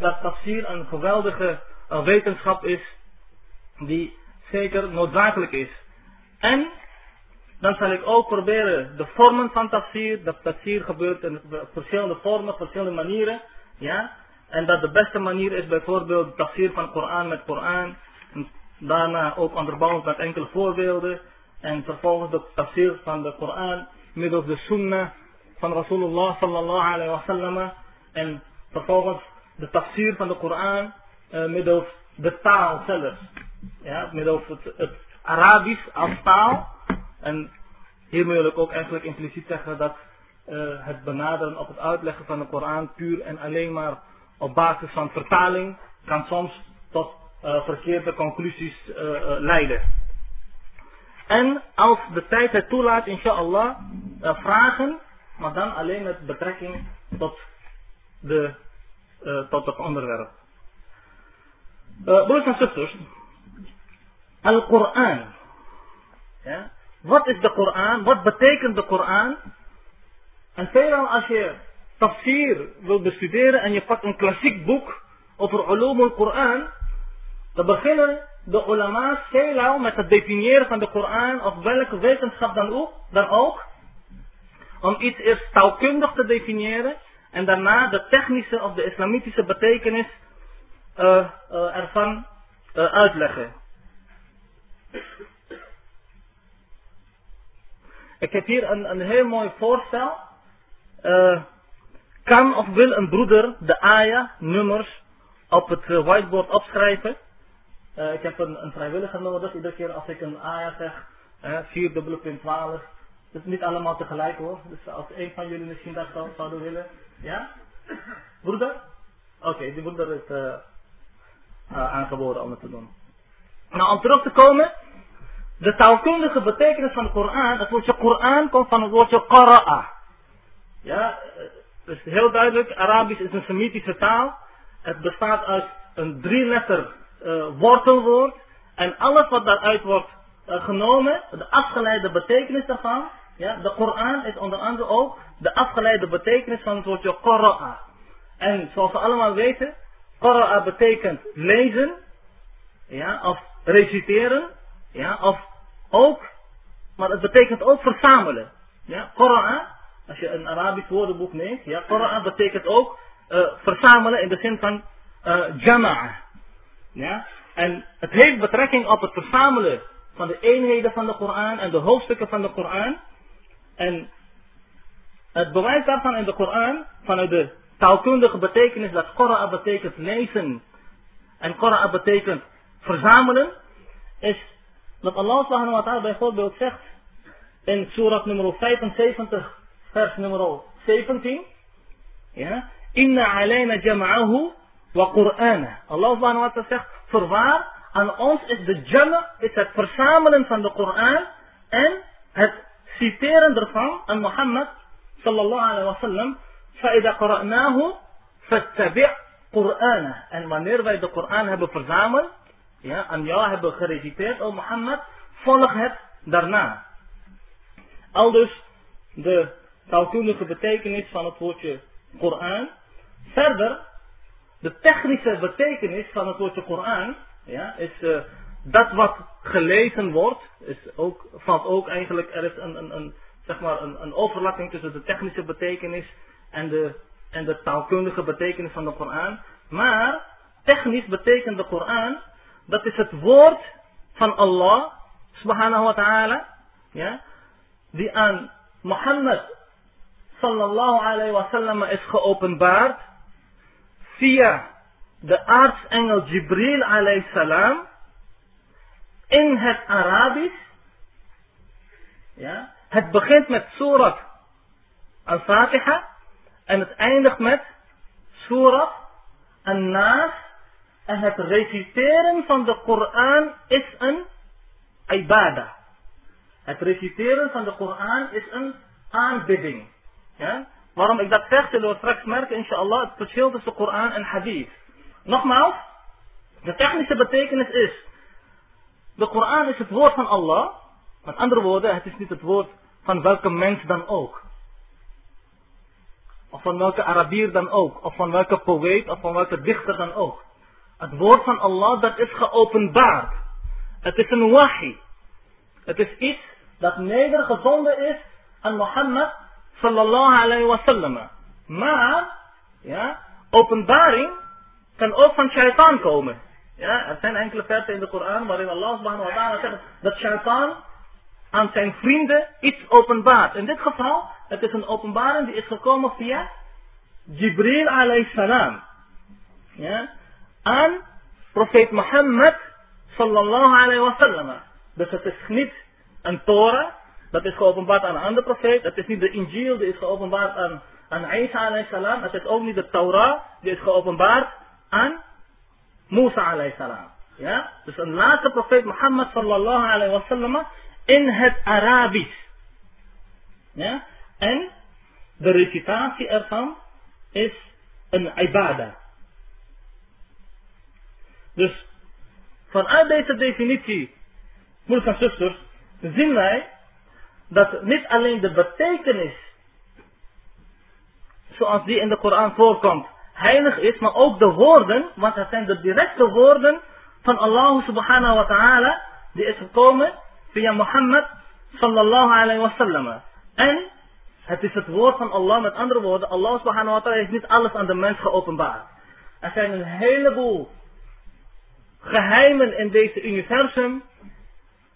dat tafsir een geweldige wetenschap is die zeker noodzakelijk is. En dan zal ik ook proberen de vormen van tafsir, dat tafsir gebeurt in verschillende vormen, verschillende manieren, ja. En dat de beste manier is bijvoorbeeld tafsir van Koran met Koran, en daarna ook onderbouwd met enkele voorbeelden, en vervolgens de tafsir van de Koran middels de sunnah van Rasulullah sallallahu alayhi wa sallam, en vervolgens de tafsir van de Koran uh, middels de taal zelf. Ja, middels het, het Arabisch als taal. En hiermee wil ik ook eigenlijk impliciet zeggen dat uh, het benaderen op het uitleggen van de Koran puur en alleen maar op basis van vertaling kan soms tot uh, verkeerde conclusies leiden. En als de tijd het toelaat, inshallah, vragen, maar dan alleen met betrekking tot, de, tot het onderwerp. broers en zusters, Al-Quran. Ja? Wat is de Koran? Wat betekent de Koran? En veelal als je tafsir wil bestuderen en je pakt een klassiek boek over ulum al-Quran, dan beginnen de ulama's veelal met het definiëren van de Koran of welke wetenschap dan ook, dan ook om iets eerst taalkundig te definiëren en daarna de technische of de islamitische betekenis uh, uh, ervan uh, uitleggen. Ik heb hier een, een heel mooi voorstel. Kan of wil een broeder de aya, nummers, op het whiteboard opschrijven? Ik heb een, een vrijwilliger nodig. Iedere keer als ik een aya zeg, uh, 4 dubbele punt 12. Dat is niet allemaal tegelijk hoor. Dus als een van jullie misschien dat zou, zouden willen. Ja? Broeder? Oké, die broeder is uh, aangeboden om het te doen. Nou, om terug te komen. De taalkundige betekenis van de Koran, het woordje Koran komt van het woordje Qara'a. Ja, dus heel duidelijk, Arabisch is een Semitische taal. Het bestaat uit een drie letter wortelwoord. En alles wat daaruit wordt genomen, de afgeleide betekenis daarvan. Ja, de Koran is onder andere ook de afgeleide betekenis van het woordje Qara'a. En zoals we allemaal weten, Qara'a betekent lezen, ja, of reciteren. Ja, of ook, maar het betekent ook verzamelen. Ja, Qur'an, als je een Arabisch woordenboek neemt, ja, Qur'an betekent ook uh, verzamelen in de zin van uh, jama'a. Ja, en het heeft betrekking op het verzamelen van de eenheden van de Koran en de hoofdstukken van de Koran. En het bewijs daarvan in de Koran, vanuit de taalkundige betekenis dat Koran betekent lezen en Koran betekent verzamelen, is dat Allah subhanahu wa ta'ala bijvoorbeeld zegt in surah nummer 75 vers nummer 17 ja inna alayna jama'ahu wa qur'ana. Allah subhanahu wa ta'ala zegt voorwaar aan ons is de jama is het verzamelen van de Koran en het citeren ervan aan Mohammed sallallahu alayhi wa sallam فإذا قرأناه فاتبع قرآنه en wanneer wij de Koran hebben verzameld ja, aan jou hebben gereciteerd, o Mohammed, volg het daarna. Al dus de taalkundige betekenis van het woordje Koran. Verder, de technische betekenis van het woordje Koran, ja, is uh, dat wat gelezen wordt, is ook, valt ook eigenlijk, er is een, een, een, zeg maar een, een overlapping tussen de technische betekenis en de, en de taalkundige betekenis van de Koran. Maar, technisch betekent de Koran dat is het woord van Allah subhanahu wa ta'ala. Ja, die aan Mohammed sallallahu alayhi wa sallam is geopenbaard. Via de aartsengel Jibril alayhi salam. In het Arabisch. Ja, het begint met surat al-Fatiha. En het eindigt met surat al-Nas en het reciteren van de Koran is een ibadah. Het reciteren van de Koran is een aanbidding. Ja? Waarom ik dat zeg, zullen we straks merken, inshallah, het verschil tussen Koran en hadith. Nogmaals, de technische betekenis is, de Koran is het woord van Allah. Met andere woorden, het is niet het woord van welke mens dan ook. of van welke Arabier dan ook, of van welke poëet, of van welke dichter dan ook. Het woord van Allah, dat is geopenbaard. Het is een wahi. Het is iets dat nedergevonden is aan Mohammed sallallahu alayhi wa sallam. Maar, ja, openbaring kan ook van shaitan komen. Ja, er zijn enkele versen in de Koran waarin Allah subhanahu wa ta'ala zegt dat shaitan aan zijn vrienden iets openbaart. In dit geval, het is een openbaring die is gekomen via Jibril alayhi salam. Ja, aan profeet Mohammed sallallahu alayhi wa sallam. Dus het is niet een Torah, dat is geopenbaard aan een andere profeet. Het is niet de Injil, die is geopenbaard aan, aan Isa alayhi salam. Het is ook niet de Torah, die is geopenbaard aan Musa alayhi salam. Ja? Dus een laatste profeet Mohammed sallallahu alayhi wa sallam in het Arabisch. Ja? En de recitatie ervan is een ibadah. Dus vanuit deze definitie, moeders en zusters, zien wij dat niet alleen de betekenis zoals die in de Koran voorkomt heilig is, maar ook de woorden, want het zijn de directe woorden van Allah subhanahu wa ta'ala die is gekomen via Mohammed sallallahu alayhi wa sallam. En het is het woord van Allah, met andere woorden, Allah subhanahu wa ta'ala heeft niet alles aan de mens geopenbaard. Er zijn een heleboel geheimen in deze universum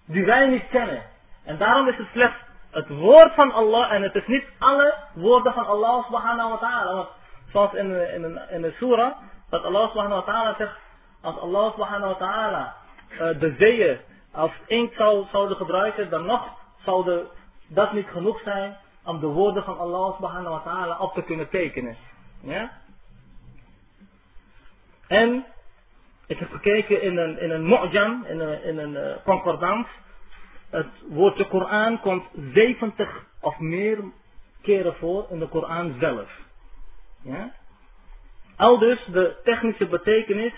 die wij niet kennen. En daarom is het slechts het woord van Allah en het is niet alle woorden van Allah subhanahu wa ta'ala. Want zoals in, in, de surah, dat Allah subhanahu wa ta'ala zegt, als Allah subhanahu wa ta'ala uh, de zeeën als inkt zou, zouden gebruiken, dan nog zou dat niet genoeg zijn om de woorden van Allah subhanahu wa ta'ala op te kunnen tekenen. Ja? En ik heb gekeken in een, in een mu'jam, in een, in een uh, concordans. Het woordje Koran komt 70 of meer keren voor in de Koran zelf. Ja? Al dus de technische betekenis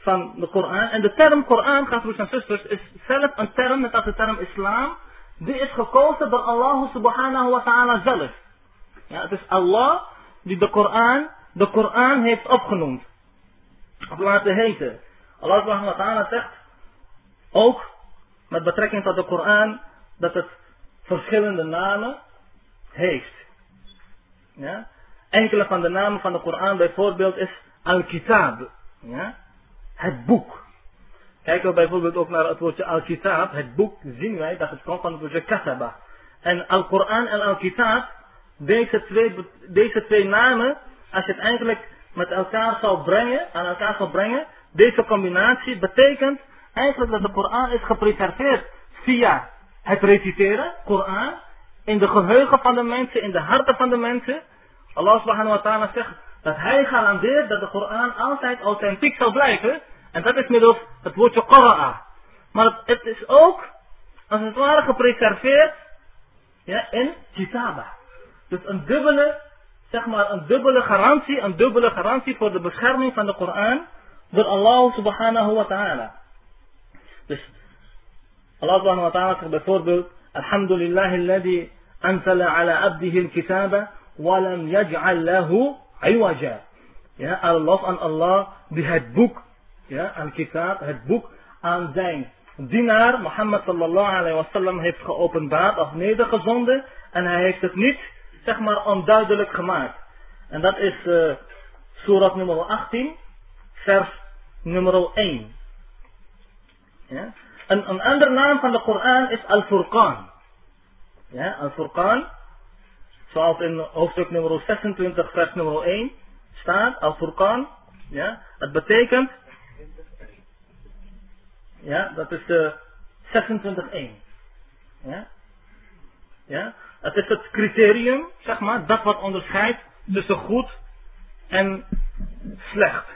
van de Koran. En de term Koran, gaat broers en zusters, is zelf een term, net als de term islam. Die is gekozen door Allah subhanahu wa ta'ala zelf. Ja, het is Allah die de Koran, de Koran heeft opgenoemd. Of laten heten. Allah subhanahu wa ta'ala zegt ook met betrekking tot de Koran dat het verschillende namen heeft. Ja? Enkele van de namen van de Koran bijvoorbeeld is Al-Kitab. Ja? Het boek. Kijken we bijvoorbeeld ook naar het woordje Al-Kitab, het boek, zien wij dat het komt van het woordje Kataba. En Al-Quran en Al-Kitab, deze twee, deze twee namen, als je het eigenlijk met elkaar zou brengen, aan elkaar zou brengen, deze combinatie betekent eigenlijk dat de Koran is gepreserveerd via het reciteren, Koran, in de geheugen van de mensen, in de harten van de mensen. Allah subhanahu wa ta'ala zegt dat hij garandeert dat de Koran altijd authentiek zal blijven. En dat is middels het woordje Qura'a. Maar het is ook, als het ware, gepreserveerd ja, in Kitaba. Dus een dubbele, zeg maar, een dubbele garantie, een dubbele garantie voor de bescherming van de Koran door Allah subhanahu wa ta'ala. Dus Allah subhanahu wa ta'ala zegt bijvoorbeeld, Alhamdulillah alladhi anzala ala abdihi al-kitaba, walam yaj'al lahu iwaja. Ja, Allah aan Allah die het boek, ja, al-kitab, het boek aan zijn dienaar, Mohammed sallallahu alayhi wa sallam, heeft geopenbaard of nedergezonden. En hij heeft het niet, zeg maar, onduidelijk gemaakt. En dat is uh, surat nummer 18, vers nummer 1. Ja? Een, een andere naam van de Koran is Al-Furqan. Ja, Al-Furqan, zoals in hoofdstuk nummer 26, vers nummer 1 staat, Al-Furqan. Ja, het betekent, ja, dat is de 26.1. Ja, ja, het is het criterium, zeg maar, dat wat onderscheidt tussen goed en slecht.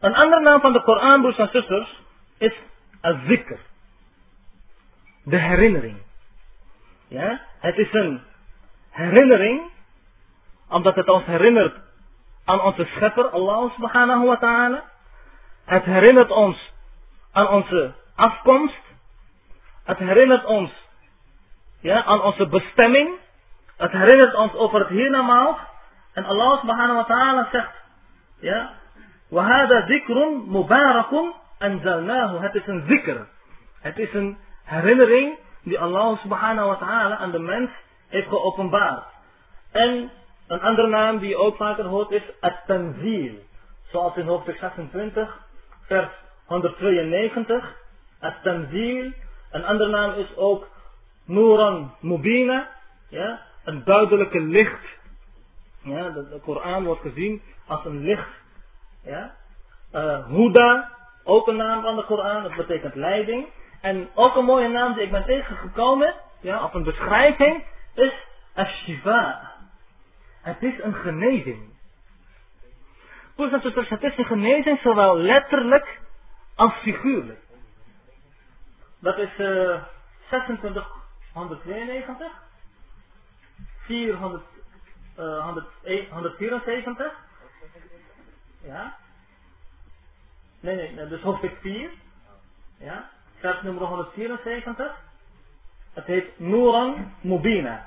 Een andere naam van de Koran, broers en zusters, is al-zikr De herinnering. Ja? Het is een herinnering, omdat het ons herinnert aan onze schepper Allah subhanahu wa ta'ala. Het herinnert ons aan onze afkomst. Het herinnert ons ja, aan onze bestemming. Het herinnert ons over het hiernamaals. En Allah subhanahu wa ta'ala zegt, ja, وَهَذَا ذِكْرٌ مُبَارَكٌ أَنزَلْنَاهُ Het is een zikr. Het is een herinnering die Allah subhanahu wa ta'ala aan de mens heeft geopenbaard. En een andere naam die je ook vaker hoort is At-Tanzil. Zoals in hoofdstuk 26, vers 192. At-Tanzil. Een andere naam is ook Nuran Mubina. Ja, een duidelijke licht. Ja, de, de Koran wordt gezien als een licht. Ja. Huda, ook een naam van de Koran, dat betekent leiding. En ook een mooie naam die ik ben tegengekomen, ja, of een beschrijving, is Ashiva. Het is een genezing. En het is een genezing zowel letterlijk als figuurlijk. Dat is uh, 2692, 400, uh, 174, ja. Nee, nee, dus hoofdstuk 4, ja, vers nummer 174. Het heet Nuran Mubina.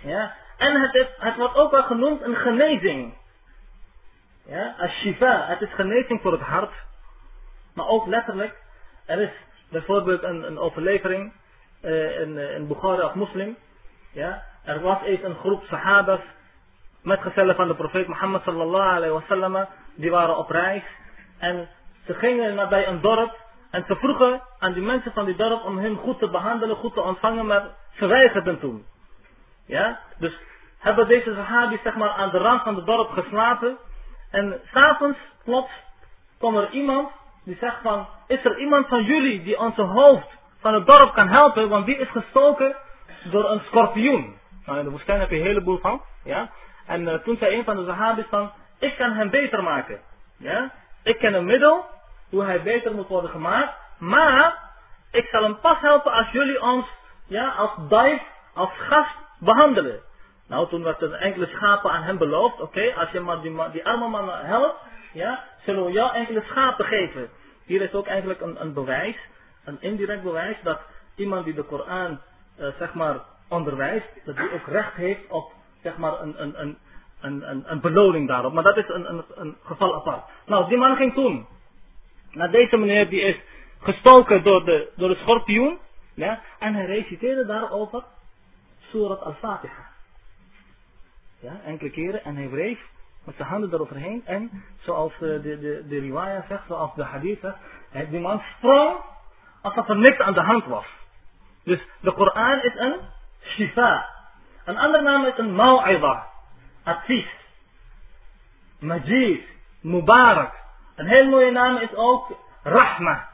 Ja, en het, is, het wordt ook wel genoemd een genezing. Ja, als shifa, het is genezing voor het hart. Maar ook letterlijk, er is bijvoorbeeld een, een overlevering uh, in, eh, in Bukhari of Muslim. Ja, er was eens een groep sahabas, metgezellen van de profeet Mohammed sallallahu alayhi wasallam, die waren op reis. En ze gingen bij een dorp en ze vroegen aan die mensen van die dorp om hen goed te behandelen, goed te ontvangen, maar ze weigerden toen. Ja, dus hebben deze sahabi zeg maar aan de rand van het dorp geslapen. En s'avonds plots kwam er iemand die zegt van, is er iemand van jullie die onze hoofd van het dorp kan helpen, want die is gestoken door een scorpioen. Nou, in de woestijn heb je een heleboel van, ja. En uh, toen zei een van de sahabis van, ik kan hem beter maken, ja. Ik ken een middel, hoe hij beter moet worden gemaakt, maar ik zal hem pas helpen als jullie ons, ja, als duif, als gast behandelen. Nou, toen werd er enkele schapen aan hem beloofd. Oké, als je maar die, die arme man helpt, ja, zullen we jou enkele schapen geven. Hier is ook eigenlijk een, een bewijs, een indirect bewijs, dat iemand die de Koran, uh, zeg maar, onderwijst, dat die ook recht heeft op, zeg maar, een, een, een, een, een, een beloning daarop. Maar dat is een, een, een geval apart. Nou, die man ging toen naar deze meneer, die is gestoken door de, door de schorpioen, ja, en hij reciteerde daarover Surat al-Fatiha. Ja, enkele keren. En hij wreef met zijn handen eroverheen. En zoals de, de, de, de riwaya zegt, zoals de hadith zegt. Die man sprong alsof er niks aan de hand was. Dus de Koran is een shifa. Een andere naam is een mau'idah. Advies. Majid. Mubarak. Een heel mooie naam is ook rahma.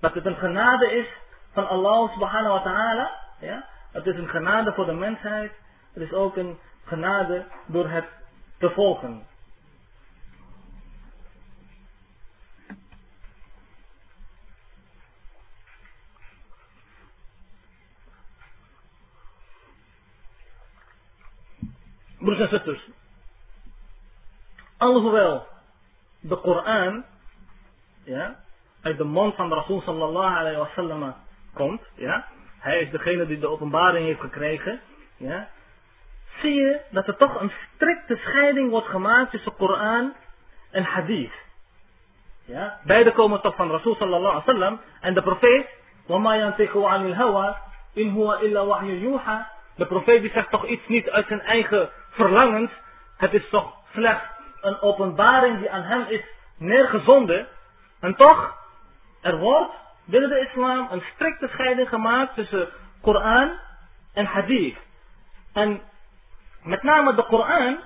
Dat het een genade is van Allah subhanahu wa ta'ala. Ja? Het is een genade voor de mensheid. Het is ook een genade door het te volgen. Broers en zusters, alhoewel de Koran ja, uit de mond van de Rasul sallallahu alayhi wa sallam komt, ja, hij is degene die de openbaring heeft gekregen, ja, zie je dat er toch een strikte scheiding wordt gemaakt tussen Koran en hadith. Ja, beide komen toch van Rasul sallallahu alayhi wa sallam en de profeet, wama yantiku anil hawa, in huwa illa wahyu yuha, de profeet die zegt toch iets niet uit zijn eigen verlangens, het is toch slecht een openbaring die aan hem is neergezonden. En toch, er wordt binnen de islam een strikte scheiding gemaakt tussen Koran en Hadith. En met name de Koran,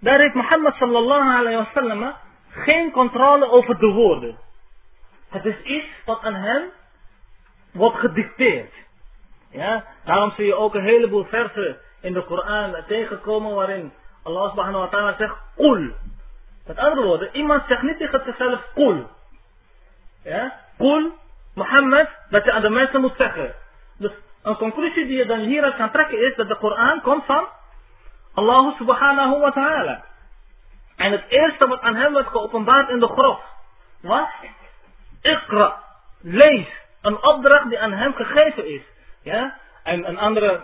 daar heeft Mohammed sallallahu alayhi wa sallam geen controle over de woorden. Het is iets wat aan hem wordt gedicteerd. Ja, daarom zie je ook een heleboel versen in de Koran tegenkomen waarin Allah subhanahu wa ta'ala zegt Qul. Met andere woorden, iemand zegt niet tegen zichzelf Qul. Ja, Qul, Mohammed, dat je aan de mensen moet zeggen. Dus een conclusie die je dan hieruit kan trekken is dat de Koran komt van Allah subhanahu wa ta'ala. En het eerste wat aan hem werd geopenbaard in de grot was Iqra, lees. Een opdracht die aan hem gegeven is. Ja? En een andere,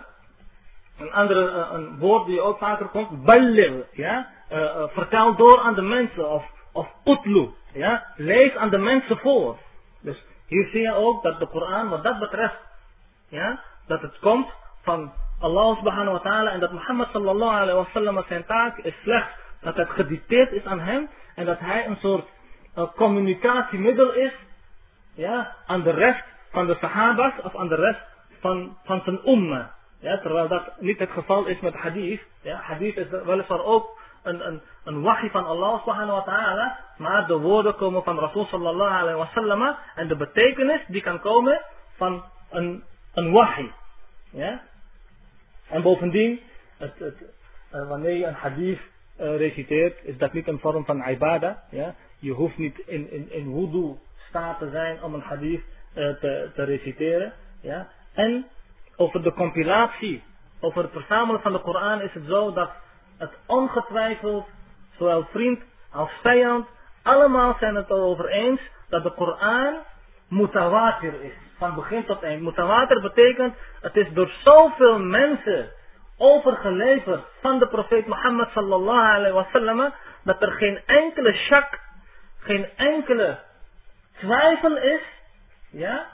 een andere een woord die ook vaker komt, balil. Ja? Uh, uh, vertel door aan de mensen. Of, of utlu. Ja? Lees aan de mensen voor. Dus hier zie je ook dat de Koran wat dat betreft, ja, dat het komt van Allah subhanahu wa ta'ala en dat Mohammed sallallahu alayhi wa sallam zijn taak is slechts dat het gedicteerd is aan hem en dat hij een soort uh, communicatiemiddel is ja, aan de rest van de sahabas of aan de rest van, van zijn umma. Ja, terwijl dat niet het geval is met hadith. Ja, hadith is weliswaar ook een, een, een wahi van Allah subhanahu wa ta'ala. Maar de woorden komen van Rasul sallallahu alayhi wa sallam. En de betekenis die kan komen van een, een wahi. Ja? En bovendien, het, het, uh, wanneer je een hadith uh, reciteert, is dat niet een vorm van ibadah. Ja? Je hoeft niet in, in, in wudu staat te zijn om een hadith uh, te, te reciteren. Ja? En over de compilatie, over het verzamelen van de Koran is het zo dat het ongetwijfeld, zowel vriend als vijand, allemaal zijn het erover eens dat de Koran mutawatir is. Van begin tot eind. Mutawatir betekent, het is door zoveel mensen overgeleverd van de profeet Mohammed sallallahu alayhi wa sallam, dat er geen enkele shak, geen enkele twijfel is, ja,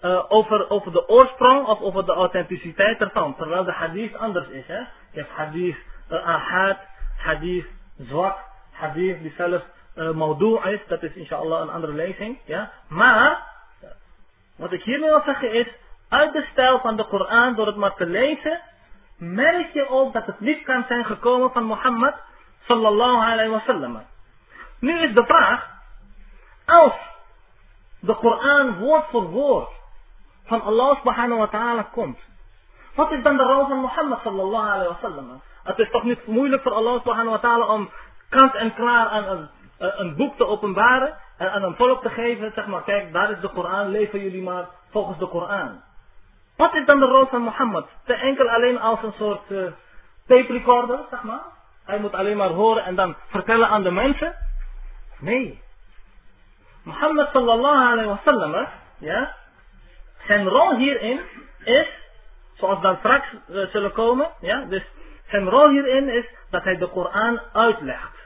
uh, over, de oorsprong of over de authenticiteit ervan. Terwijl de hadith anders is. Hè? Je hebt hadith ahad, hadith zwak, hadith die zelf uh, maudu is. Dat is inshallah een andere lezing. Ja? Maar, wat ik hiermee wil zeggen is, uit de stijl van de Koran, door het maar te lezen, merk je ook dat het niet kan zijn gekomen van Mohammed sallallahu alayhi wa sallam. Nu is de vraag, als de Koran woord voor woord van Allah subhanahu wa ta'ala komt. Wat is dan de rol van Mohammed sallallahu alayhi wa sallam? Het is toch niet moeilijk voor Allah subhanahu wa ta'ala om kant en klaar aan een, een boek te openbaren en aan een volk te geven, zeg maar, kijk, daar is de Koran, leven jullie maar volgens de Koran. Wat is dan de rol van Mohammed? Te enkel alleen als een soort uh, tape recorder, zeg maar. Hij moet alleen maar horen en dan vertellen aan de mensen. Nee. Mohammed sallallahu alayhi wa sallam, ja, zijn rol hierin is, zoals dan straks uh, zullen komen, ja, dus zijn rol hierin is dat hij de Koran uitlegt.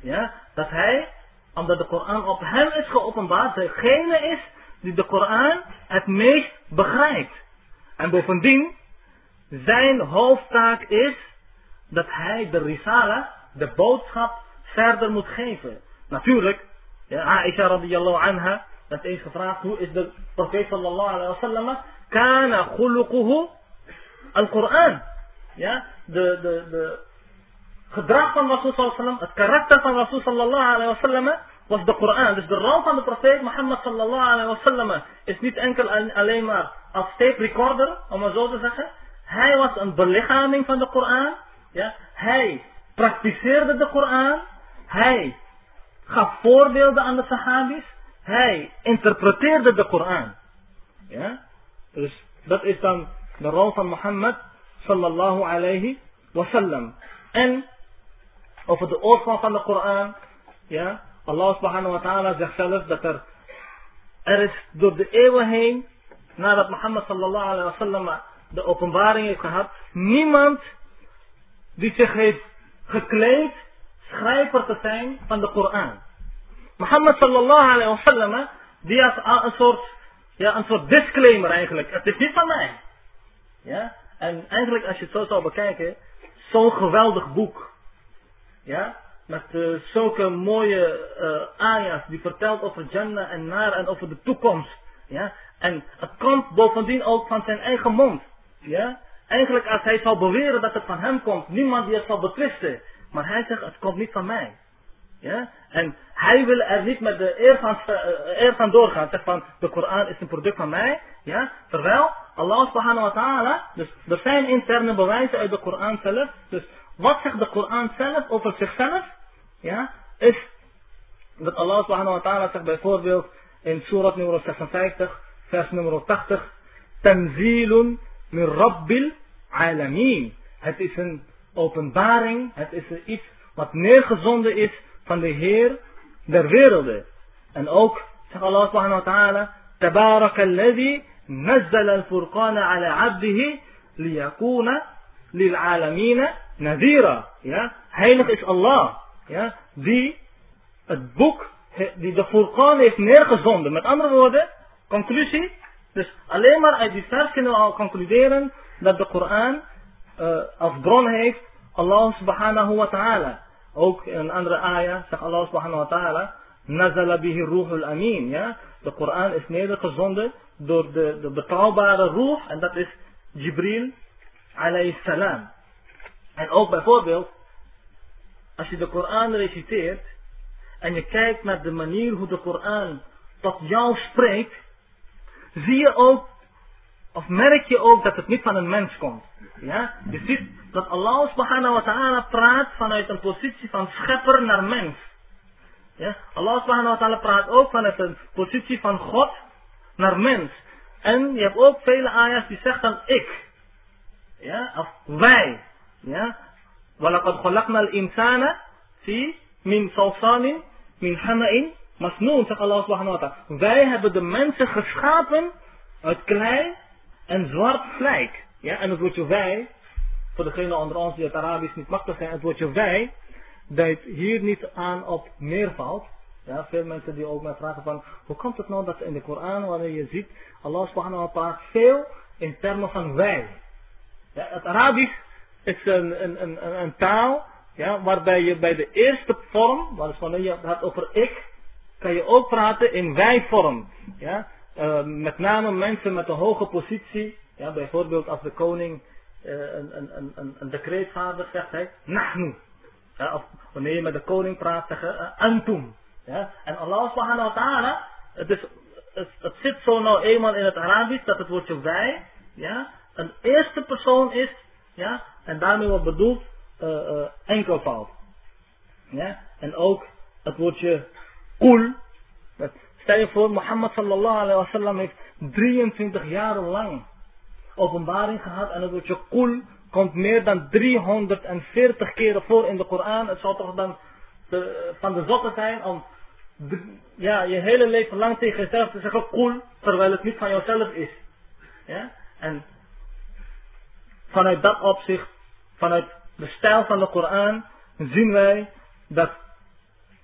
Ja, dat hij, omdat de Koran op hem is geopenbaard, degene is die de Koran het meest begrijpt. En bovendien, zijn hoofdtaak is dat hij de risala, de boodschap, verder moet geven. Natuurlijk, ja, Aisha radiyallahu anha, dat eens gevraagd, hoe is de profeet sallallahu alayhi wa sallam, kana khuluquhu al-Quran. Ja, de, de, de gedrag van Rasul het karakter van Rasul sallallahu sallam, was de Koran. Dus de rol van de profeet Mohammed sallallahu sallam is niet enkel alleen maar als tape recorder, om maar zo te zeggen. Hij was een belichaming van de Koran. Ja. Hij praktiseerde de Koran. Hij gaf voorbeelden aan de sahabis. Hij interpreteerde de Koran. Ja. Dus dat is dan de rol van Mohammed sallallahu alayhi wa sallam. En over de oorsprong van de Koran. Ja. Allah subhanahu wa ta'ala zegt zelf dat er, er is door de eeuwen heen, nadat Mohammed sallallahu alayhi wa sallam de openbaring heeft gehad, niemand die zich heeft gekleed schrijver te zijn van de Koran. Mohammed sallallahu alayhi wa sallam, die had een soort, ja, een soort disclaimer eigenlijk. Het is niet van mij. Ja? En eigenlijk als je het zo zou bekijken, zo'n geweldig boek. Ja? met uh, zulke mooie uh, die vertelt over Jannah en Naar en over de toekomst. Ja? En het komt bovendien ook van zijn eigen mond. Ja? Eigenlijk als hij zou beweren dat het van hem komt, niemand die het zal betwisten. Maar hij zegt het komt niet van mij. Ja? En hij wil er niet met de eer van, uh, eer van doorgaan. Zegt van de Koran is een product van mij. Ja? Terwijl Allah subhanahu wa ta'ala, dus er zijn interne bewijzen uit de Koran zelf. Dus wat zegt de Koran zelf over zichzelf? Ja, is dat Allah subhanahu wa ta'ala zegt bijvoorbeeld in Surah nummer 56, vers nummer 80, Tanzilun min Rabbil Het is een openbaring, het is iets wat neergezonden is van de Heer der werelden. En ook zegt Allah subhanahu wa ta'ala, Tabarak alladhi نزل الفرقان على عبده ليكون للعالمين نذيرا. Ja, heilig is Allah. Ja, die het boek, die de Furqan heeft neergezonden. Met andere woorden, conclusie. Dus alleen maar uit die vers kunnen we al concluderen dat de Koran uh, als bron heeft Allah subhanahu wa ta'ala. Ook in een andere ayah zegt Allah subhanahu wa ta'ala. Nazala bihi ruhul amin. Ja? De Koran is nedergezonden door de, de betrouwbare ruh. En dat is Jibril alayhi salam. En ook bijvoorbeeld. Als je de Koran reciteert. En je kijkt naar de manier hoe de Koran tot jou spreekt. Zie je ook. Of merk je ook dat het niet van een mens komt. Ja? Je ziet dat Allah subhanahu wa ta'ala praat vanuit een positie van schepper naar mens. Ja? Allah subhanahu wa ta'ala praat ook vanuit een positie van God naar mens. En je hebt ook vele ayahs die zeggen dan ik. Ja? Of wij. Ja? وَلَقَدْ خَلَقْنَا الْإِنسَانَ فِي min salsamin min hama'in masnoon, zegt Allah subhanahu wa ta'ala. Wij hebben de mensen geschapen uit klei en zwart slijk. Ja, en het woordje wij voor degene onder ons die het Arabisch niet machtig zijn, het woordje wij, duidt hier niet aan op meervoud. Ja, veel mensen die ook mij vragen van, hoe komt het nou dat in de Koran, wanneer je ziet, Allah subhanahu wa ta'ala veel in termen van wij. Ja, het Arabisch is een, een, een, een taal, ja, waarbij je bij de eerste vorm, dus wanneer je het over ik, kan je ook praten in wij-vorm. Ja, uh, met name mensen met een hoge positie, ja, bijvoorbeeld als de koning uh, een, een, een, een decreetvader zegt hij, nahnu. Of wanneer je met de koning praat, zeggen uh, antum. Ja? En Allah subhanahu wa ta'ala, het, is, het, zit zo nou eenmaal in het Arabisch dat het woordje wij, ja, een eerste persoon is, ja, en daarmee wordt bedoeld uh, enkelvoud. Ja? En ook het woordje kul. Stel je voor, Mohammed sallallahu alayhi wa sallam heeft 23 jaar lang openbaring gehad en het woordje kul komt meer dan 340 keren voor in de Koran. Het zou toch dan de, van de zotte zijn om ja, je hele leven lang tegen jezelf te zeggen kul, terwijl het niet van jouzelf is. Ja? En vanuit dat opzicht, vanuit de stijl van de Koran, zien wij dat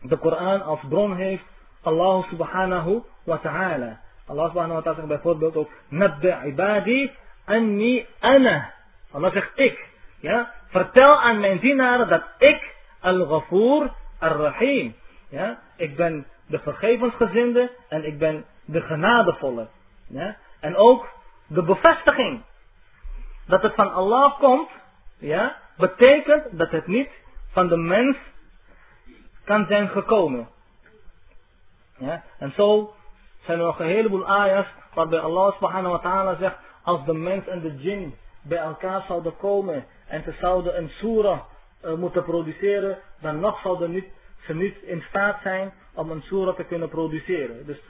de Koran als bron heeft Allah subhanahu wa ta'ala. Allah subhanahu wa ta'ala zegt bijvoorbeeld ook, Nabda ibadi anni ana. Allah zegt ik. Ja? Vertel aan mijn dienaren dat ik al-Ghafoor ar-Rahim. Ja? Ik ben de vergevensgezinde en ik ben de genadevolle. En ook de bevestiging dat het van Allah komt, ja, betekent dat het niet van de mens kan zijn gekomen. Ja? En zo zijn er nog een heleboel ayahs waarbij Allah subhanahu wa ta'ala zegt als de mens en de jinn bij elkaar zouden komen en ze zouden een surah uh, moeten produceren, dan nog zouden niet, ze niet in staat zijn om een surah te kunnen produceren. Dus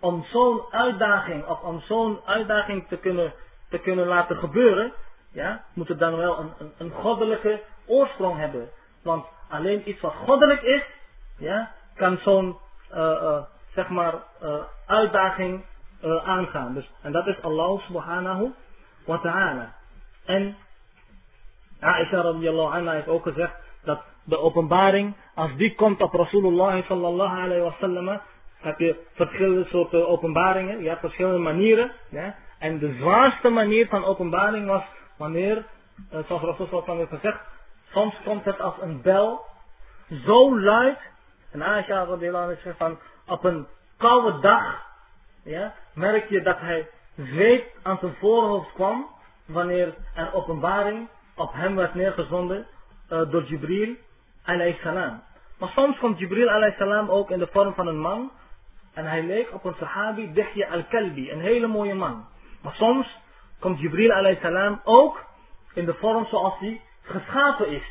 om zo'n uitdaging, of om zo'n uitdaging te kunnen, te kunnen laten gebeuren, ja, moet het dan wel een, een, een goddelijke oorsprong hebben. Want alleen iets wat goddelijk is, ja, kan zo'n uh, uh, zeg maar uitdaging aangaan. Dus, en dat is Allah subhanahu wa ta'ala. En Aisha radiallahu anha heeft ook gezegd dat de openbaring, als die komt op Rasulullah sallallahu alayhi wa sallam, heb je verschillende soorten openbaringen, je hebt verschillende manieren. En de zwaarste manier van openbaring was wanneer, uh, zoals Rasulullah heeft gezegd, soms komt het als een bel, zo luid. En Aisha radiallahu anha zegt van, op een koude dag, ja, merk je dat hij zweet aan zijn voorhoofd kwam wanneer er openbaring op hem werd neergezonden uh, door Jibril salam. Maar soms komt Jibril salam ook in de vorm van een man. En hij leek op een sahabi, Dihya al-Kalbi, een hele mooie man. Maar soms komt Jibril salam ook in de vorm zoals hij geschapen is.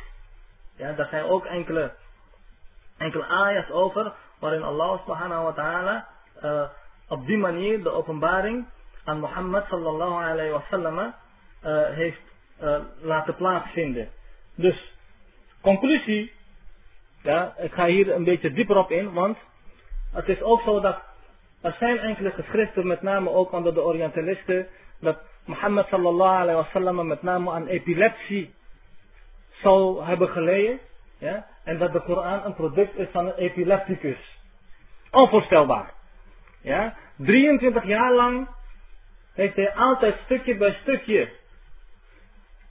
Ja, daar zijn ook enkele, enkele ayahs over, waarin Allah subhanahu wa ta'ala uh, op die manier de openbaring aan Mohammed sallallahu alayhi wa sallam uh, heeft uh, laten plaatsvinden. Dus, conclusie, Ja, ik ga hier een beetje dieper op in, want het is ook zo dat er zijn enkele geschriften, met name ook onder de Orientalisten, dat Mohammed sallallahu alayhi wa sallam met name aan epilepsie zou hebben geleden. Ja, en dat de Koran een product is van een epilepticus. Onvoorstelbaar. Ja, 23 jaar lang heeft hij altijd stukje bij stukje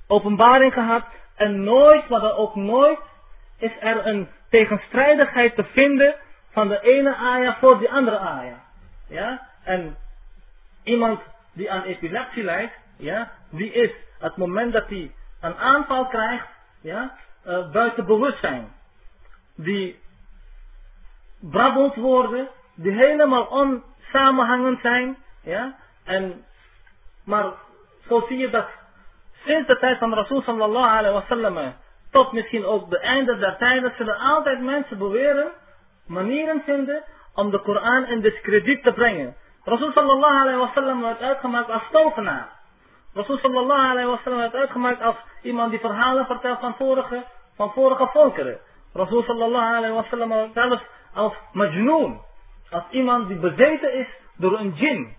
openbaring gehad. En nooit, maar dan ook nooit, is er een tegenstrijdigheid te vinden van de ene aya voor die andere aya. Ja? En iemand die aan epilepsie lijdt, ja, die is, het moment dat hij een aanval krijgt, ja, uh, buiten bewustzijn. Die brabbelwoorden, die helemaal onsamenhangend zijn, ja, en, maar zo zie je dat sinds de tijd van Rasul sallallahu alayhi wa sallam, tot misschien ook de einde der tijden, zullen altijd mensen beweren, manieren vinden om de Koran in discrediet te brengen. Rasul sallallahu alayhi wa sallam werd uitgemaakt als tovenaar. Rasul sallallahu alayhi wa sallam werd uitgemaakt als iemand die verhalen vertelt van vorige, van vorige volkeren. Rasul sallallahu alayhi wa sallam werd zelfs als majnoon. Als iemand die bezeten is door een djinn.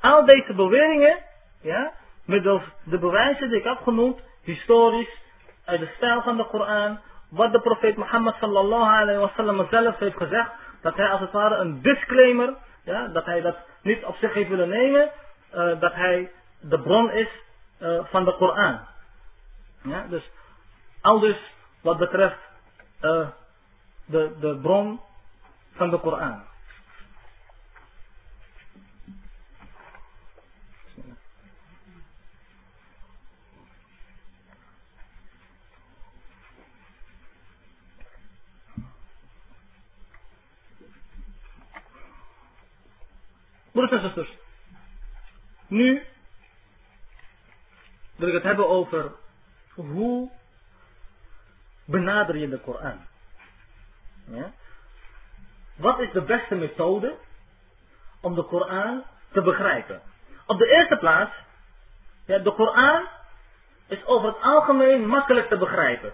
Al deze beweringen, ja, middels de bewijzen die ik heb genoemd, historisch, uit de stijl van de Koran, wat de profeet Mohammed sallallahu alayhi wa sallam zelf heeft gezegd, dat hij als het ware een disclaimer, ja, dat hij dat niet op zich heeft willen nemen, uh, dat hij de bron is uh, van de Koran. Ja, dus al dus wat betreft uh, de, de bron van de Koran. En. Nu wil ik het hebben over hoe benader je de Koran. Ja? Wat is de beste methode om de Koran te begrijpen? Op de eerste plaats, ja, de Koran is over het algemeen makkelijk te begrijpen.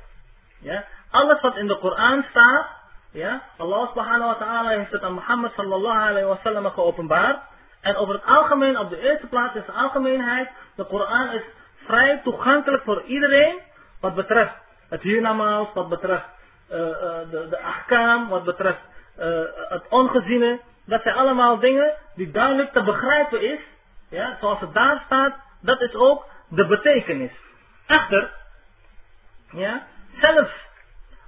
Ja? Alles wat in de Koran staat, ja, Allah subhanahu wa ta'ala heeft het aan Muhammad sallallahu alayhi wa sallam geopenbaard. En over het algemeen, op de eerste plaats is de algemeenheid, de Koran is vrij toegankelijk voor iedereen. Wat betreft het hiernamaals, wat betreft uh, uh, de, de wat betreft uh, het ongeziene. Dat zijn allemaal dingen die duidelijk te begrijpen is. Ja, zoals het daar staat, dat is ook de betekenis. Echter, ja, zelfs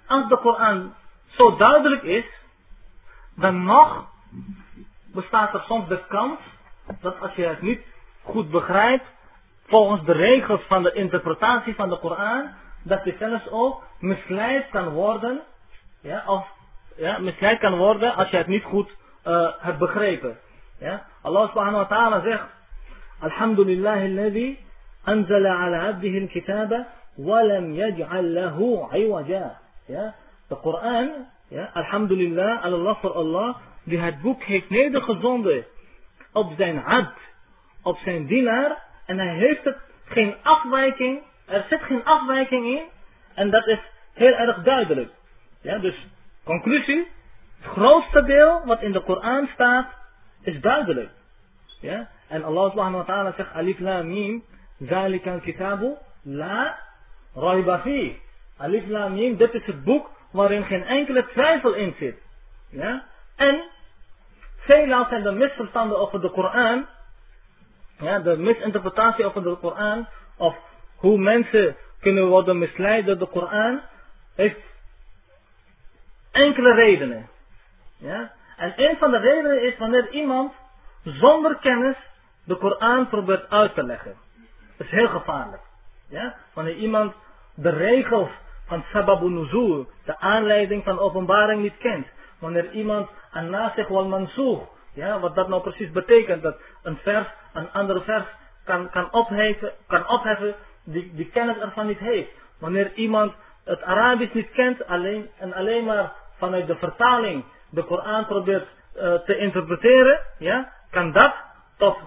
als de Koran zo duidelijk is, dan nog bestaat er soms de kans dat als je het niet goed begrijpt, volgens de regels van de interpretatie van de Koran, dat je zelfs ook misleid kan worden, ja, of ja, misleid kan worden als je het niet goed uh, hebt begrepen. Ja. Allah subhanahu wa ta'ala zegt, Alhamdulillah alladhi anzala ala abdihi al-kitaba lam yaj'al lahu iwaja. Ja. De Koran, ja, Alhamdulillah, Allah voor Allah, die het boek heeft nedergezonden op zijn abd, op zijn dienaar, en hij heeft het geen afwijking, er zit geen afwijking in, en dat is heel erg duidelijk. Ja, dus, conclusie, het grootste deel wat in de Koran staat, is duidelijk. Ja, en Allah subhanahu wa ta'ala zegt, alif la mim, zalika kitabu, la raiba fi. Alif la mim, dit is het boek waarin geen enkele twijfel in zit. Ja, en Veelal zijn de misverstanden over de Koran, ja, de misinterpretatie over de Koran, of hoe mensen kunnen worden misleid door de Koran, heeft enkele redenen. Ja? En een van de redenen is wanneer iemand zonder kennis de Koran probeert uit te leggen. Dat is heel gevaarlijk. Ja? Wanneer iemand de regels van Sababu Nuzul, de aanleiding van openbaring niet kent. Wanneer iemand an nasikh wal mansukh. Ja, wat dat nou precies betekent. Dat een vers een andere vers kan, kan, opheffen, kan opheffen die, die kennis ervan niet heeft. Wanneer iemand het Arabisch niet kent alleen, en alleen maar vanuit de vertaling de Koran probeert uh, te interpreteren, ja, kan dat tot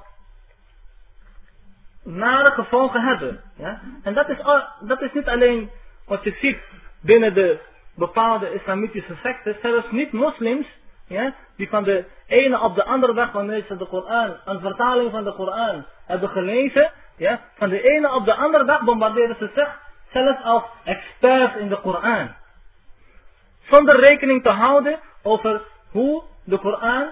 nare gevolgen hebben. Ja? En dat is, dat is niet alleen wat je ziet binnen de bepaalde islamitische secten, zelfs niet-moslims, ja, die van de ene op de andere dag, wanneer ze de Koran, een vertaling van de Koran hebben gelezen, ja, van de ene op de andere dag bombarderen ze zich zelfs als experts in de Koran. Zonder rekening te houden over hoe de Koran,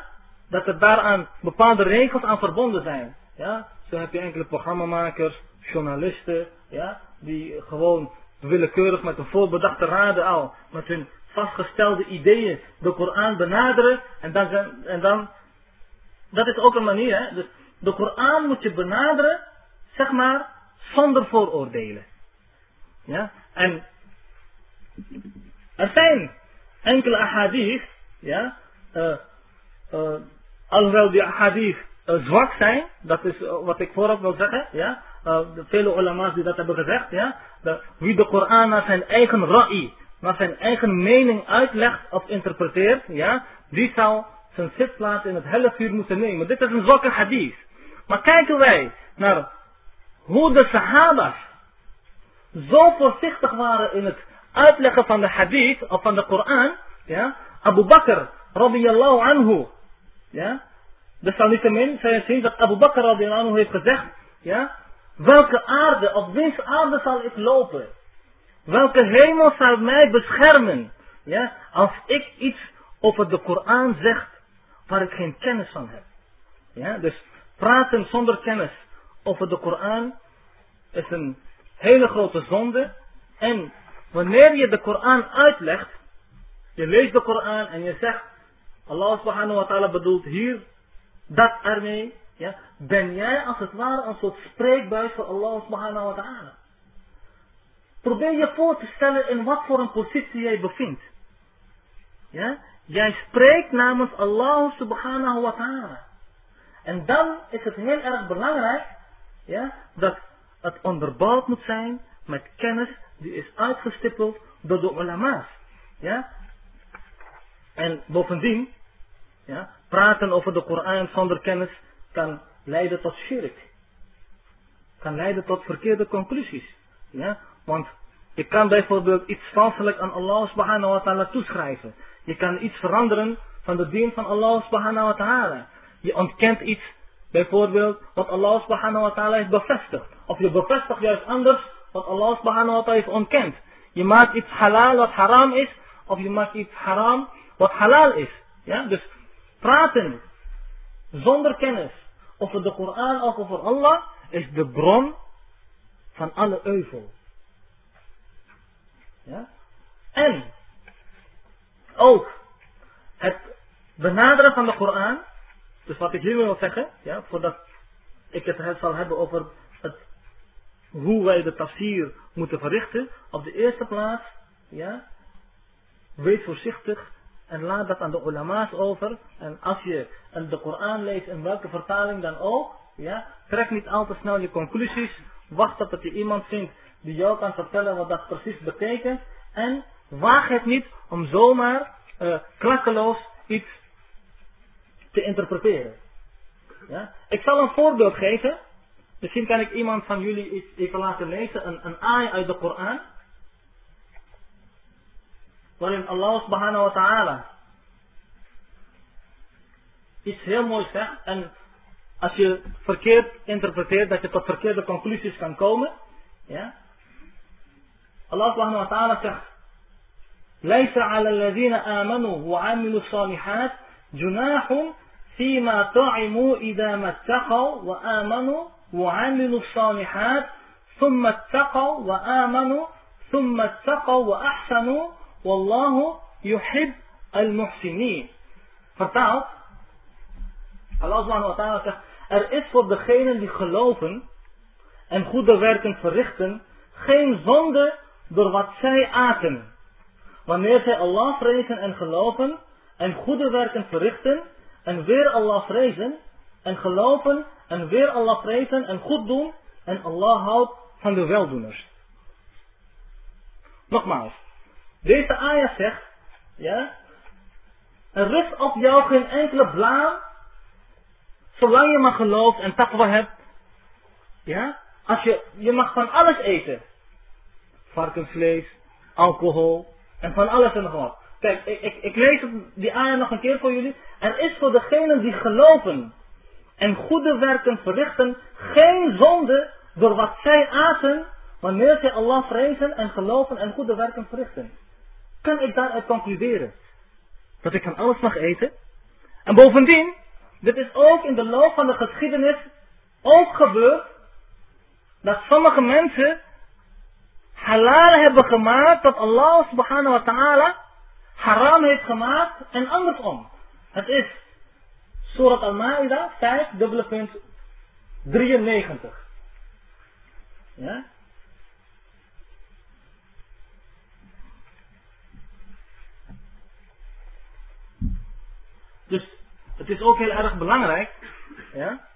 dat er daaraan bepaalde regels aan verbonden zijn. Ja, zo heb je enkele programmamakers, journalisten, ja, die gewoon willekeurig met een voorbedachte raden al, met hun vastgestelde ideeën de Koran benaderen en dan, en dan dat is ook een manier, hè? Dus de Koran moet je benaderen, zeg maar, zonder vooroordelen. Ja? En er zijn enkele ahadith, ja, uh, uh, alhoewel die ahadith uh, zwak zijn, dat is wat ik vooraf wil zeggen, ja, de vele ulama's die dat hebben gezegd, ja, de, wie de Koran naar zijn eigen ra'i, naar zijn eigen mening uitlegt of interpreteert, ja, die zou zijn zitplaats in het hellevuur moeten nemen. Dit is een zwakke hadith. Maar kijken wij naar hoe de Sahaba's zo voorzichtig waren in het uitleggen van de hadith of van de Koran, ja, Abu Bakr radiyallahu anhu, ja, desalniettemin zou je zien dat Abu Bakr radiyallahu anhu heeft gezegd, ja, welke aarde, op wiens aarde zal ik lopen? Welke hemel zal mij beschermen? Ja, als ik iets over de Koran zeg waar ik geen kennis van heb. Ja, dus praten zonder kennis over de Koran is een hele grote zonde. En wanneer je de Koran uitlegt, je leest de Koran en je zegt, Allah subhanahu wa ta'ala bedoelt hier dat ermee, ja, ben jij als het ware een soort spreekbuis voor Allah subhanahu wa ta'ala. Probeer je voor te stellen in wat voor een positie jij bevindt. Ja? Jij spreekt namens Allah subhanahu wa ta'ala. En dan is het heel erg belangrijk ja, dat het onderbouwd moet zijn met kennis die is uitgestippeld door de ulama's. Ja? En bovendien, ja, praten over de Koran zonder kennis kan leiden tot shirk. Kan leiden tot verkeerde conclusies. Ja? Want je kan bijvoorbeeld iets valselijk aan Allah subhanahu wa ta'ala toeschrijven. Je kan iets veranderen van de dien van Allah subhanahu wa ta'ala. Je ontkent iets, bijvoorbeeld, wat Allah subhanahu wa ta'ala heeft bevestigd. Of je bevestigt juist anders wat Allah subhanahu wa ta'ala heeft ontkent. Je maakt iets halal wat haram is, of je maakt iets haram wat halal is. Ja? Dus praten zonder kennis over de Koran of over Allah is de bron van alle euvel. Ja? En ook het benaderen van de Koran, dus wat ik hier wil zeggen, ja, voordat ik het zal hebben over het, hoe wij de tafsir moeten verrichten, op de eerste plaats, ja, wees voorzichtig en laat dat aan de ulama's over. En als je de Koran leest in welke vertaling dan ook, ja, trek niet al te snel je conclusies. Wacht tot je iemand vindt die jou kan vertellen wat dat precies betekent. En waag het niet om zomaar uh, klakkeloos iets te interpreteren. Ja? Ik zal een voorbeeld geven. Misschien kan ik iemand van jullie iets even laten lezen. Een, een aai uit de Koran. Waarin Allah subhanahu wa ta'ala iets heel moois zegt. En als je verkeerd interpreteert, dat je tot verkeerde conclusies kan komen. Ja? Subhanahu wa ta'ala zegt. ليس على الذين آمنوا وعملوا الصالحات جناح فيما طعموا إذا ما اتقوا وآمنوا وعملوا الصالحات ثم اتقوا وآمنوا ثم اتقوا وأحسنوا والله يحب المحسنين Vertaald, Allah subhanahu wa ta'ala zegt, er is voor degenen die geloven en goede werken verrichten, geen zonde door wat zij aten. Wanneer zij Allah vrezen en geloven en goede werken verrichten en weer Allah vrezen en geloven en weer Allah vrezen en goed doen en Allah houdt van de weldoeners. Nogmaals, deze ayah zegt, ja, er rust op jou geen enkele blaam, zolang je maar gelooft en takwa hebt, ja, als je, je mag van alles eten. Varkensvlees, alcohol, En van alles en nog wat. Kijk, ik, ik, ik lees die ayah nog een keer voor jullie. Er is voor degenen die geloven en goede werken verrichten geen zonde door wat zij aten wanneer zij Allah vrezen en geloven en goede werken verrichten. Kan ik daaruit concluderen? Dat ik van alles mag eten? En bovendien, dit is ook in de loop van de geschiedenis ook gebeurd dat sommige mensen halal hebben gemaakt dat Allah subhanahu wa ta'ala haram heeft gemaakt en andersom. Het is Surat Al-Ma'idah 5, dubbele punt 93. Ja? Dus het is ook heel erg belangrijk. Ja?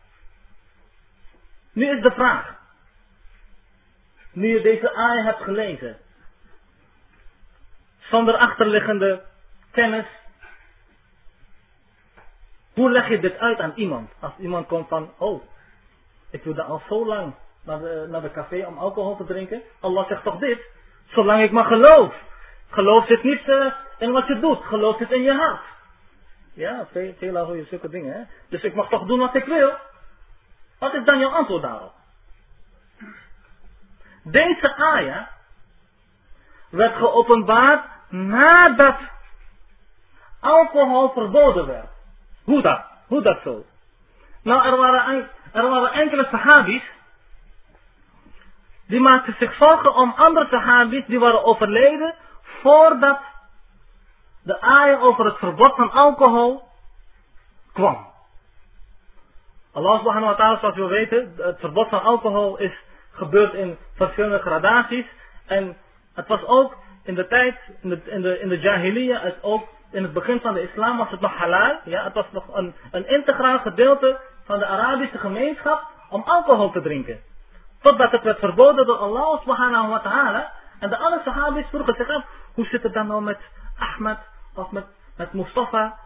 Nu is de vraag. Nu je deze aai hebt gelezen. Zonder achterliggende kennis. Hoe leg je dit uit aan iemand? Als iemand komt van, oh, ik wilde al zo lang naar de, naar de café om alcohol te drinken. Allah zegt toch dit? Zolang ik maar geloof. Geloof zit niet uh, in wat je doet. Geloof zit in je hart. Ja, veel, veel hoor je zulke dingen. Hè? Dus ik mag toch doen wat ik wil. Wat is dan jouw antwoord daarop? Deze aya werd geopenbaard nadat alcohol verboden werd. Hoe dat? Hoe dat zo? Nou, er waren, er waren enkele sahabis die maakten zich zorgen om andere sahabis die waren overleden voordat de aya over het verbod van alcohol kwam. Allah subhanahu wa ta'ala, zoals we weten, het verbod van alcohol is gebeurd in verschillende gradaties. En het was ook in de tijd, in de, in de, in de jahiliya, het ook in het begin van de islam was het nog halal. Ja, het was nog een, een integraal gedeelte van de Arabische gemeenschap om alcohol te drinken. Totdat het werd verboden door Allah subhanahu wa ta'ala. En de andere sahabis vroegen zich af, hoe zit het dan nou met Ahmed of met, met Mustafa,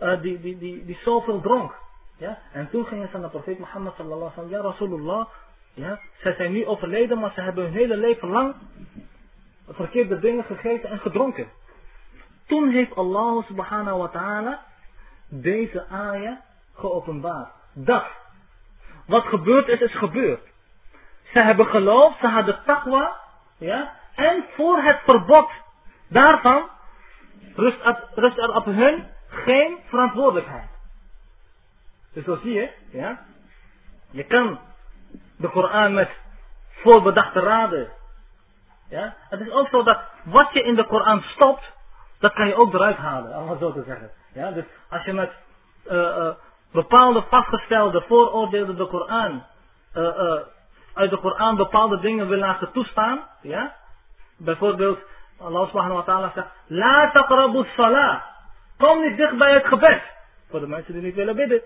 uh, die, die, die, die zoveel dronk. Ja? En toen gingen ze naar de profeet Mohammed sallallahu alaihi wasallam, ja Rasulullah, ja, zij zijn nu overleden, maar ze hebben hun hele leven lang verkeerde dingen gegeten en gedronken. Toen heeft Allah subhanahu wa ta'ala deze ayah geopenbaard. Dat. Wat gebeurd is, is gebeurd. Ze hebben geloofd, ze hadden taqwa. Ja, en voor het verbod daarvan rust, rust er op hun geen verantwoordelijkheid. Dus zo zie je, ja. Je kan de Koran met voorbedachte raden. Ja. Het is ook zo dat wat je in de Koran stopt, dat kan je ook eruit halen, om zo te zeggen. Ja. Dus als je met uh, uh, bepaalde vastgestelde vooroordelen de Koran, uh, uit de Koran bepaalde dingen wil laten toestaan, ja. Bijvoorbeeld, Allah subhanahu wa ta'ala zegt, La taqrabu salah. Kom niet dicht bij het gebed. Voor de mensen die niet willen bidden.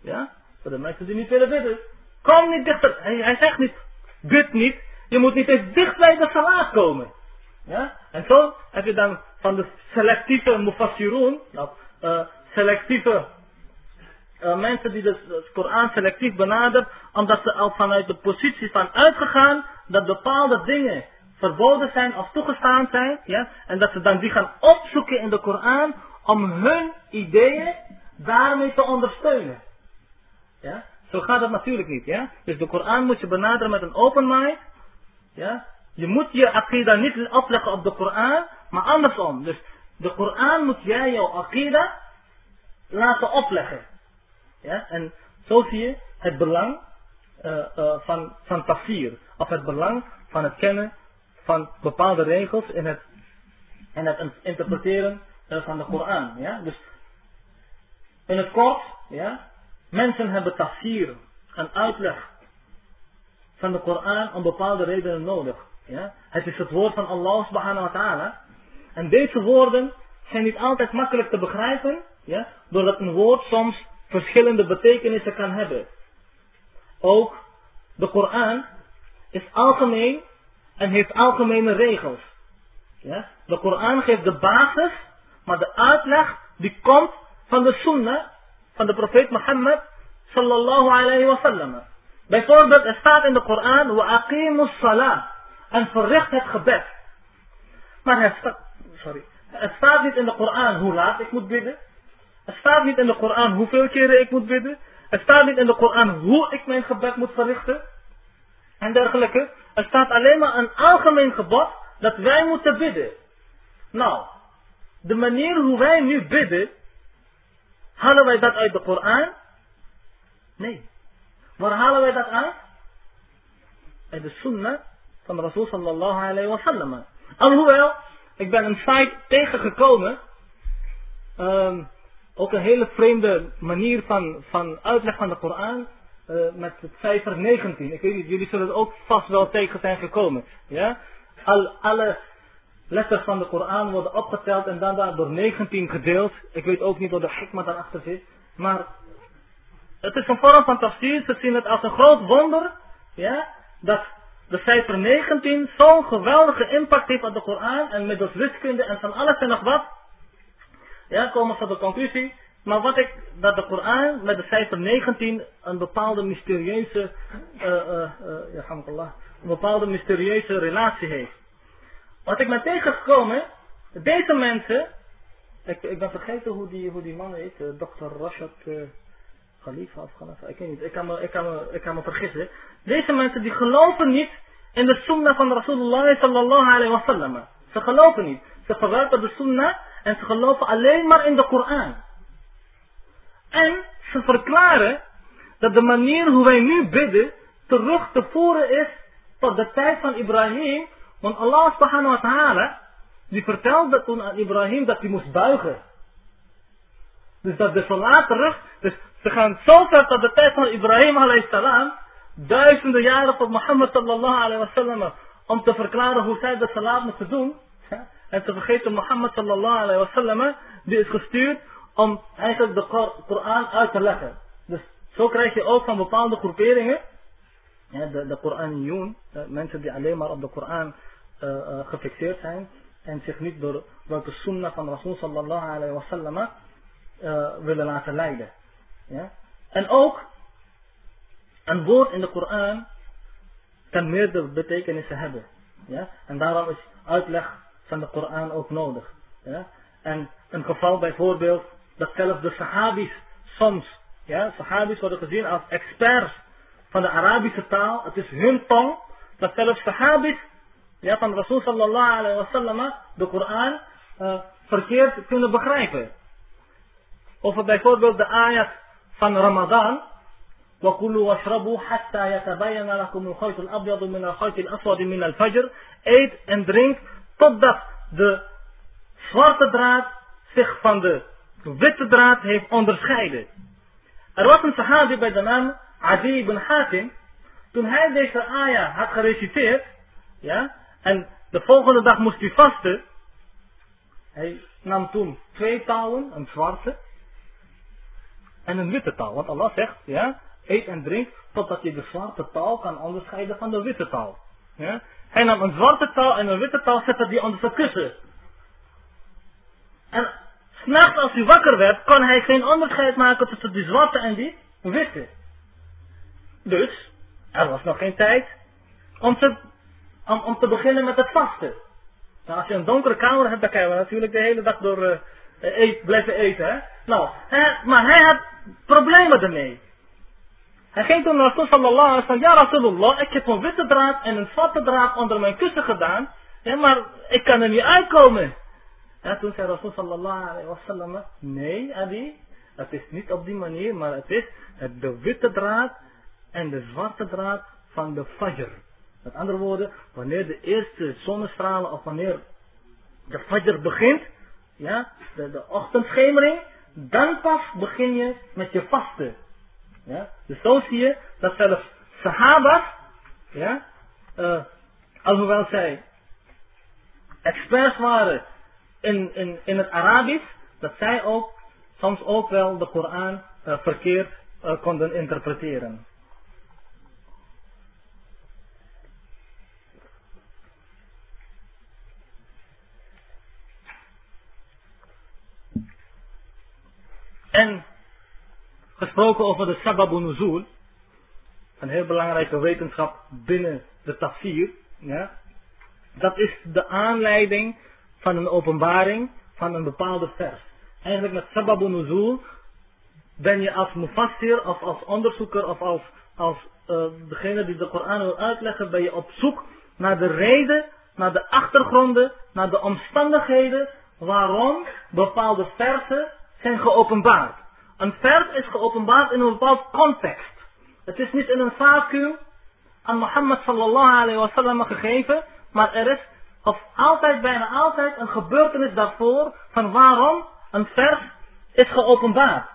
Ja? Voor de mensen die niet willen bidden. Kom niet dichter. Hij, hij zegt niet, bid niet. Je moet niet eens dicht bij de salat komen. Ja? En zo heb je dan van de selectieve mufassirun, nou, uh, selectieve uh, mensen die de, de Koran selectief benaderen, omdat ze al vanuit de positie van uitgegaan dat bepaalde dingen verboden zijn of toegestaan zijn, ja, en dat ze dan die gaan opzoeken in de Koran om hun ideeën daarmee te ondersteunen. Ja? Zo gaat het natuurlijk niet. Ja? Dus de Koran moet je benaderen met een open mind. Ja? Je moet je akida niet opleggen op de Koran, maar andersom. Dus de Koran moet jij jouw akida laten opleggen. Ja? En zo zie je het belang uh, uh, van, van tafsir. Of het belang van het kennen van bepaalde regels in het, in het interpreteren uh, van de Koran. Ja? Dus in het kort, ja, Mensen hebben tafsir, een uitleg van de Koran om bepaalde redenen nodig. Ja? Het is het woord van Allah subhanahu wa ta'ala. En deze woorden zijn niet altijd makkelijk te begrijpen, ja? doordat een woord soms verschillende betekenissen kan hebben. Ook de Koran is algemeen en heeft algemene regels. Ja? De Koran geeft de basis, maar de uitleg die komt van de sunnah van de profeet Mohammed sallallahu alayhi wa sallam. Bijvoorbeeld, er staat in de Koran, wa aqimus salah. En verricht het gebed. Maar er sorry. Het staat niet in de Koran hoe laat ik moet bidden. Het staat niet in de Koran hoeveel keren ik moet bidden. Het staat niet in de Koran hoe ik mijn gebed moet verrichten. En dergelijke. Er staat alleen maar een algemeen gebod dat wij moeten bidden. Nou, de manier hoe wij nu bidden, halen wij dat uit de Koran? Nee. Waar halen wij dat uit? Uit de sunnah van de Rasul sallallahu alayhi wa sallam. Alhoewel, ik ben een site tegengekomen. Um, ook een hele vreemde manier van, van uitleg van de Koran. Uh, met het cijfer 19. Ik weet niet, jullie zullen er ook vast wel tegen zijn gekomen. Ja? Al, alle letters van de Koran worden opgeteld en dan door 19 gedeeld. Ik weet ook niet wat de hikma daarachter zit. Maar het is een vorm van tafsir. Ze zien het als een groot wonder. Ja? Dat de cijfer 19 zo'n geweldige impact heeft op de Koran. En middels wiskunde en van alles en nog wat. Ja, komen ze tot de conclusie. Maar wat ik, dat de Koran met de cijfer 19 een bepaalde mysterieuze, uh, uh, ja, een bepaalde mysterieuze relatie heeft. Wat ik ben tegengekomen, deze mensen, ik, ik ben vergeten hoe die, hoe die man heet, uh, Dr. Rashad uh, Khalifa of Khalifa, ik weet niet, ik kan, me, ik, kan me, ik kan me vergissen. Deze mensen die geloven niet in de sunnah van Rasulullah sallallahu alayhi wa sallam. Ze geloven niet. Ze verwerpen de sunnah en ze geloven alleen maar in de Koran. En ze verklaren dat de manier hoe wij nu bidden terug te voeren is tot de tijd van Ibrahim. Want Allah subhanahu wa ta'ala, die vertelde toen aan Ibrahim dat hij moest buigen. Dus dat de salat terug, dus ze gaan zo ver tot de tijd van Ibrahim alayhi salam, duizenden jaren tot Mohammed sallallahu alayhi wa sallam, om te verklaren hoe zij de salat moesten doen. En te vergeten Mohammed sallallahu alayhi wa sallam, die is gestuurd om eigenlijk de Koran uit te leggen. Dus zo krijg je ook van bepaalde groeperingen, ja, de, de Koraniyun, mensen die alleen maar op de Koran gefixeerd zijn en zich niet door, door de sunnah van Rasul sallallahu alayhi wa sallam uh, willen laten leiden. Ja? En ook, een woord in de Koran kan meerdere betekenissen hebben. Ja? En daarom is uitleg van de Koran ook nodig. Ja? En een geval bijvoorbeeld dat zelfs de Sahabis soms, ja, Sahabis worden gezien als experts van de Arabische taal. Het is hun tong. Dat zelfs Sahabis ja, van Rasul sallallahu alayhi wa sallam de Koran uh, verkeerd kunnen begrijpen. Of bijvoorbeeld de ayat van Ramadan. وكلوا واشربوا حتى يتبين لكم الخيط الأبيض من الخيط الأسود من الفجر. Eet en drink totdat de zwarte draad zich van de witte draad heeft onderscheiden. Er was een sahabi bij de naam Adi ibn Hatim. Toen hij deze ayah had gereciteerd, ja, en de volgende dag moest hij vasten. Hij nam toen twee touwen, een zwarte en een witte touw. Want Allah zegt, ja, eet en drink totdat je de zwarte touw kan onderscheiden van de witte touw. Ja. Hij nam een zwarte touw en een witte touw, zette die onder zijn kussen. En S'nachts als hij wakker werd, kon hij geen onderscheid maken tussen die zwarte en die witte. Dus, er was nog geen tijd om te, om, om te beginnen met het vasten. Nou, als je een donkere kamer hebt, dan kan je natuurlijk de hele dag door uh, eet, blijven eten. Hè? Nou, maar hij had problemen ermee. Hij ging toen naar Rasul sallallahu alaihi wasallam, ja Rasulullah, ik heb een witte draad en een zwarte draad onder mijn kussen gedaan, maar ik kan er niet uitkomen. En toen zei Rasul sallallahu alayhi wa sallam, nee Adi, het is niet op die manier, maar het is de witte draad en de zwarte draad van de fajr. Met andere woorden, wanneer de eerste zonnestralen of wanneer de fajr begint, ja, de, de ochtendschemering, dan pas begin je met je vasten. Ja, dus zo zie je dat zelfs sahabas, ja, uh, alhoewel zij experts waren in, in, in het Arabisch, dat zij ook soms ook wel de Koran uh, verkeerd uh, konden interpreteren. En gesproken over de Sababun Nuzul, een heel belangrijke wetenschap binnen de tafsir, ja, dat is de aanleiding van een openbaring van een bepaalde vers. Eigenlijk met sababun nuzul ben je als mufassir of als onderzoeker of als, als uh, degene die de Koran wil uitleggen, ben je op zoek naar de reden, naar de achtergronden, naar de omstandigheden waarom bepaalde versen zijn geopenbaard. Een vers is geopenbaard in een bepaald context. Het is niet in een vacuüm aan Mohammed sallallahu alayhi wa sallam gegeven, maar er is of altijd, bijna altijd, een gebeurtenis daarvoor van waarom een vers is geopenbaard.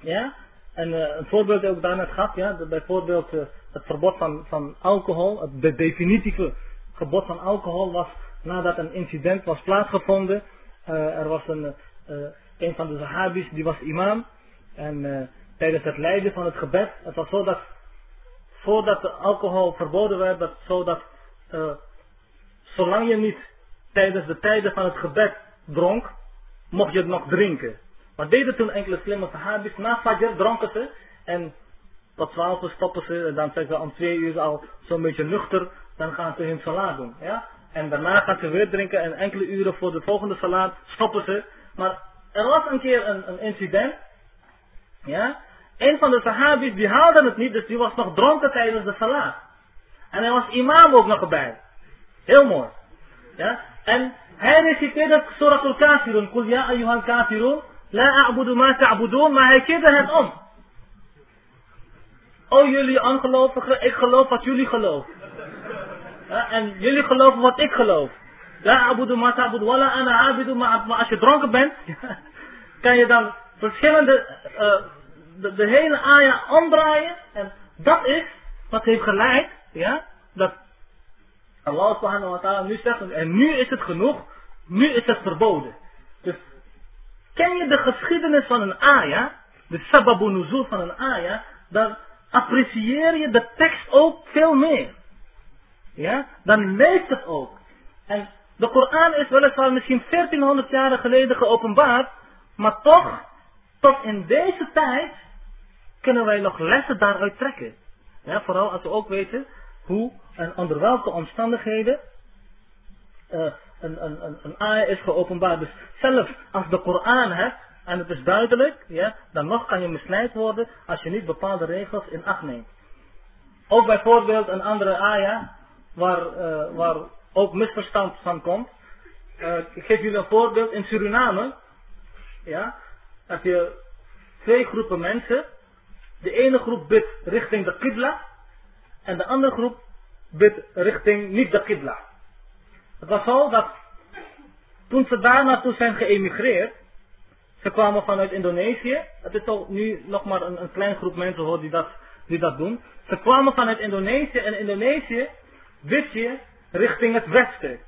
Ja? En uh, een voorbeeld dat ik daarnet gaf, ja, bijvoorbeeld uh, het verbod van, van alcohol, het de definitieve gebod van alcohol was nadat een incident was plaatsgevonden. Uh, er was een, een van de sahabis, die was imam. En tijdens het leiden van het gebed, het was zo dat voordat de alcohol verboden werd, dat zodat zolang je niet tijdens de tijden van het gebed dronk, mocht je het nog drinken. Maar deden toen enkele slimme sahabis, na Fajr dronken ze en tot 12 uur stoppen ze en dan zeggen ze om twee uur al zo'n beetje nuchter, dan gaan ze hun salaat doen. Ja? En daarna gaan ze weer drinken en enkele uren voor de volgende salaat stoppen ze. Maar er was een keer een, een incident. Ja? Een van de sahabis die haalde het niet, dus die was nog dronken tijdens de salaat. En hij was imam ook nog erbij. Heel mooi. Ja? En hij reciteerde Surah al-Kafirun. Kul ya ayyuhal kafirun. La a'budu ma ta'budun. Maar hij keerde het om. Oh jullie ongelovigen, ik geloof wat jullie geloven. En jullie geloven wat ik geloof. La a'budu ma ta'budun. Wala ana abidu ma Maar als je dronken bent, kan je dan verschillende, uh, de, de hele aya omdraaien. En dat is wat heeft geleid, ja, dat Allah subhanahu wa ta'ala nu zegt, en nu is het genoeg, nu is het verboden. Dus ken je de geschiedenis van een aya, de sababu nuzul van een aya, dan apprecieer je de tekst ook veel meer. Ja, dan leest het ook. En de Koran is weliswaar misschien 1400 jaar geleden geopenbaard, maar toch, tot in deze tijd, kunnen wij nog lessen daaruit trekken. Ja, vooral als we ook weten hoe en onder welke omstandigheden uh, een, een, een, een is geopenbaard. Dus zelfs als de Koran hebt, en het is duidelijk, ja, dan nog kan je misleid worden als je niet bepaalde regels in acht neemt. Ook bijvoorbeeld een andere aya, waar, uh, waar ook misverstand van komt. Uh, ik geef jullie een voorbeeld. In Suriname, ja, heb je twee groepen mensen. De ene groep bidt richting de Qibla. En de andere groep bidt richting niet de Qibla. Het was zo dat toen ze daar naartoe zijn geëmigreerd, ze kwamen vanuit Indonesië. Het is toch nu nog maar een, een klein groep mensen hoor die dat, die dat doen. Ze kwamen vanuit Indonesië en Indonesië bid je richting het westen.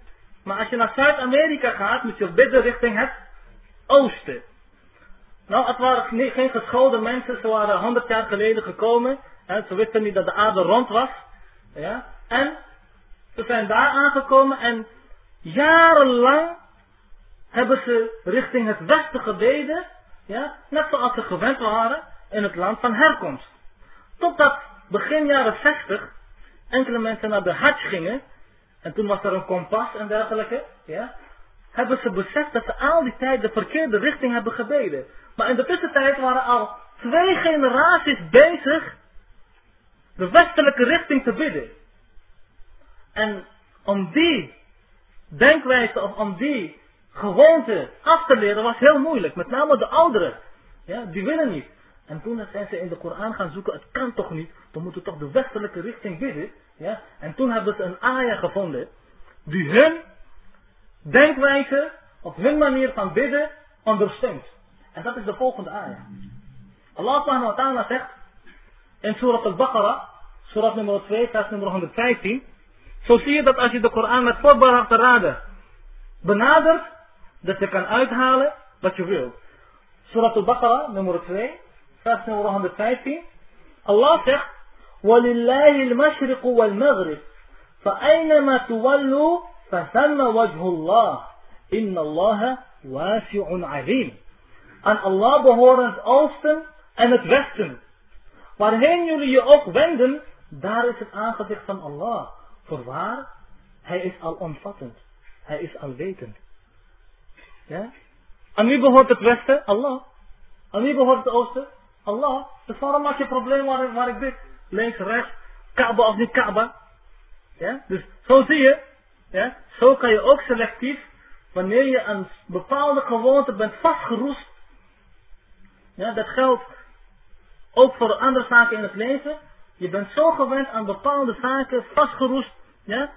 Maar als je naar Zuid-Amerika gaat, moet je bidden richting het oosten. Nou, het waren geen geschoolde mensen, ze waren honderd jaar geleden gekomen. En ze wisten niet dat de aarde rond was. Ja? En ze zijn daar aangekomen en jarenlang hebben ze richting het westen gebeden. Ja? Net zoals ze gewend waren in het land van herkomst. Totdat begin jaren 60 enkele mensen naar de Hajj gingen. En toen was er een kompas en dergelijke. Ja? Hebben ze beseft dat ze al die tijd de verkeerde richting hebben gebeden. Maar in de tussentijd waren al twee generaties bezig de westelijke richting te bidden. En om die denkwijze of om die gewoonte af te leren was heel moeilijk. Met name de ouderen. Ja, die willen niet. En toen zijn ze in de Koran gaan zoeken, het kan toch niet, we moeten toch de westelijke richting bidden. Ja? En toen hebben ze een aya gevonden, die hun denkwijze of hun manier van bidden ondersteunt. En dat is de volgende aya. Allah subhanahu wa ta'ala zegt, in Surah al-Baqarah, Surah nummer 2, vers nummer 115. Zo zie je dat als je de Koran met voorbedachte raden benadert, dat je kan uithalen wat je wilt. Surah al-Baqarah, nummer 2, vers nummer 115. Allah zegt, وَلِلَّهِ الْمَشْرِقُ وَالْمَغْرِبُ فَأَيْنَمَا تُوَلُّوا فَثَمَّ وَجْهُ اللَّهِ إِنَّ اللَّهَ وَاسِعٌ عَلِيمٌ Aan Allah behoren het oosten en het westen. Waarheen jullie je ook wenden, daar is het aangezicht van Allah. Voorwaar, hij is al omvattend. Hij is alwetend. Ja? Aan wie behoort het westen? Allah. Aan wie behoort het oosten? Allah. Dus waarom maak je probleem waar, waar ik dit? Links, rechts, Kaaba of niet Kaaba? Ja? Dus zo zie je, ja? zo kan je ook selectief, wanneer je een bepaalde gewoonte bent vastgeroest, ja, dat geldt ook voor andere zaken in het leven. Je bent zo gewend aan bepaalde zaken, vastgeroest, ja?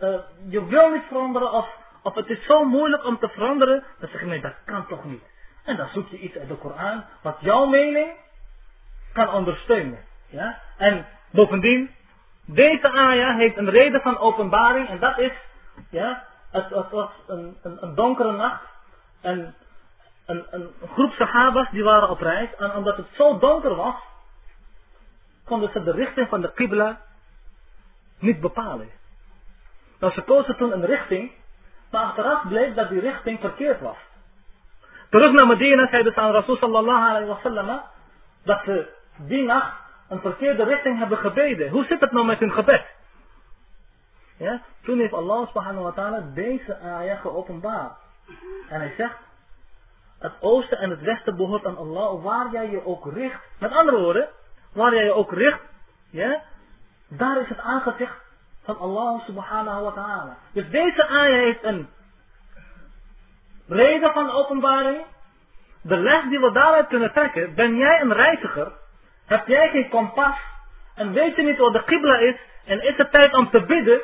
Uh, je wil niet veranderen of, of het is zo moeilijk om te veranderen, dan zeg je nee, dat kan toch niet. En dan zoek je iets uit de Koran wat jouw mening kan ondersteunen. Ja? En bovendien, deze ayah heeft een reden van openbaring en dat is, ja, het, was een, een, een donkere nacht en een, een, groep sahabas die waren op reis en omdat het zo donker was, konden ze de richting van de qibla niet bepalen. Nou, ze kozen toen een richting, maar achteraf bleek dat die richting verkeerd was. Terug naar Medina zeiden ze aan Rasul sallallahu alayhi wa sallam dat ze die nacht een verkeerde richting hebben gebeden. Hoe zit het nou met hun gebed? Ja? Toen heeft Allah subhanahu wa ta'ala deze ayah geopenbaard. En hij zegt, het oosten en het westen behoort aan Allah, waar jij je ook richt. Met andere woorden, waar jij je ook richt, ja, daar is het aangezicht van Allah subhanahu wa ta'ala. Dus deze ayah heeft een reden van openbaring. De les die we daaruit kunnen trekken, ben jij een reiziger, heb jij geen kompas en weet je niet wat de qibla is en is het tijd om te bidden,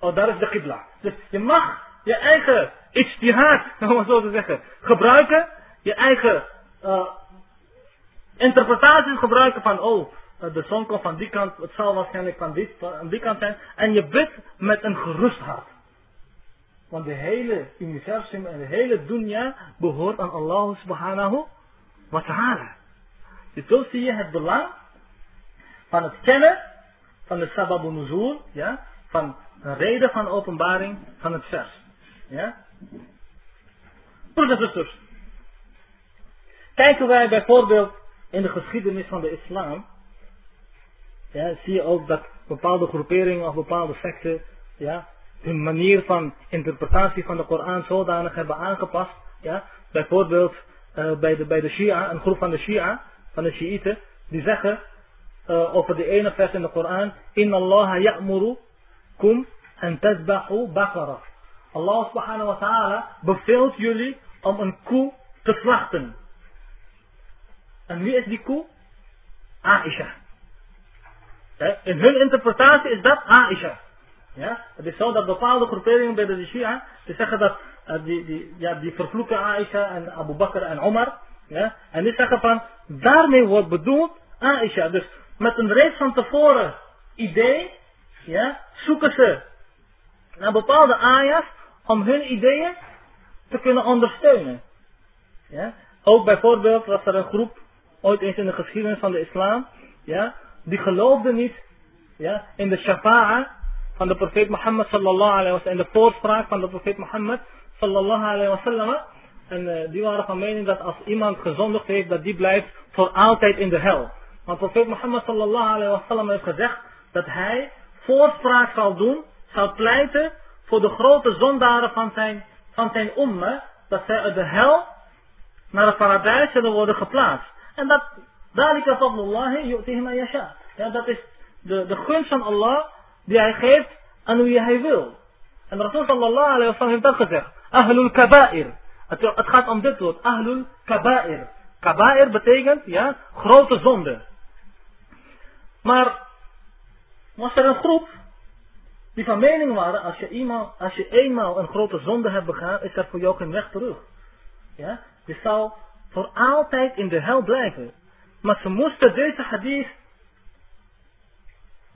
oh daar is de qibla. Dus je mag je eigen ijtihad, om het zo te zeggen, gebruiken, je eigen uh, interpretaties gebruiken van, oh, eh, de zon komt van die kant, het zal waarschijnlijk van die, van die kant zijn. En je bidt met een gerust hart. Want de hele universum en de hele dunya behoort aan Allah subhanahu wa ta'ala. Dus zo zie je het belang van het kennen van de sababu nuzul, ja, van een reden van openbaring van het vers. Ja? Broeders kijken wij bijvoorbeeld in de geschiedenis van de islam, ja, zie je ook dat bepaalde groeperingen of bepaalde secten ja, hun manier van interpretatie van de Koran zodanig hebben aangepast. Ja. Bijvoorbeeld uh, bij, de, bij de Shia, een groep van de Shia, van de Shiiten, die zeggen uh, over de ene vers in de Koran, Inna Allah ya'muru kum en tazbahu bakara. Allah subhanahu wa ta'ala beveelt jullie om een koe te slachten. En wie is die koe? Aisha. In hun interpretatie is dat Aisha. Ja? Het is zo dat bepaalde groeperingen bij de Shia, die zeggen dat uh, die, die, ja, die vervloeken Aisha en Abu Bakr en Omar. Ja? En die zeggen van, daarmee wordt bedoeld Aisha. Dus met een reeds van tevoren idee, ja, zoeken ze naar bepaalde ayahs om hun ideeën te kunnen ondersteunen. Ja? Ook bijvoorbeeld was er een groep, ooit eens in de geschiedenis van de islam, ja, die geloofden niet ja, in de shafa'a van de profeet Mohammed sallallahu alayhi wa sallam, in de voorspraak van de profeet Mohammed sallallahu alayhi wa sallam. En uh, die waren van mening dat als iemand gezondigd heeft, dat die blijft voor altijd in de hel. Maar profeet Mohammed sallallahu alayhi wa sallam heeft gezegd dat hij voorspraak zal doen, zal pleiten voor de grote zondaren van zijn, van zijn umme, dat zij uit de hel naar het paradijs zullen worden geplaatst. En dat, dalika fadlullahi yu'tihi ma yasha. Ja, dat is de, de gunst van Allah die hij geeft aan wie hij wil. En Rasul sallallahu alayhi wa sallam heeft dat gezegd. Ahlul kaba'ir. Het, het gaat om dit woord. Ahlul kaba'ir. Kaba'ir betekent, ja, grote zonde. Maar was er een groep die van mening waren, als je, eenmaal, als je eenmaal een grote zonde hebt begaan, is er voor jou geen weg terug. Ja? Je zal voor altijd in de hel blijven. Maar ze moesten deze hadith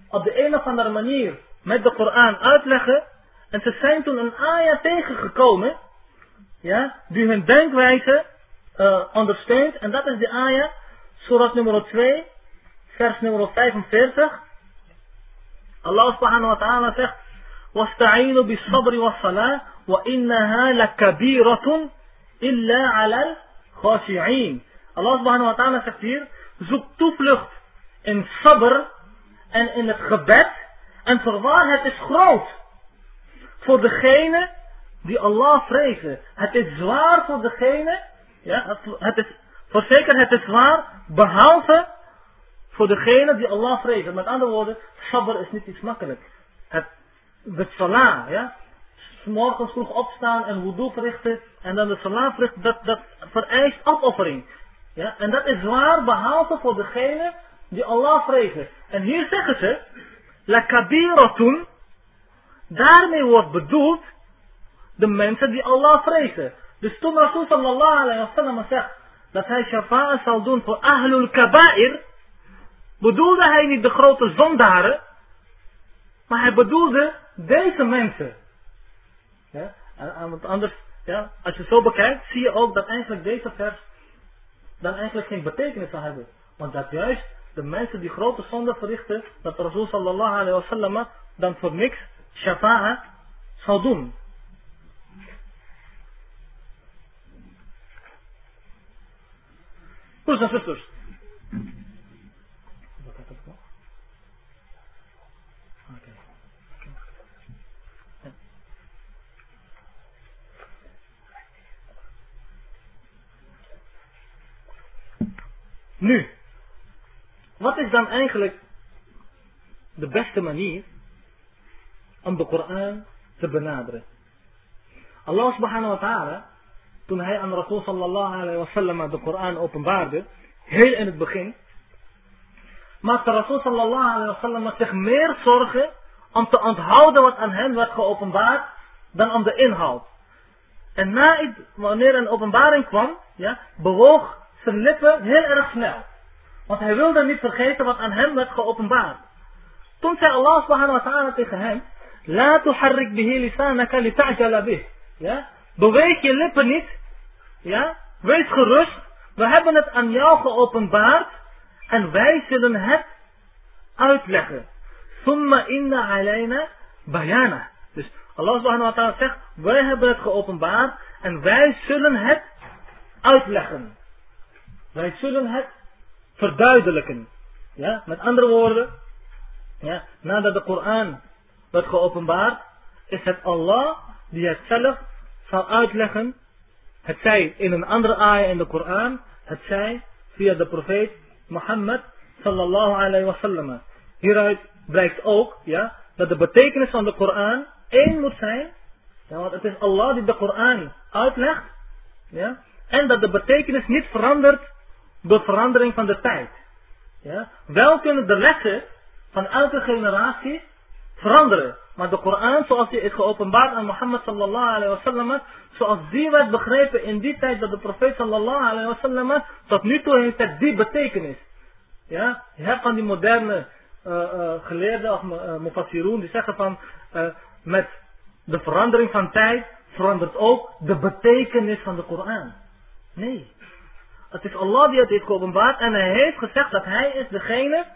op de een of andere manier met de Koran uitleggen. En ze zijn toen een ayah tegengekomen, ja, die hun denkwijze uh, ondersteunt. En dat is de ayah, surat nummer 2, vers nummer 45. Allah subhanahu wa ta'ala zegt, وَاسْتَعِينُوا بِالصَّبْرِ وَالصَّلَاةِ وَإِنَّهَا لَكَبِيرَةٌ إِلَّا عَلَى الْخَاشِعِينَ Allah subhanahu wa ta'ala zegt hier, zoek toevlucht in sabr en in het gebed. En voorwaar, het is groot. Voor degene die Allah vrezen. Het is zwaar voor degene, ja, het, het is, voorzeker het is zwaar, behalve voor degene die Allah vrezen. Met andere woorden, sabr is niet iets makkelijk. Het, de salah, ja, morgens vroeg opstaan en wudu verrichten en dan de salah verrichten, dat, dat vereist opoffering. Ja, en dat is zwaar behalve voor degene die Allah vrezen. En hier zeggen ze, la kabiratun, daarmee wordt bedoeld de mensen die Allah vrezen. Dus toen Rasul sallallahu alayhi wa sallam zegt dat hij shafa'a zal doen voor ahlul kabair, bedoelde hij niet de grote zondaren, maar hij bedoelde deze mensen. Ja? En, anders, ja, als je zo bekijkt, zie je ook dat eigenlijk deze vers dan eigenlijk geen betekenis zal hebben. Want dat juist de mensen die grote zonde verrichten, dat Rasul sallallahu alayhi wa sallam dan voor niks shafa'a zal doen. Broers en zusters. Nu, wat is dan eigenlijk de beste manier om de Koran te benaderen? Allah subhanahu wa ta'ala, toen hij aan Rasul sallallahu alayhi wa sallam de Koran openbaarde, heel in het begin, maakte Rasul sallallahu alayhi wa sallam zich meer zorgen om te onthouden wat aan hem werd geopenbaard, dan om de inhoud. En wanneer een openbaring kwam, ja, bewoog zijn lippen heel erg snel. Want hij wilde niet vergeten wat aan hem werd geopenbaard. Toen zei Allah subhanahu wa ta'ala tegen hem, La tuharrik bihi lisanaka li ta'jala bih. Ja? Beweeg je lippen niet. Ja? Wees gerust. We hebben het aan jou geopenbaard. En wij zullen het uitleggen. Summa inna alayna bayana. Dus Allah subhanahu wa ta'ala zegt, wij hebben het geopenbaard. En wij zullen het uitleggen. Wij zullen het verduidelijken. Ja, met andere woorden, ja, nadat de Koran werd geopenbaard, is het Allah die het zelf zal uitleggen. Het zij in een andere ayah in de Koran, het zij via de profeet Mohammed sallallahu alayhi wa sallam. Hieruit blijkt ook ja, dat de betekenis van de Koran één moet zijn. Ja, want het is Allah die de Koran uitlegt. Ja, en dat de betekenis niet verandert door verandering van de tijd. Ja? Wel kunnen de lessen van elke generatie veranderen. Maar de Koran, zoals die is geopenbaard aan Mohammed sallallahu alayhi wa sallam, zoals die werd begrepen in die tijd dat de profeet sallallahu alayhi wa sallam, tot nu toe heeft het die betekenis. Ja? Je hebt van die moderne uh, uh, geleerden of uh, die zeggen van, met de verandering van tijd verandert ook de betekenis van de Koran. Nee. Het is Allah die het heeft geopenbaard en hij heeft gezegd dat hij is degene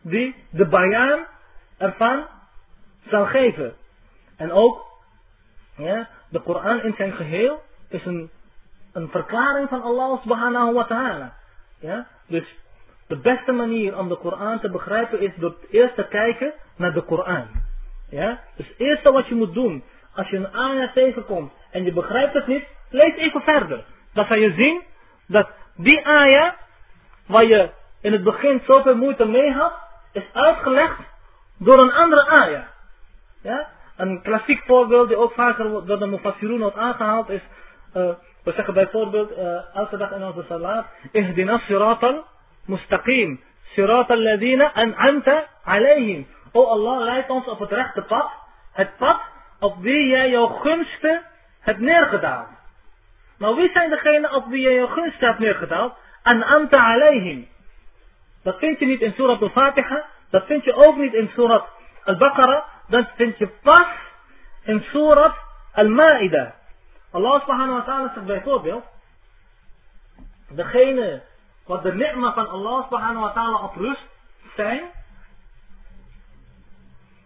die de bayan ervan zal geven. En ook, ja, de Koran in zijn geheel is een, een verklaring van Allah subhanahu wa ta'ala. Ja, dus de beste manier om de Koran te begrijpen is door eerst te kijken naar de Koran. Ja, dus het eerste wat je moet doen, als je een ayah tegenkomt en je begrijpt het niet, lees even verder. Dan zal je zien dat die ayah, waar je in het begin zoveel moeite mee had, is uitgelegd door een andere ayah. Ja? Een klassiek voorbeeld die ook vaker door de Mufassirun wordt aangehaald is, uh, we zeggen bijvoorbeeld uh, elke dag in onze salat, Ihdina siratal mustaqim, siratal ladina an'amta alayhim. O Allah, leid ons op het rechte pad, het pad op wie jij jouw gunsten hebt neergedaan. Maar wie zijn degenen op wie je je gunst hebt neergedaald? An anta alayhim. Dat vind je niet in Surat al-Fatiha. Dat vind je ook niet in Surat al-Baqarah. Dat vind je pas in Surat al-Ma'idah. Allah subhanahu wa ta'ala zegt bijvoorbeeld. Degene wat de ni'ma van Allah subhanahu wa ta'ala op rust zijn.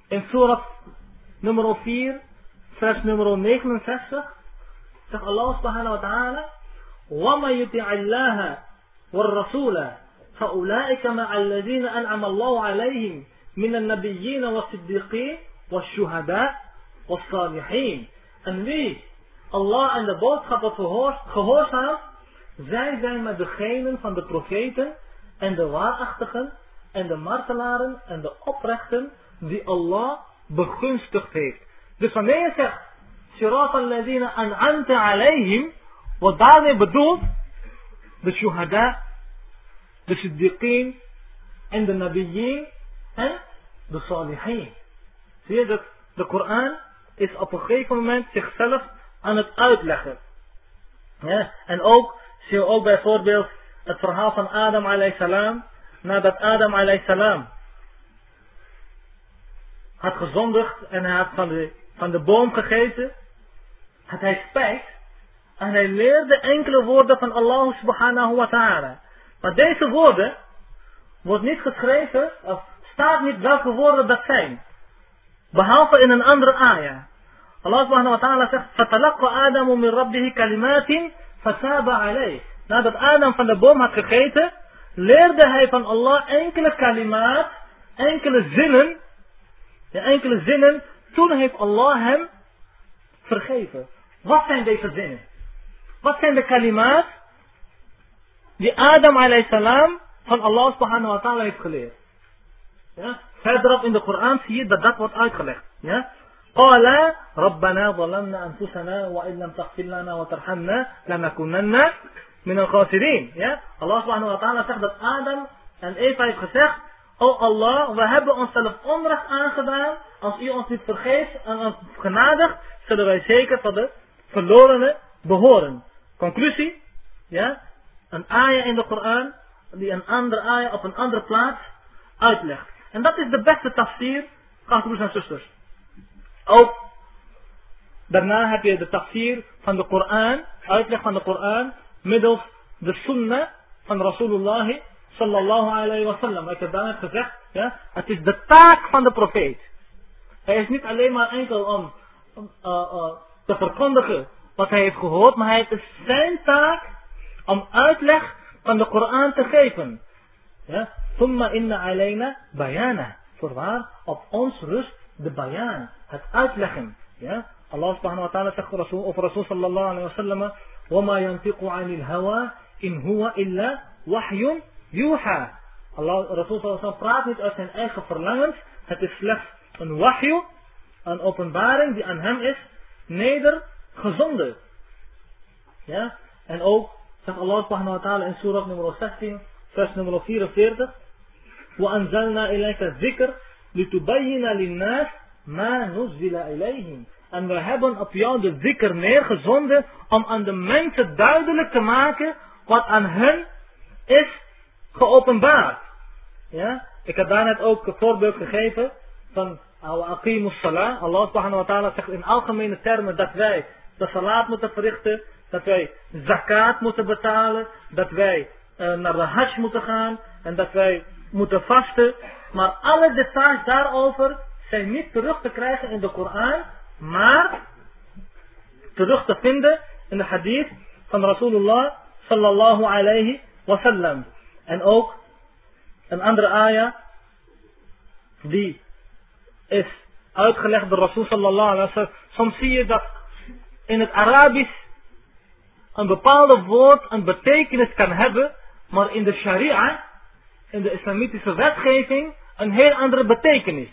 In Surat nummer 4, vers nummer 69. Allah subhanahu wa ta'ala. وَمَا يُطِعِ اللَّهَ وَالرَّسُولَ فَأُولَٰئِكَ مَعَ الَّذِينَ أَنْعَمَ اللَّهُ عَلَيْهِمْ من النبيين والصديقين والشهداء والصالحين. En wie Allah en de boodschap wordt gehoorzaamd, zij zijn met degenen van de profeten en de waarachtigen en de martelaren en de oprechten die Allah begunstigd heeft. Dus wanneer je zegt, Wat daarmee bedoelt, de shuhada, de siddiqeen en de nabiyyin en de salihin. Zie je dat de Koran is op een gegeven moment zichzelf aan het uitleggen. Ja, en ook, zie je ook bijvoorbeeld het verhaal van Adam alayhi salam, nadat Adam alayhi salam had gezondigd en hij had van de, van de boom gegeten, had hij spijt en hij leerde enkele woorden van Allah subhanahu wa ta'ala. Maar deze woorden wordt niet geschreven, of staat niet welke woorden dat zijn. Behalve in een andere ayah. Allah subhanahu wa ta'ala zegt, فَتَلَقَّ آدَمُ مِنْ رَبِّهِ كَلِمَاتٍ فَتَابَ عَلَيْهِ Nadat Adam van de boom had gegeten, leerde hij van Allah enkele kalimaat, enkele zinnen, ja, enkele zinnen, toen heeft Allah hem vergeven. Wat zijn deze zinnen? Wat zijn de kalimaat die Adam alayhi salam van Allah subhanahu wa ta'ala heeft geleerd? Ja? Verderop in de Koran zie je dat dat wordt uitgelegd. Ja? قال ربنا ظلمنا أنفسنا وإن لم تغفر لنا وترحمنا لنكونن من الخاسرين. Ja? Allah subhanahu wa ta'ala zegt dat Adam en Eva heeft gezegd, O Allah, we hebben onszelf onrecht aangedaan. Als u ons niet vergeeft en ons genadigt, zullen wij zeker tot de verlorenen behoren. Conclusie, ja, een ayah in de Koran, die een andere ayah op een andere plaats uitlegt. En dat is de beste tafsir, broers en zusters. Ook daarna heb je de tafsir van de Koran, uitleg van de Koran, middels de sunnah van Rasulullah sallallahu alayhi wa sallam. Ik heb daarnet gezegd, ja, het is de taak van de profeet. Hij is niet alleen maar enkel om, te verkondigen wat hij heeft gehoord, maar hij heeft zijn taak om uitleg van de Koran te geven. Ja, Thumma inna alayna bayana. Voorwaar, op ons rust de bayan, het uitleggen. Ja? Allah subhanahu wa ta'ala zegt over Rasul sallallahu alayhi wa sallam, وَمَا يَنْتِقُ عَنِ الْهَوَى إِنْ هُوَ إِلَّا وَحْيٌ يُوحَى Allah, Rasul sallallahu alayhi wa sallam praat niet uit zijn eigen verlangens, het is slechts een wahyu, een openbaring die aan hem is nedergezonden. Ja? En ook zegt Allah subhanahu wa ta'ala in surah nummer 16, vers nummer 44, وَأَنزَلْنَا إِلَيْكَ الذِّكْرِ لِتُبَيِّنَ لِلنَّاسِ مَا نُزِّلَ إِلَيْهِمْ En we hebben op jou de zikr neergezonden om aan de mensen duidelijk te maken wat aan hen is geopenbaard. Ja? Ik heb daarnet ook een voorbeeld gegeven van Allah subhanahu wa ta'ala zegt in algemene termen dat wij de salat moeten verrichten, dat wij zakat moeten betalen, dat wij uh, naar de hajj moeten gaan en dat wij moeten vasten. Maar alle details daarover zijn niet terug te krijgen in de Koran, maar terug te vinden in de hadith van Rasulullah sallallahu alayhi wasallam. En ook een andere ayah die is uitgelegd door Rasul sallallahu alayhi wasallam. Soms zie je dat in het Arabisch een bepaalde woord een betekenis kan hebben, maar in de sharia, in de islamitische wetgeving, een heel andere betekenis.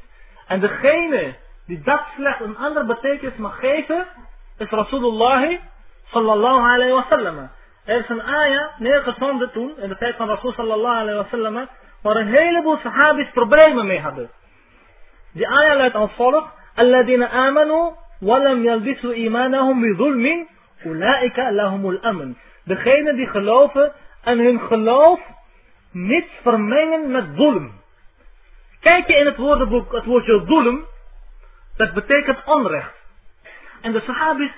En degene die dat slechts een andere betekenis mag geven, is Rasulullah sallallahu alayhi wa sallam. Er is een ayah neergezonden toen, in de tijd van Rasul sallallahu alayhi wa sallam, waar een heleboel sahabis problemen mee hadden. Die ayah luidt als volgt, Alladina amanu, walam yalbisu imanahum bi ulaika lahumul amen. Degene die geloven en hun geloof niet vermengen met zulm. Kijk je in het woordenboek het woordje zulm, dat betekent onrecht. En de sahabis,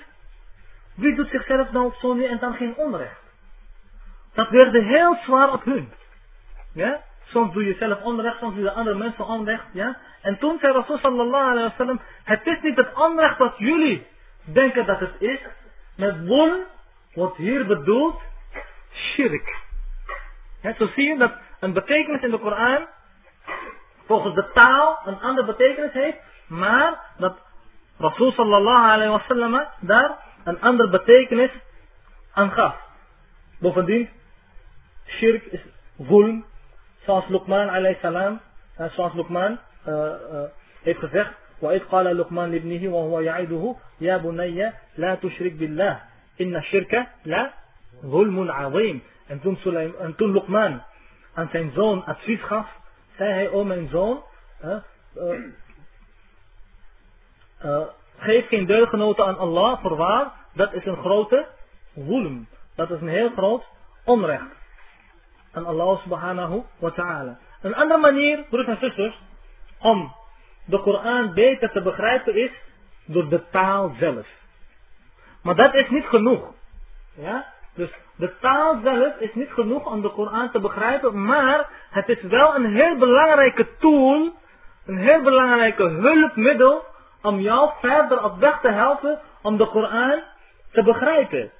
wie doet zichzelf nou op zonde en dan geen onrecht? Dat werd heel zwaar op hun. Ja? Soms doe je zelf onrecht, soms doe je andere mensen onrecht. Ja? En toen zei Rasul sallallahu alayhi wa het is niet het onrecht wat jullie denken dat het is. Met won wordt hier bedoeld shirk. Ja, zo zie je dat een betekenis in de Koran volgens de taal een andere betekenis heeft, maar dat Rasul sallallahu alayhi wa sallam daar een andere betekenis aan gaf. Bovendien, shirk is zulm, zoals Luqman alayhi salam, zoals Luqman uh, uh, heeft gezegd, وإذ قال لقمان لابنه وهو يعيده يا بني لا تشرك بالله إن الشرك لا ظلم عظيم en toen, Suleim, en toen Luqman aan zijn zoon advies gaf, zei hij, o mijn zoon, uh, uh, geef geen deelgenoten aan Allah, voorwaar, dat is een grote zulm. Dat is een heel groot onrecht. Aan Allah subhanahu wa ta'ala. Een andere manier, broers en zusters, om de Koran beter te begrijpen is door de taal zelf. Maar dat is niet genoeg. Ja? Dus de taal zelf is niet genoeg om de Koran te begrijpen, maar het is wel een heel belangrijke tool, een heel belangrijke hulpmiddel om jou verder op weg te helpen om de Koran te begrijpen.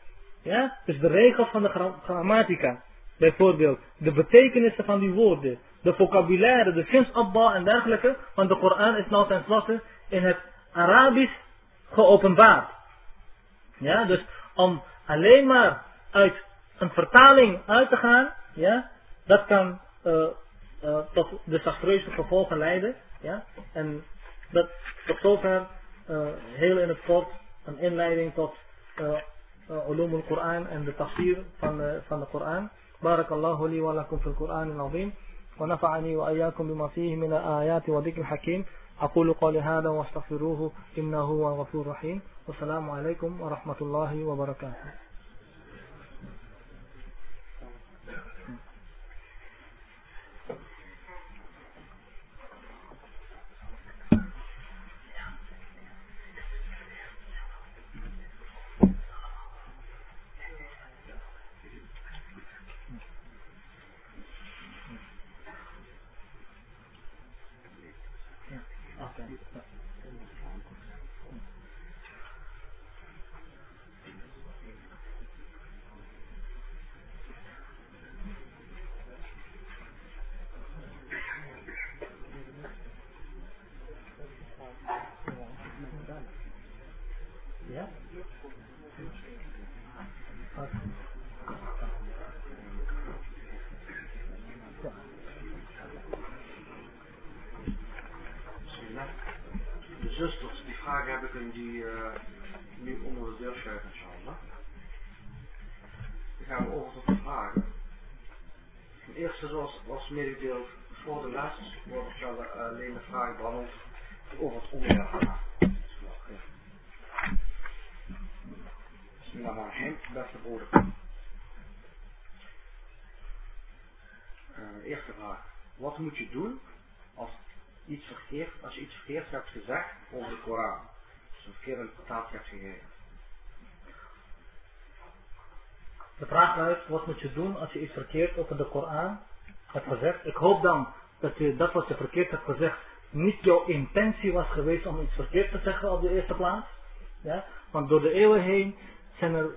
Ja? Dus de regels van de grammatica, bijvoorbeeld, de betekenissen van die woorden, de vocabulaire, de zinsopbouw en dergelijke, want de Koran is nou tenslotte in het Arabisch geopenbaard. Ja, dus om alleen maar uit een vertaling uit te gaan, ja, dat kan uh, uh, tot desastreuze gevolgen leiden. Ja, en dat tot zover uh, heel in het kort een inleiding tot uh, ulum al-Quran en de tafsir van van de Koran. Barakallahu li wa lakum fil Quran al-azim. ونفعني وإياكم بما فيه من الآيات وذكر الحكيم أقول قولي هذا واستغفروه إنه هو الغفور الرحيم والسلام عليكم ورحمة الله وبركاته wat moet je doen als iets verkeerd, als je iets verkeerds hebt gezegd over de Koran? Als je een verkeerde interpretatie hebt gegeven. De vraag luidt, wat moet je doen als je iets verkeerd over de Koran hebt gezegd? Ik hoop dan dat je dat wat je verkeerd hebt gezegd niet jouw intentie was geweest om iets verkeerd te zeggen op de eerste plaats. Ja? Want door de eeuwen heen zijn er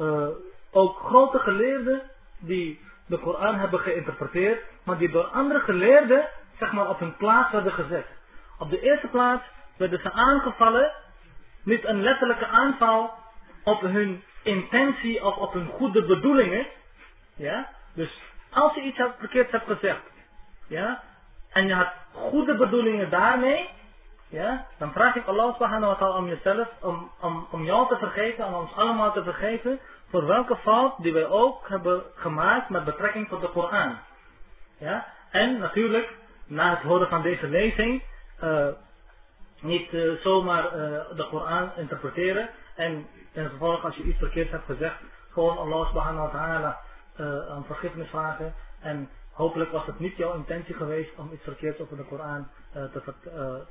uh, ook grote geleerden die de Koran hebben geïnterpreteerd, maar die door andere geleerden, zeg maar, op hun plaats werden gezet. Op de eerste plaats werden ze aangevallen, niet een letterlijke aanval op hun intentie of op hun goede bedoelingen. Ja? Dus als je iets verkeerd hebt gezegd, ja, en je had goede bedoelingen daarmee, ja, dan vraag ik Allah subhanahu wa ta'ala om jezelf, om, om, om jou te vergeven, om ons allemaal te vergeven, voor welke fout die wij ook hebben gemaakt met betrekking tot de Koran. Ja? En natuurlijk, na het horen van deze lezing, uh, niet uh, zomaar uh, de Koran interpreteren. En in gevolg als je iets verkeerd hebt gezegd, gewoon Allah subhanahu wa ta'ala om vergiffenis vragen. En hopelijk was het niet jouw intentie geweest om iets verkeerds over de Koran te,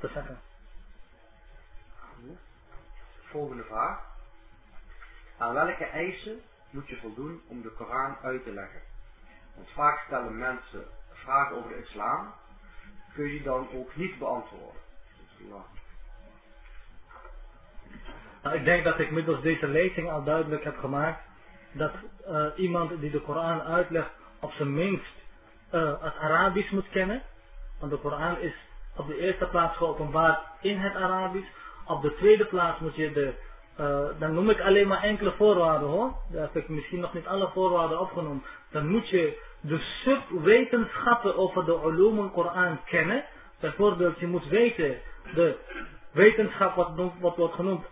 te zeggen. Volgende vraag. Aan welke eisen moet je voldoen om de Koran uit te leggen? Want vaak stellen mensen vragen over de islam, kun je dan ook niet beantwoorden. Nou, ik denk dat ik middels deze lezing al duidelijk heb gemaakt dat uh, iemand die de Koran uitlegt op zijn minst het Arabisch moet kennen. Want de Koran is op de eerste plaats geopenbaard in het Arabisch. Op de tweede plaats moet je de eh, dan noem ik alleen maar enkele voorwaarden hoor. Daar heb ik misschien nog niet alle voorwaarden opgenoemd. Dan moet je de subwetenschappen over de ulum al-Quran kennen. Bijvoorbeeld, je moet weten de wetenschap wat, wat wordt genoemd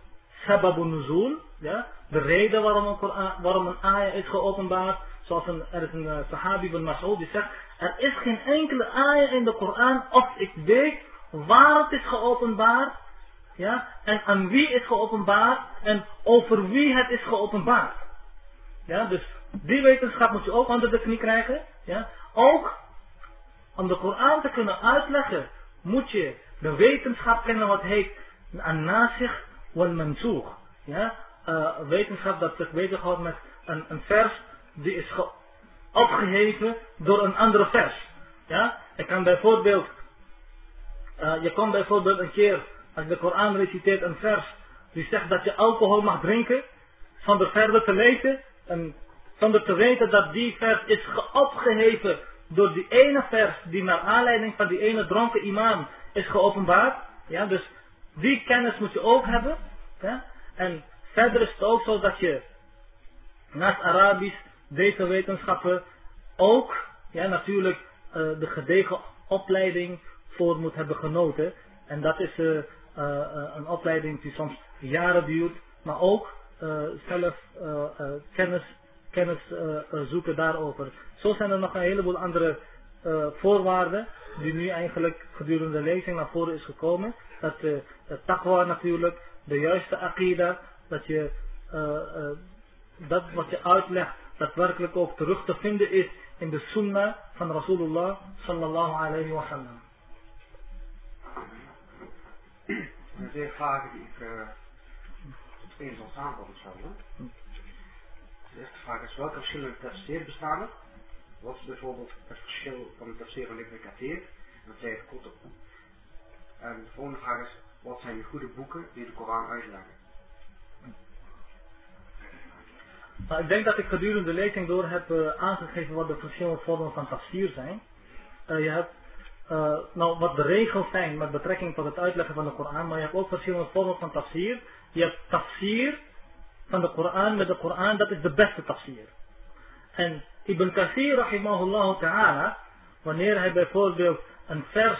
sababun. Ja? De reden waarom een, Koran, waarom een ayah is geopenbaard. Zoals een, er is een uh, sahabi van Mas'ud die zegt, er is geen enkele ayah in de Koran of ik weet waar het is geopenbaard. Ja? En aan wie is geopenbaard en over wie het is geopenbaard. Ja? Dus die wetenschap moet je ook onder de knie krijgen. Ja? Ook om de Koran te kunnen uitleggen moet je de wetenschap kennen wat heet een nazicht wal mansukh. Ja? Uh, wetenschap dat zich bezighoudt met een, een vers die is opgeheven door een andere vers. Ja? Ik kan bijvoorbeeld, uh, je kan bijvoorbeeld een keer, als de Koran reciteert een vers, die zegt dat je alcohol mag drinken, zonder verder te lezen, en zonder te weten dat die vers is opgeheven door die ene vers die naar aanleiding van die ene dronken imam is geopenbaard. Ja, dus die kennis moet je ook hebben. Ja? En verder is het ook zo dat je naast Arabisch deze wetenschappen ook ja, natuurlijk uh, de gedegen opleiding voor moet hebben genoten. En dat is uh, uh, een opleiding die soms jaren duurt, maar ook zelf kennis, kennis zoeken daarover. Zo zijn er nog een heleboel andere voorwaarden die nu eigenlijk gedurende de lezing naar voren is gekomen. Dat het taqwa natuurlijk, de juiste akida, dat je dat wat je uitlegt daadwerkelijk ook terug te vinden is in de sunnah van Rasulullah sallallahu alayhi wa sallam. Vragen die ik uh, tot één zal samenvatten stellen. De eerste vraag is welke verschillende tafsir bestaan er? Wat is bijvoorbeeld het verschil van de tafsir van Ibn Kathir en tweede Qutb? En de volgende vraag is wat zijn de goede boeken die de Koran uitleggen? Nou, ik denk dat ik gedurende de lezing door heb uh, aangegeven wat de verschillende vormen van tafsir zijn. Uh, je hebt uh, nou, wat de regels zijn met betrekking tot het uitleggen van de Koran, maar je hebt ook verschillende vormen van tafsir. Je hebt tafsir van de Koran met de Koran, dat is de beste tafsir. En Ibn Kathir rahimahullah ta'ala, wanneer hij bijvoorbeeld een vers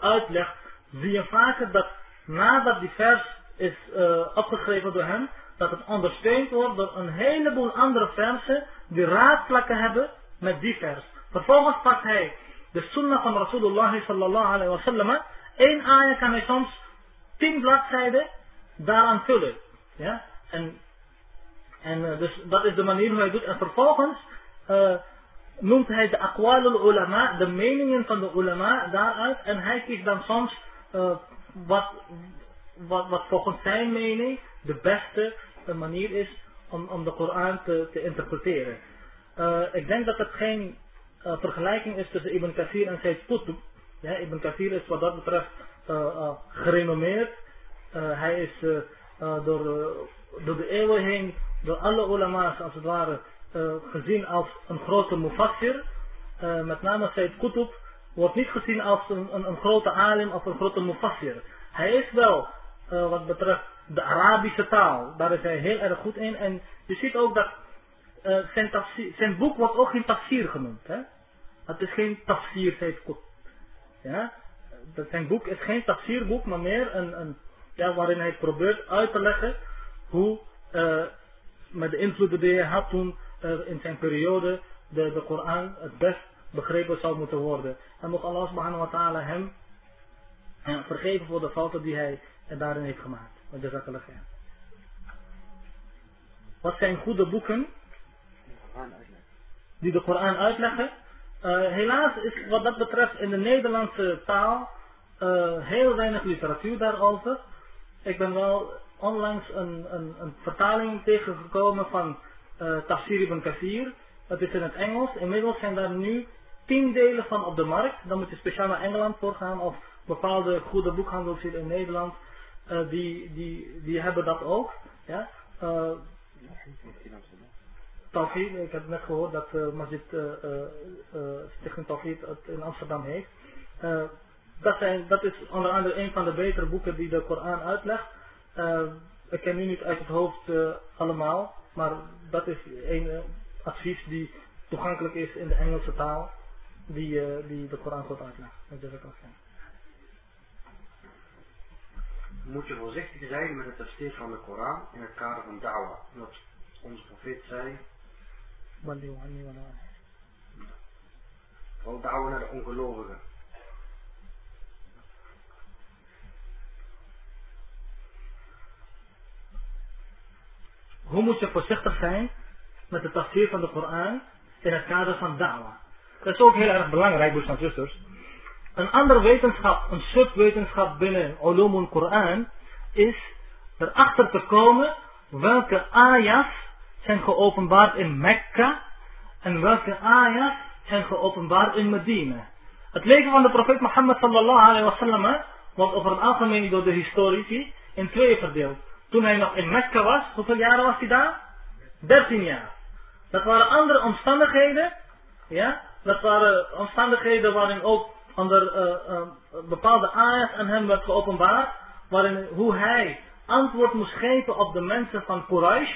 uitlegt, zie je vaker dat nadat die vers is opgeschreven door hem, dat het ondersteund wordt door een heleboel andere versen die raadvlakken hebben met die vers. Vervolgens pakt hij de sunnah van Rasulullah sallallahu alayhi wa sallam. Eén ayah kan hij soms tien bladzijden daaraan vullen. Ja? En, en uh, dus dat is de manier hoe hij doet. En vervolgens uh, noemt hij de aqwalul ulama, de meningen van de ulama daaruit. En hij kiest dan soms uh, wat, wat, wat volgens zijn mening de beste manier is om, om de Koran te, te interpreteren. Uh, ik denk dat het geen uh, vergelijking is tussen Ibn Kathir en Sayyid Qutb. Ja, Ibn Kathir is wat dat betreft uh, gerenommeerd. hij is door, door de eeuwen heen, door alle ulama's als het ware, gezien als een grote mufassir. met name Sayyid Qutb wordt niet gezien als een, een, een grote alim of een grote mufassir. Hij is wel, wat betreft de Arabische taal. Daar is hij heel erg goed in. En je ziet ook dat uh, zijn, zijn boek wordt ook geen tafsir genoemd. Hè? Het is geen tafsir, Ja? Dat zijn boek is geen tafsirboek, maar meer een, een, ja, waarin hij probeert uit te leggen hoe uh, met de invloeden die hij had toen uh, in zijn periode de, de Koran het best begrepen zou moeten worden. En mocht Allah subhanahu wa ta'ala hem vergeven voor de fouten die hij daarin heeft gemaakt. Wat zijn goede boeken? Die de Koran uitleggen. Eh, helaas is wat dat betreft in de Nederlandse taal eh, heel weinig literatuur daarover. Ik ben wel onlangs een, een, een vertaling tegengekomen van uh, Tafsir ibn Kafir. Dat is in het Engels. Inmiddels zijn daar nu tien delen van op de markt. Dan moet je speciaal naar Engeland voor gaan of bepaalde goede boekhandels hier in Nederland uh, die, die, die hebben dat ook. Ja? Uh, ik heb net gehoord dat uh, Masjid Stichting Tawhid het in Amsterdam heeft. dat, zijn, dat is onder andere een van de betere boeken die de Koran uitlegt. ik ken nu niet uit het hoofd allemaal, maar dat is een advies die toegankelijk is in de Engelse taal, die, die de Koran goed uitlegt. Dat durf ik zeggen. Moet je voorzichtig zijn met het tafsir van de Koran in het kader van da'wa. Omdat onze profeet zei. Vooral da'wa naar de ongelovigen. Hoe moet je voorzichtig zijn met het tafsir van de Koran in het kader van da'wa? Dat is ook heel erg belangrijk, broers en zusters. Een andere wetenschap, een subwetenschap binnen Ulumul Koran, is erachter te komen welke ayahs zijn geopenbaard in Mekka en welke ayahs zijn geopenbaard in Medina. Het leven van de profeet Mohammed sallallahu alayhi wa sallam wordt over het algemeen door de historici in twee verdeeld. Toen hij nog in Mekka was, hoeveel jaren was hij daar? 13 jaar. Dat waren andere omstandigheden, ja, dat waren omstandigheden waarin ook onder uh, bepaalde ayahs aan hem werd geopenbaard, waarin hoe hij antwoord moest geven op de mensen van Quraysh,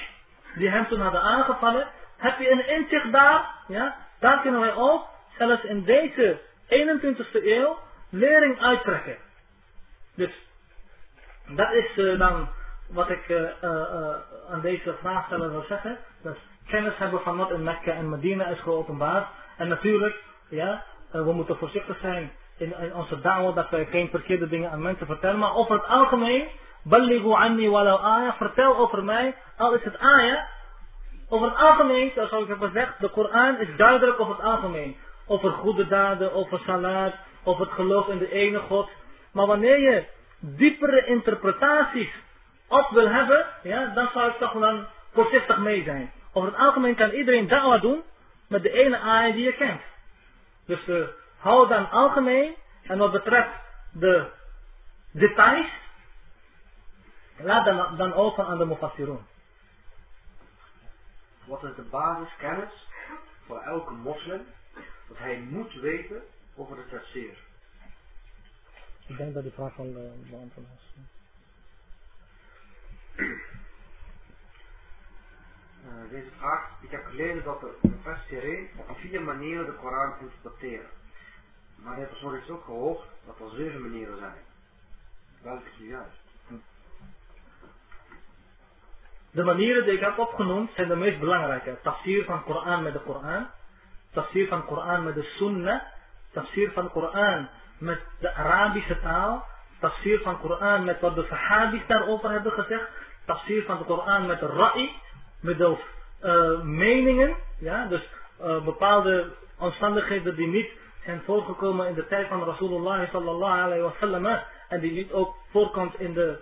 die hem toen hadden aangevallen. Heb je een inzicht daar? Ja? Daar kunnen wij ook, zelfs in deze 21ste eeuw, lering uittrekken. Dus, dat is uh, dan wat ik aan deze vraagsteller wil zeggen. Dat kennis hebben van wat in Mekka en Medina is geopenbaard. En natuurlijk, ja, we moeten voorzichtig zijn in, onze da'wah dat wij geen verkeerde dingen aan mensen vertellen. Maar over het algemeen, ballighu anni walau ayah, vertel over mij, al is het ayah. Over het algemeen, zoals ik heb gezegd, de Koran is duidelijk over het algemeen. Over goede daden, over salat, over het geloof in de ene God. Maar wanneer je diepere interpretaties op wil hebben, ja, dan zou ik toch dan voorzichtig mee zijn. Over het algemeen kan iedereen da'wah doen met de ene ayah die je kent. Dus uh, hou dan algemeen. En wat betreft de details, laat dan, dan over aan de mufassirun. Wat is de basiskennis voor elke moslim dat hij moet weten over de tafsir? Ik denk dat die vraag al uh, beantwoord is. Uh, deze vraag, ik heb gelezen dat de mufassirin op vier manieren de Koran interpreteren. Maar de persoon heeft ook gehoord dat er zeven manieren zijn. Welke is nu juist? De manieren die ik heb opgenoemd zijn de meest belangrijke. Tafsir van Koran met de Koran. Tafsir van Koran met de Sunnah. Tafsir van Koran met de Arabische taal. Tafsir van Koran met wat de Sahabis daarover hebben gezegd. Tafsir van de Koran met de Ra'i. De uh, meningen. Ja, dus uh, bepaalde omstandigheden die niet zijn voorgekomen in de tijd van Rasulullah sallallahu alayhi wa sallam. En die niet ook voorkomt in de,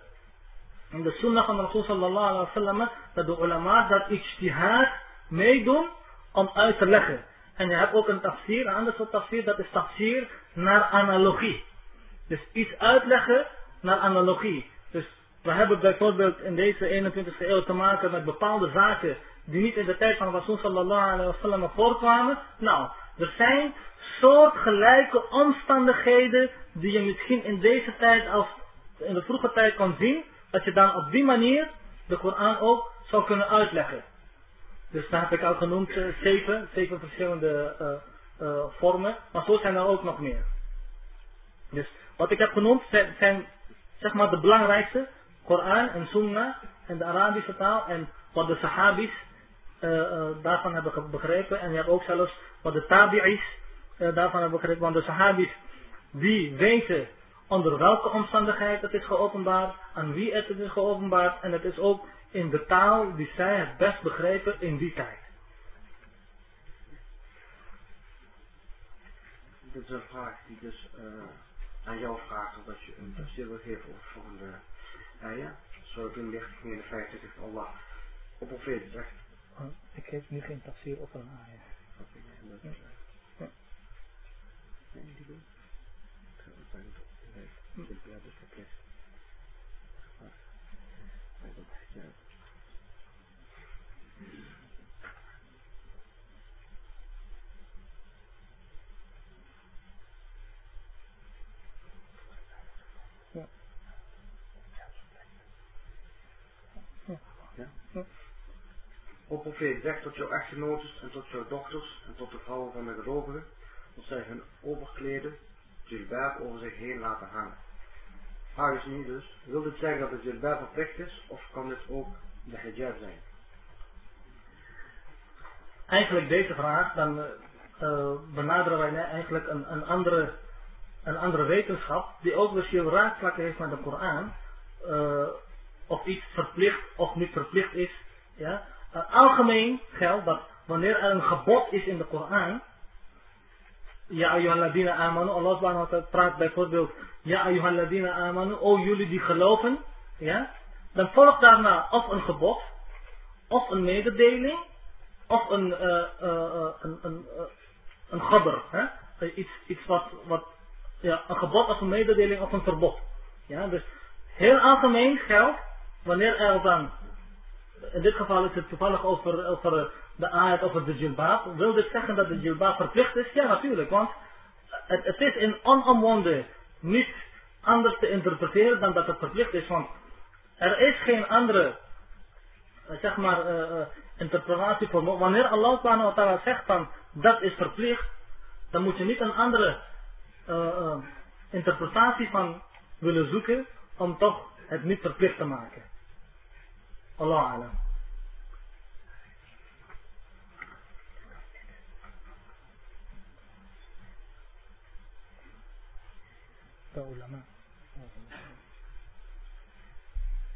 in de sunnah van Rasul sallallahu alayhi wa sallam. Dat de ulama dat ijtihad meedoen om uit te leggen. En je hebt ook een tafsir, een ander soort tafsir, dat is tafsir naar analogie. Dus iets uitleggen naar analogie. Dus we hebben bijvoorbeeld in deze 21ste eeuw te maken met bepaalde zaken die niet in de tijd van Rasul sallallahu alayhi wa sallam voorkwamen. Nou, er zijn soortgelijke omstandigheden die je misschien in deze tijd als in de vroege tijd kan zien, dat je dan op die manier de Koran ook zou kunnen uitleggen. Dus daar heb ik al genoemd uh, zeven, zeven verschillende uh, uh, vormen, maar zo zijn er ook nog meer. Dus wat ik heb genoemd zijn, zijn zeg maar de belangrijkste, Koran en Sunnah en de Arabische taal en wat de Sahabis daarvan hebben begrepen. En je hebt ook zelfs wat de Tabi'is uh, daarvan hebben begrepen, want de Sahabis die weten onder welke omstandigheid het is geopenbaard, aan wie het is geopenbaard. En het is ook in de taal die zij het best begrepen in die tijd. Dit is een vraag die dus aan jou vraagt of dat je een tafsir wil geven over volgende ayah. Zo toen ligt in de 50 zegt Allah. Op profeet zegt. Oh, ik geef nu geen tafsir over een ayah. Okay, individu tanto el empleado está que Ja? O profeet, zeg tot jouw echtgenotes en tot jouw dochters en tot de vrouwen van de gelovigen, dat zij hun overkleden, jilbab over zich heen laten hangen. Vraag is nu dus, wil dit zeggen dat het jilbab verplicht is, of kan dit ook de hijab zijn? Eigenlijk deze vraag, dan uh, benaderen wij eigenlijk een, een, andere, een andere wetenschap, die ook weer veel raakvlakken heeft met de Koran. Uh, of iets verplicht of niet verplicht is. Ja? Uh, algemeen geldt dat wanneer er een gebod is in de Koran, Ja ayyuhalladina amanu, Allah subhanahu wa praat bijvoorbeeld, Ja ayyuhalladina amanu, o jullie die geloven, ja, dan volgt daarna of een gebod, of een mededeling, of een, uh, een, een, een gabber, hè? Iets, iets wat, wat, ja, een gebod of een mededeling of een verbod. Ja, dus heel algemeen geldt, wanneer er dan, in dit geval is het toevallig over, over de ayat over de jilbab, wil dit zeggen dat de jilbab verplicht is? Ja, natuurlijk, want het, het is in onomwonden niet anders te interpreteren dan dat het verplicht is, want er is geen andere, zeg maar, uh, interpretatie voor wanneer Allah subhanahu wa ta'ala zegt van dat is verplicht, dan moet je niet een andere interpretatie van willen zoeken om toch het niet verplicht te maken. Allah alam. De ulama.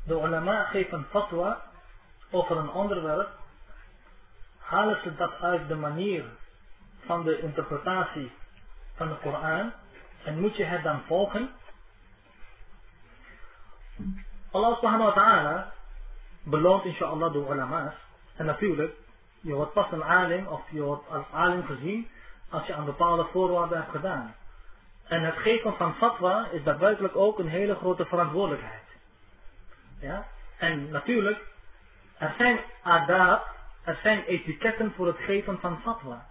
De ulama geven fatwa over een onderwerp. Halen ze dat uit de manier van de interpretatie van de Koran. En moet je het dan volgen? Allah subhanahu wa ta'ala beloont inshallah de ulama's. En natuurlijk, je wordt pas een alim of je wordt als alim gezien als je aan bepaalde voorwaarden hebt gedaan. En het geven van fatwa is daadwerkelijk ook een hele grote verantwoordelijkheid. Ja? En natuurlijk, er zijn adab, er zijn etiketten voor het geven van fatwa.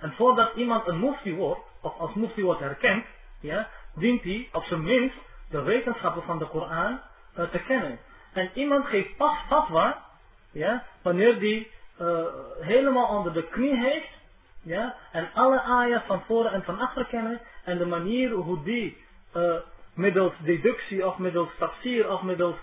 En voordat iemand een mufti wordt, of als mufti wordt herkend, ja, dient hij op zijn minst de wetenschappen van de Koran te kennen. En iemand geeft pas fatwa, ja, wanneer die uh, helemaal onder de knie heeft, ja, en alle ayahs van voren en van achter kennen, en de manier hoe die uh, middels deductie of middels tafsir of middels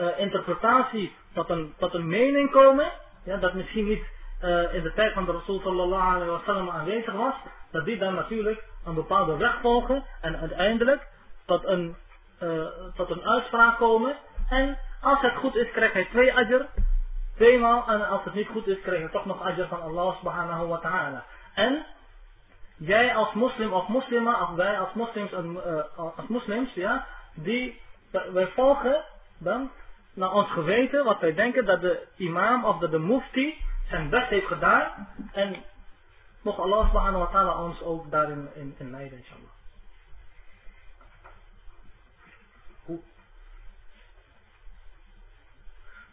uh, interpretatie tot een, tot een mening komen, ja, dat misschien niet uh, in de tijd van de Rasul sallallahu alaihi wasallam aanwezig was, dat die dan natuurlijk een bepaalde weg volgen en uiteindelijk tot een, tot een uitspraak komen. En als het goed is, krijgt hij twee ajr, tweemaal, en als het niet goed is, krijg je toch nog ajr van Allah subhanahu wa ta'ala. En jij als moslim of moslima, of wij als moslims, uh, als moslims, ja, die, wij volgen dan naar ons geweten wat wij denken dat de imam of de mufti zijn best heeft gedaan. En mocht Allah subhanahu wa ta'ala ons ook daarin in, in leiden, inshallah. Hoe,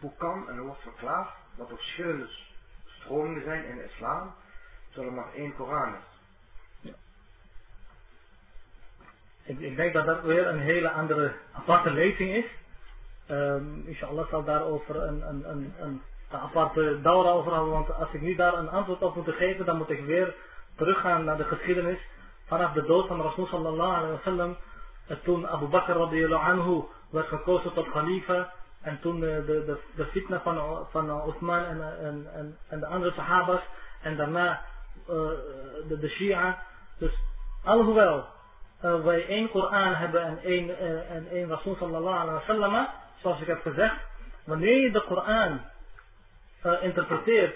hoe kan en wordt verklaard dat er verschillende stromingen zijn in de islam, terwijl er maar één Koran is? Ik, denk dat dat weer een hele andere aparte lezing is. Um, inshallah zal daarover een, een, een, een aparte daura over hadden, want als ik nu daar een antwoord op moet geven, dan moet ik weer teruggaan naar de geschiedenis vanaf de dood van Rasul sallallahu alaihi wasallam. Toen Abu Bakr radiyallahu anhu werd gekozen tot khalifa en toen de, de, de, fitna van, van Uthman en, en, en, en de andere sahabas en daarna uh, de, de Shia. Dus alhoewel uh, wij één Koran hebben en één, uh, en één Rasul sallallahu alaihi zoals ik heb gezegd, wanneer je de Koran interpreteert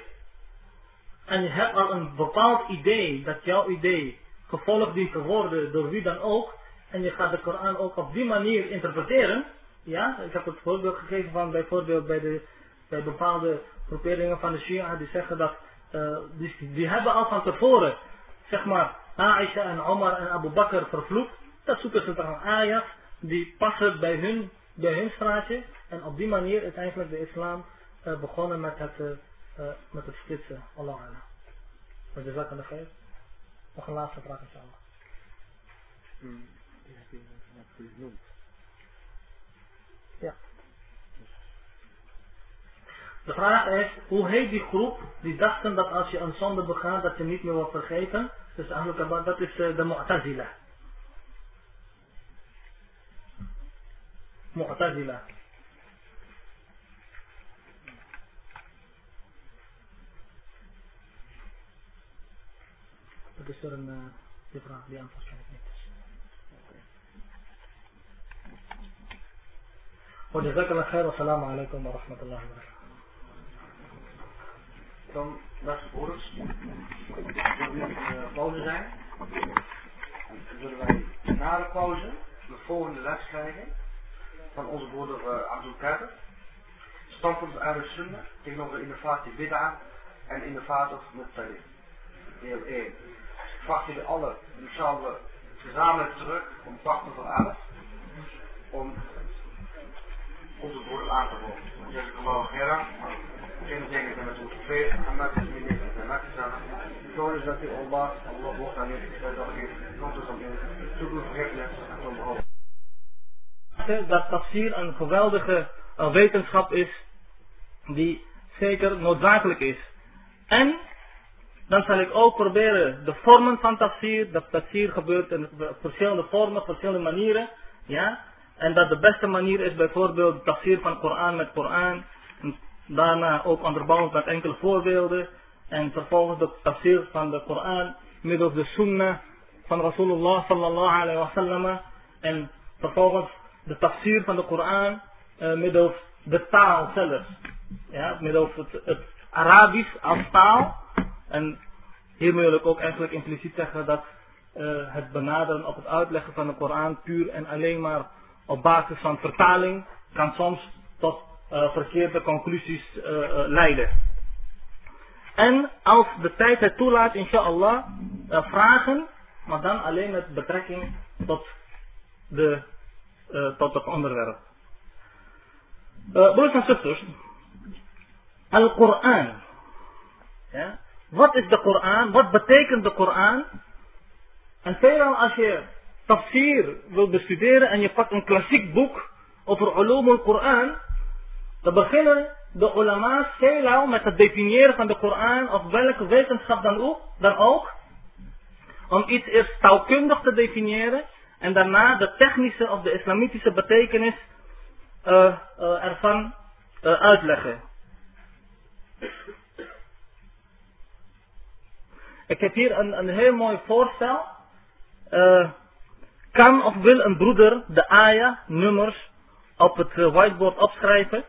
en je hebt al een bepaald idee dat jouw idee gevolgd dient te worden door wie dan ook en je gaat de Koran ook op die manier interpreteren ja, ik heb het voorbeeld gegeven van bijvoorbeeld bij, de, bij bepaalde groeperingen van de Shia die zeggen dat uh, die, die hebben al van tevoren zeg maar Aisha en Omar en Abu Bakr vervloekt dat zoeken ze dan ayat die passen bij hun, bij hun straatje en op die manier is eigenlijk de islam uh, begonnen met het, uh, met het splitsen. Allah Allah. Maar de zak aan de geef. Nog een laatste vraag inshallah. Hmm, die heb je net genoemd. Ja. De vraag is, hoe heet die groep die dachten dat als je een zonde begaat dat je niet meer wordt vergeten? Dus eigenlijk dat is eh, de Mu'tazila. Mu'tazila. Dat is er een uh, vraag die antwoord krijgt niet. وجزاك khair wa والسلام عليكم wa الله وبركاته dan, beste broeders, zullen we uh, pauze zijn. En zullen wij na de pauze de volgende les krijgen van onze broeder uh, Abdul Kader. Standpunt uit de Sunna tegenover de innovatie Bid'a en innovatie Muqtadi. Deel 1. Ik vraag jullie alle, inshallah, gezamenlijk terug om kwart voor elf. Om onze broeder aan te volgen. Jazakallahu khairan. Geen dingen zijn met ons tevreden. En maak het niet en maak het aan. Zo is dat u Allah, Allah ik komt dus om in toekomst en om hoop. Dat tafsir een geweldige wetenschap is die zeker noodzakelijk is. En dan zal ik ook proberen de vormen van tafsir, dat tafsir gebeurt in verschillende vormen, verschillende manieren, ja, en dat de beste manier is bijvoorbeeld tafsir van Koran met Koran. Daarna ook onderbouwd met enkele voorbeelden. En vervolgens de tafsir van de Koran middels de sunnah van Rasulullah sallallahu alayhi wa sallam. En vervolgens de tafsir van de Koran uh, middels de taal zelf. Ja, middels het, het Arabisch als taal. En hiermee wil ik ook eigenlijk impliciet zeggen dat uh, het benaderen of het uitleggen van de Koran puur en alleen maar op basis van vertaling kan soms tot uh, verkeerde conclusies uh, uh, leiden. En als de tijd het toelaat, inshallah, vragen, maar dan alleen met betrekking tot, de, tot het onderwerp. broers en zusters, Al-Quran. Ja? Wat is de Koran? Wat betekent de Koran? En veelal als je tafsir wil bestuderen en je pakt een klassiek boek over ulum al-Quran, dan beginnen de ulama's veelal met het definiëren van de Koran of welke wetenschap dan ook, dan ook om iets eerst taalkundig te definiëren en daarna de technische of de islamitische betekenis uh, uh, ervan uh, uitleggen. Ik heb hier een, een heel mooi voorstel. Kan of wil een broeder de aya, nummers, op het whiteboard opschrijven?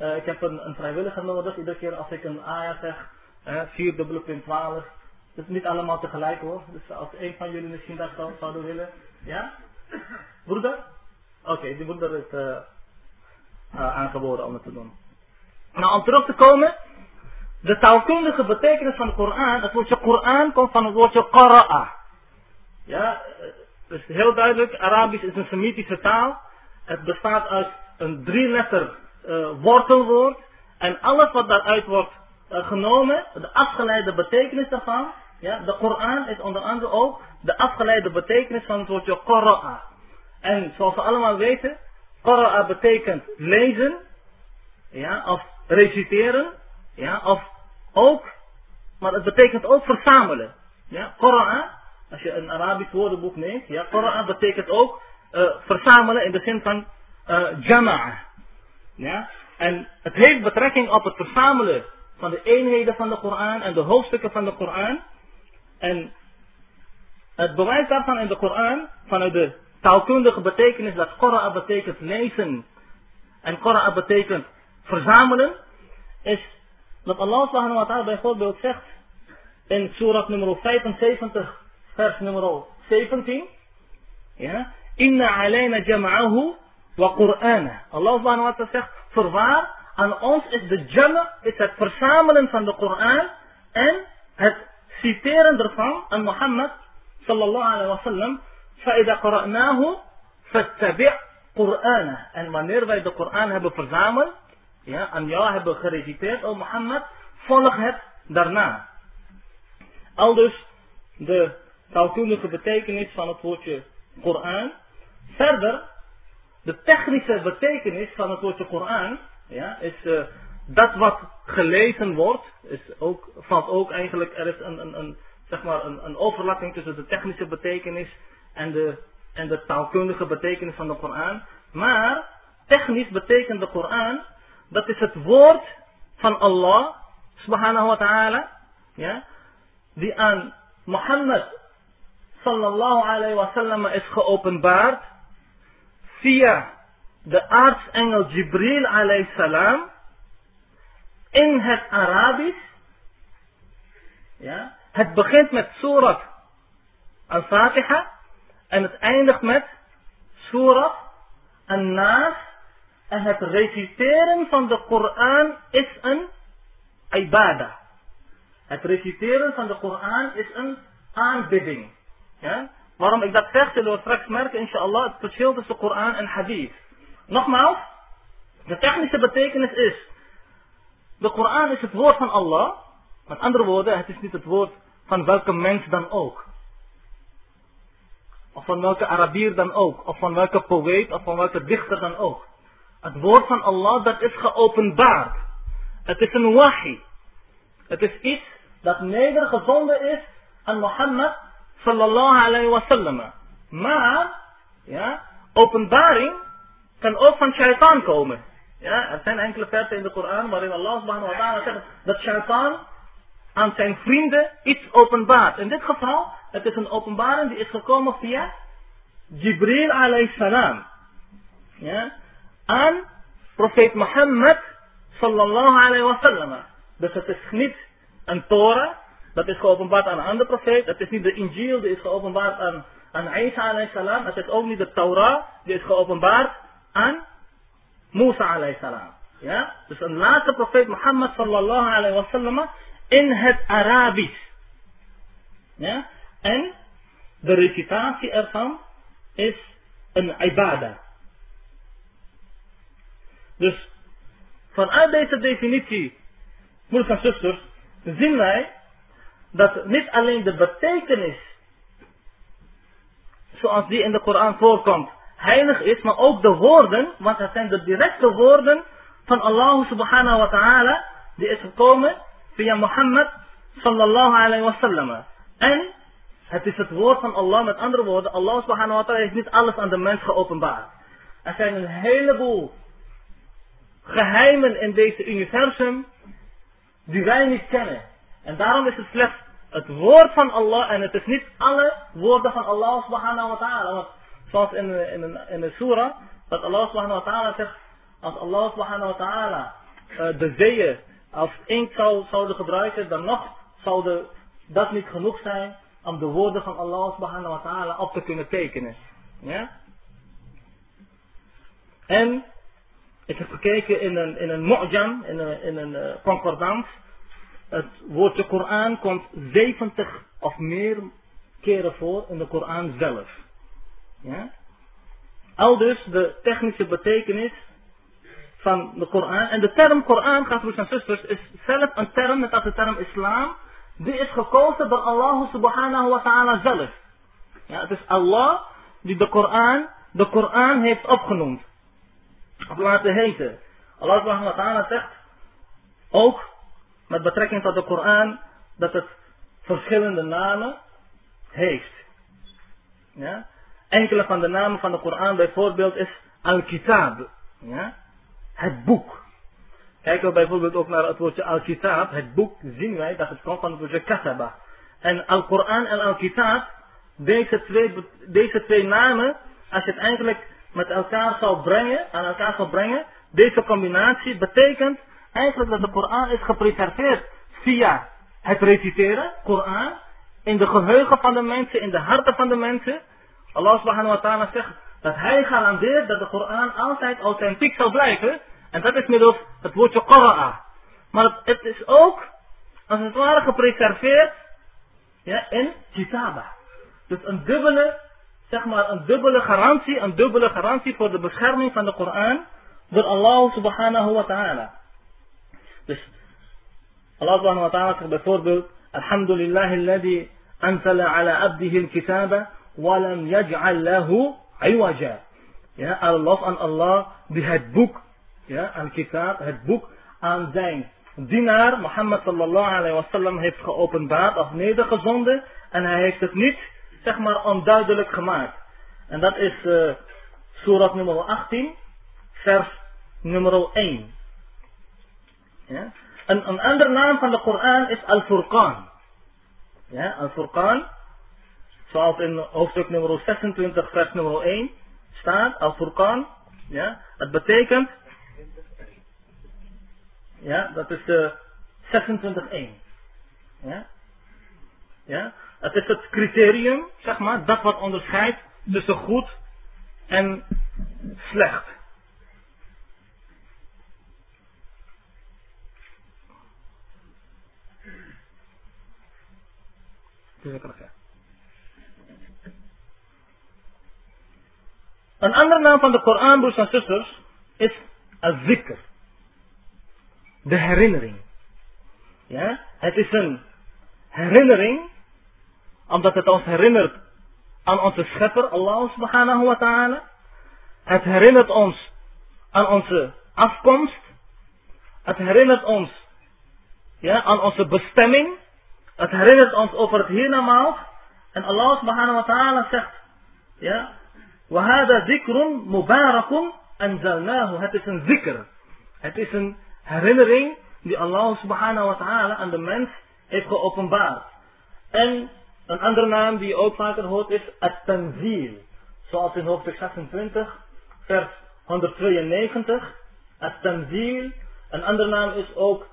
Uh, ik heb een, een vrijwilliger nodig, iedere keer als ik een aya zeg, uh, 4 dubbele punt 12. Dus niet allemaal tegelijk hoor. Dus als een van jullie misschien dat zou, willen. Ja? Broeder? Oké, die broeder is uh, aangeboden om het te doen. Nou, om terug te komen. De taalkundige betekenis van de Koran, het woordje Koran komt van het woordje Qara'a. Ja, dus heel duidelijk, Arabisch is een Semitische taal. Het bestaat uit een drie letter uh, wortelwoord. En alles wat daaruit wordt uh, genomen, de afgeleide betekenis daarvan. Ja, de Koran is onder andere ook de afgeleide betekenis van het woordje Qura'a. En zoals we allemaal weten, Qura'a betekent lezen. Ja, of reciteren. Ja, of ook, maar het betekent ook verzamelen. Ja, Qura'a als je een Arabisch woordenboek neemt, ja, Quran betekent ook uh, verzamelen in de zin van uh, jama'a. Ja? En het heeft betrekking op het verzamelen van de eenheden van de Koran en de hoofdstukken van de Koran. En het bewijs daarvan in de Koran, vanuit de taalkundige betekenis dat Koran betekent lezen en Koran betekent verzamelen, is dat Allah subhanahu wa ta'ala bijvoorbeeld zegt in surah nummer 75 vers nummer 17. Ja. Inna alayna jama'ahu wa qur'ana. Allah subhanahu wa ta'ala zegt, voorwaar, aan ons is de jama, is het verzamelen van de Koran en het citeren ervan aan Mohammed sallallahu alayhi wa sallam. فإذا قرأناه فاتبع قرآنه. En wanneer wij de Koran hebben verzameld, ja, aan jou hebben gereciteerd, o Mohammed, volg het daarna. Al dus de taalkundige betekenis van het woordje Koran. Verder, de technische betekenis van het woordje Koran ja, is uh, dat wat gelezen wordt, is ook, valt ook eigenlijk, er is een, een, een, zeg maar een, een overlapping tussen de technische betekenis en de, en de taalkundige betekenis van de Koran. Maar technisch betekent de Koran, dat is het woord van Allah, subhanahu wa ta'ala, ja, die aan Mohammed sallallahu alayhi wa sallam is geopenbaard via de aartsengel Jibril alayhi salam in het Arabisch. Ja, het begint met Surat al-Fatiha en het eindigt met Surat al-Nas. En het reciteren van de Koran is een ibadah. Het reciteren van de Koran is een aanbidding. Ja? Waarom ik dat zeg, zullen we straks merken, inshallah, het verschil tussen Koran en Hadith. Nogmaals, de technische betekenis is, de Koran is het woord van Allah. Met andere woorden, het is niet het woord van welke mens dan ook. Of van welke Arabier dan ook. Of van welke poëet of van welke dichter dan ook. Het woord van Allah, dat is geopenbaard. Het is een wahi. Het is iets dat nedergevonden is aan Mohammed sallallahu alayhi wa sallam. Maar, ja, openbaring kan ook van shaitaan komen. Ja, er zijn enkele versen in de Koran waarin Allah wa ta'ala zegt dat shaitaan aan zijn vrienden iets openbaart. In dit geval, het is een openbaring die is gekomen via Jibril alayhi salam. Ja, aan profeet Mohammed sallallahu alayhi wa sallam. Dus het is niet een Torah, dat is geopenbaard aan een andere profeet. Het is niet de Injil, die is geopenbaard aan, aan Isa salam. Het is ook niet de Torah, die is geopenbaard aan Musa salam. Ja? Dus een laatste profeet Mohammed sallallahu alayhi wa sallam in het Arabisch. Ja? En de recitatie ervan is een ibadah. Dus vanuit deze definitie, moeders en zusters, zien wij dat niet alleen de betekenis zoals die in de Koran voorkomt heilig is, maar ook de woorden, want het zijn de directe woorden van Allah subhanahu wa ta'ala die is gekomen via Mohammed sallallahu alayhi wa sallam. En het is het woord van Allah, met andere woorden, Allah subhanahu wa ta'ala heeft niet alles aan de mens geopenbaard. Er zijn een heleboel geheimen in deze universum die wij niet kennen. En daarom is het slechts het woord van Allah en het is niet alle woorden van Allah subhanahu wa ta'ala. Want zoals in, in, in de surah, dat Allah subhanahu wa ta'ala zegt, als Allah subhanahu wa ta'ala uh, de zeeën als inkt zou, zouden gebruiken, dan nog zou dat niet genoeg zijn om de woorden van Allah subhanahu wa ta'ala op te kunnen tekenen. Ja? En ik heb gekeken in een, in een mu'jam, in een, in een uh, concordans. Het woordje Koran komt 70 of meer keren voor in de Koran zelf. Ja? Al dus de technische betekenis van de Koran. En de term Koran, gaat broers en zusters, is zelf een term, net als de term islam. Die is gekozen door Allah subhanahu wa ta'ala zelf. Ja, het is Allah die de Koran, de Koran heeft opgenoemd. Of laten heten. Allah subhanahu wa ta'ala zegt ook met betrekking tot de Koran dat het verschillende namen heeft. Ja? Enkele van de namen van de Koran bijvoorbeeld is Al-Kitab. Ja? Het boek. Kijken we bijvoorbeeld ook naar het woordje Al-Kitab. Het boek zien wij dat het komt van het woordje Kataba. En Al-Quran en Al-Kitab, deze twee, deze twee namen, als je het eigenlijk met elkaar zou brengen, aan elkaar zou brengen, deze combinatie betekent eigenlijk dat de Koran is gepreserveerd via het reciteren, Koran, in de geheugen van de mensen, in de harten van de mensen. Allah subhanahu wa ta'ala zegt dat hij garandeert dat de Koran altijd authentiek zal blijven. En dat is middels het woordje Qura'a. Maar het is ook, als het ware, gepreserveerd ja, in Kitaba. Dus een dubbele, zeg maar, een dubbele garantie, een dubbele garantie voor de bescherming van de Koran door Allah subhanahu wa ta'ala. Allah subhanahu wa ta'ala zegt bijvoorbeeld, Alhamdulillah alladhi anzala ala abdihi al-kitaba walam yaj'al lahu iwaja. Ja, Allah aan Allah die het boek, ja, al-kitab, het boek aan zijn dienaar, Mohammed sallallahu alayhi wasallam, heeft geopenbaard of nedergezonden. En hij heeft het niet, zeg maar, onduidelijk gemaakt. En dat is uh, surat nummer 18, vers nummer 1. Ja? Een, een andere naam van de Koran is Al-Furqan. Ja, Al-Furqan, zoals in hoofdstuk nummer 26, vers nummer 1 staat, Al-Furqan, ja, dat betekent, ja, dat is de 26.1. Ja, ja, het is het criterium, zeg maar, dat wat onderscheidt tussen goed en slecht. Een andere naam van de Koran, broers en zusters, is al-zikr. De herinnering. Ja? Het is een herinnering, omdat het ons herinnert aan onze schepper, Allah subhanahu wa ta'ala. Het herinnert ons aan onze afkomst. Het herinnert ons ja, aan onze bestemming. Het herinnert ons over het hiernamaals. En Allah subhanahu wa ta'ala zegt, ja, وَهَذَا ذِكْرٌ مُبَارَكٌ أَنزَلْنَاهُ Het is een zikr. Het is een herinnering die Allah subhanahu wa ta'ala aan de mens heeft geopenbaard. En een andere naam die je ook vaker hoort is At-Tanzil. Zoals in hoofdstuk 26, vers 192. At-Tanzil. Een andere naam is ook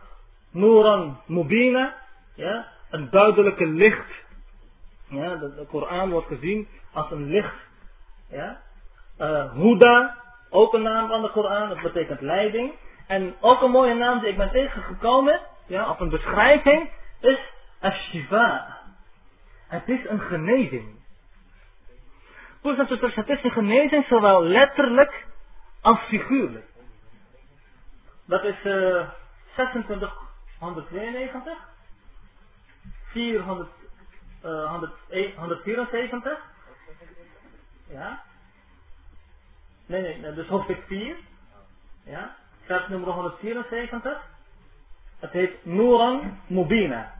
Nuran Mubina. Ja, Een duidelijke licht. Ja, de, Koran wordt gezien als een licht. Ja. Uh, Huda, ook een naam van de Koran, dat betekent leiding. En ook een mooie naam die ik ben tegengekomen, ja, of een beschrijving, is Ashiva. Het is een genezing. Zusters, het is een genezing zowel letterlijk als figuurlijk. Dat is uh, 2692. 400, uh, 174. Ja. Nee, nee, dus hoofdstuk 4. Ja. Vers nummer 174. Het heet Nuran Mubina.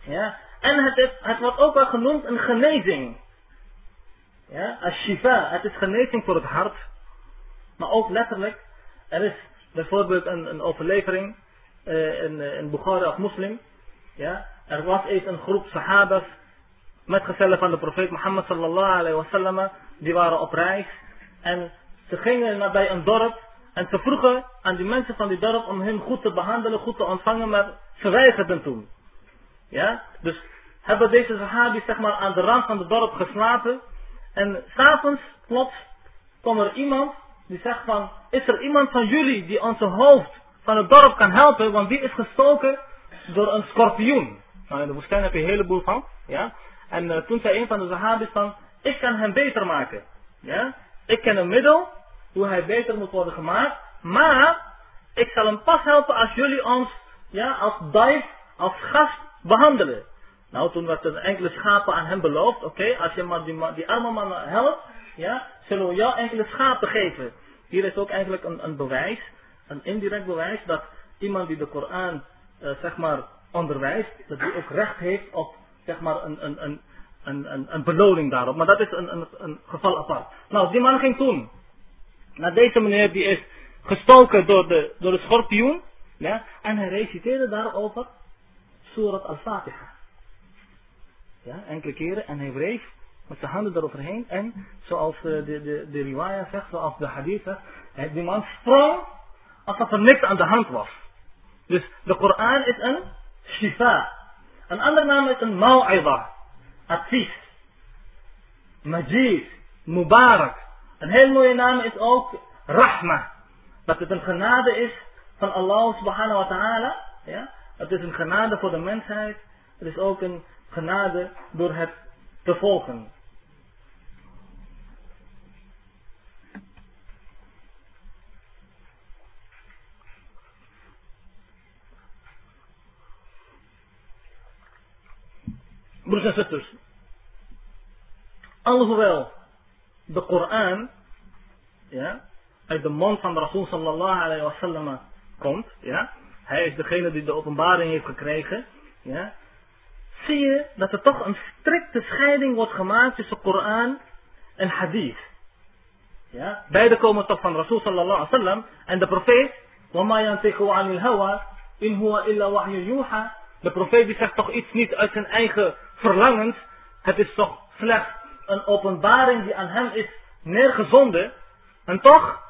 Ja. En het, is, het wordt ook wel genoemd een genezing. Ja, als shifa, het is genezing voor het hart. Maar ook letterlijk, er is bijvoorbeeld een, een overlevering uh, in, in Bukhari of Muslim. Ja, er was eens een groep sahabas, metgezellen van de profeet Mohammed sallallahu alayhi wasallam, die waren op reis. En ze gingen bij een dorp en ze vroegen aan die mensen van die dorp om hen goed te behandelen, goed te ontvangen, maar ze weigerden toen. Ja, dus hebben deze sahabi zeg maar aan de rand van het dorp geslapen. En s'avonds plots komt er iemand die zegt van, is er iemand van jullie die onze hoofd van het dorp kan helpen, want die is gestoken door een scorpioen. Nou, in de woestijn heb je een heleboel van. Ja? En uh, toen zei een van de sahabis van, ik kan hem beter maken. Ja? Ik ken een middel, hoe hij beter moet worden gemaakt. Maar, ik zal hem pas helpen als jullie ons, ja, als duif, als gast behandelen. Nou, toen werd een enkele schapen aan hem beloofd. Oké, als je maar die, die arme man helpt, ja, zullen we jou enkele schapen geven. Hier is ook eigenlijk een, een bewijs, een indirect bewijs, dat iemand die de Koran, uh, zeg maar, onderwijst, dat die ook recht heeft op, zeg maar, een, een, een, een, een, beloning daarop. Maar dat is een, een, een geval apart. Nou, die man ging toen naar deze meneer, die is gestoken door de, door de schorpioen, ja, en hij reciteerde daarover Surat al-Fatiha. Ja, enkele keren. En hij wreef met zijn handen eroverheen. En zoals de, de, de, de riwaya zegt, zoals de hadith zegt. Die man sprong alsof er niks aan de hand was. Dus de Koran is een shifa. Een andere naam is een mau'idah. Advies. Majid. Mubarak. Een heel mooie naam is ook rahma. Dat het een genade is van Allah subhanahu wa ta'ala. Ja? Het is een genade voor de mensheid. Het is ook een genade door het te volgen. Broers en zusters, alhoewel de Koran ja, uit de mond van de Rasul sallallahu alayhi wa sallam komt, ja, hij is degene die de openbaring heeft gekregen, ja, zie je dat er toch een strikte scheiding wordt gemaakt tussen Koran en Hadith. Ja, beide komen toch van Rasul sallallahu alaihi wasallam en de profeet, وَمَا يَنْتِقُ عَنِ الْهَوَى إِنْ هُوَ إِلَّا وَحْيٌ يُوحَى De profeet die zegt toch iets niet uit zijn eigen verlangens, het is toch slechts een openbaring die aan hem is neergezonden. En toch,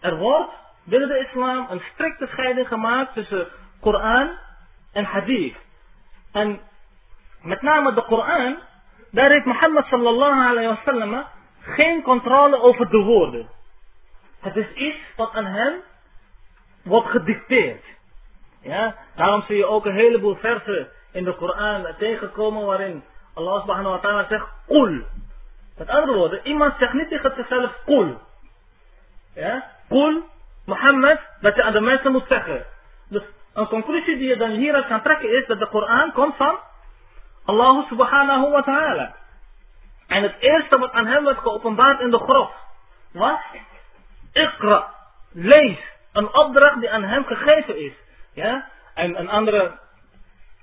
er wordt binnen de islam een strikte scheiding gemaakt tussen Koran en Hadith. En met name de Koran, daar heeft Mohammed sallallahu alayhi wa sallam geen controle over de woorden. Het is iets wat aan hem wordt gedicteerd. Ja, daarom zie je ook een heleboel versen in de Koran tegenkomen waarin Allah subhanahu wa ta'ala zegt Qul. Met andere woorden, iemand zegt niet tegen zichzelf Qul. Ja, Qul, Mohammed, dat je aan de mensen moet zeggen. Dus een conclusie die je dan hieruit kan trekken is dat de Koran komt van Allah subhanahu wa ta'ala. En het eerste wat aan hem werd geopenbaard in de grot was Iqra, lees, een opdracht die aan hem gegeven is. Ja? En een andere,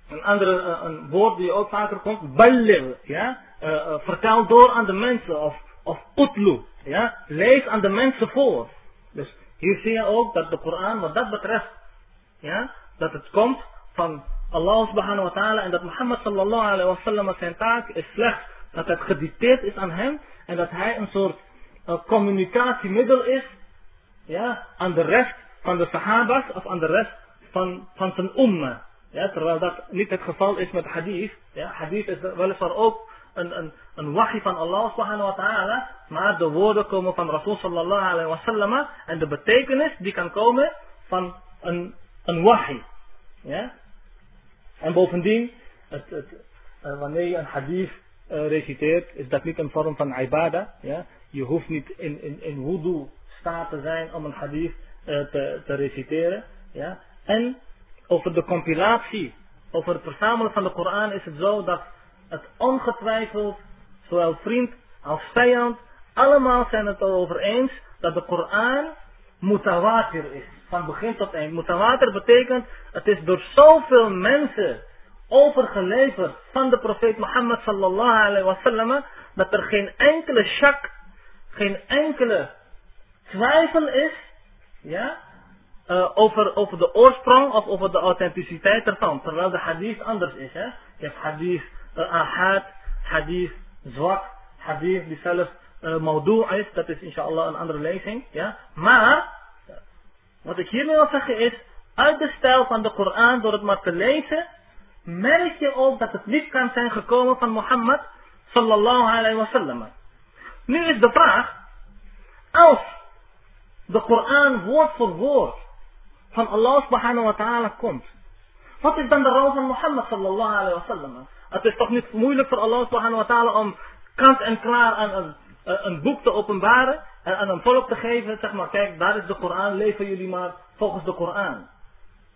een andere eh, een woord die ook vaker komt, ballir, ja? Uh, uh, vertel door aan de mensen, of, of utlu, ja? lees aan de mensen voor. Dus hier zie je ook dat de Koran wat dat betreft, ja? dat het komt van Allah subhanahu wa ta'ala en dat Muhammad sallallahu alayhi wa sallam zijn taak is slechts dat het gedicteerd is aan hem en dat hij een soort communicatiemiddel is ja, aan de rest van de sahabas of aan de rest van, van zijn umma. Ja, terwijl dat niet het geval is met hadith. Ja, hadith is weliswaar ook een, een, een wahi van Allah subhanahu wa ta'ala. Maar de woorden komen van Rasul sallallahu alayhi wa sallam. En de betekenis die kan komen van een, een wahi. Ja? En bovendien, het, het, uh, wanneer je een hadith uh, reciteert, is dat niet een vorm van ibadah. Ja? Je hoeft niet in, in, in wudu staat te zijn om een hadith uh, te, te reciteren. Ja? En over de compilatie, over het verzamelen van de Koran is het zo dat het ongetwijfeld, zowel vriend als vijand, allemaal zijn het erover eens dat de Koran mutawatir is. Van begin tot eind. Mutawatir betekent, het is door zoveel mensen overgeleverd van de profeet Mohammed sallallahu alayhi wa sallam, dat er geen enkele shak, geen enkele twijfel is, ja, uh, over, over de oorsprong of over de authenticiteit ervan. Terwijl de hadith anders is. Hè? Je hebt hadith uh, ahad, hadith zwak, hadith die zelf uh, maudu is. Dat is inshallah een andere lezing. Ja? Maar, wat ik hiermee wil zeggen is, uit de stijl van de Koran, door het maar te lezen, merk je ook dat het niet kan zijn gekomen van Mohammed sallallahu alayhi wa sallam. Nu is de vraag, als de Koran woord voor woord van Allah subhanahu wa ta'ala komt. Wat is dan de rol van Mohammed sallallahu alayhi wa sallam? Het is toch niet moeilijk voor Allah subhanahu wa ta'ala om kant en klaar aan een, een boek te openbaren en aan een volk te geven, zeg maar, kijk, daar is de Koran, leven jullie maar volgens de Koran.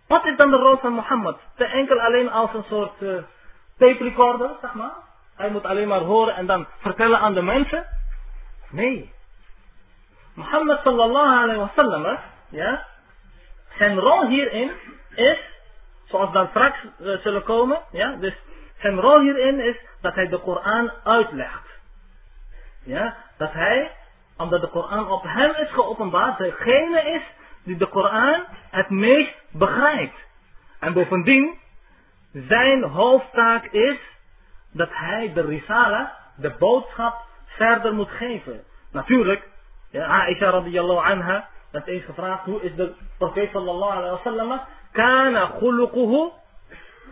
Wat is dan de rol van Mohammed? Te enkel alleen als een soort uh, tape recorder, zeg maar. Hij moet alleen maar horen en dan vertellen aan de mensen. Nee. Mohammed sallallahu alayhi wa sallam, ja, zijn rol hierin is, zoals dan straks uh, zullen komen, ja, dus zijn rol hierin is dat hij de Koran uitlegt. Ja, dat hij, omdat de Koran op hem is geopenbaard, degene is die de Koran het meest begrijpt. En bovendien, zijn hoofdtaak is dat hij de risala, de boodschap, verder moet geven. Natuurlijk, ja, Aisha radiyallahu anha, dat is gevraagd, hoe is de profeet sallallahu alayhi wa sallam? Kana khuluquhu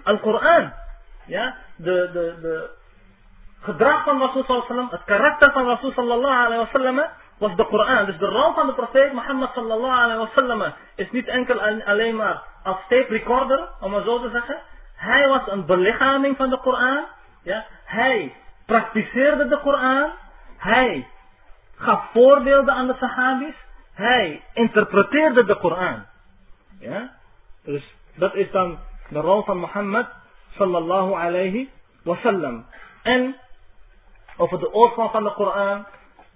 al-Quran. Ja, de, de, de gedrag van Rasul sallallahu alayhi wa sallam, het karakter van Rasul sallallahu alayhi wa sallam, was de Koran. Dus de rol van de profeet Mohammed sallallahu alayhi wa sallam is niet enkel alleen maar als tape recorder, om maar zo te zeggen. Hij was een belichaming van de Koran. Ja. Hij praktiseerde de Koran. Hij gaf voorbeelden aan de Sahabis. Hij interpreteerde de Koran. Ja? Dus dat is dan de rol van Mohammed sallallahu alayhi wasallam. En over de oorsprong van de Koran.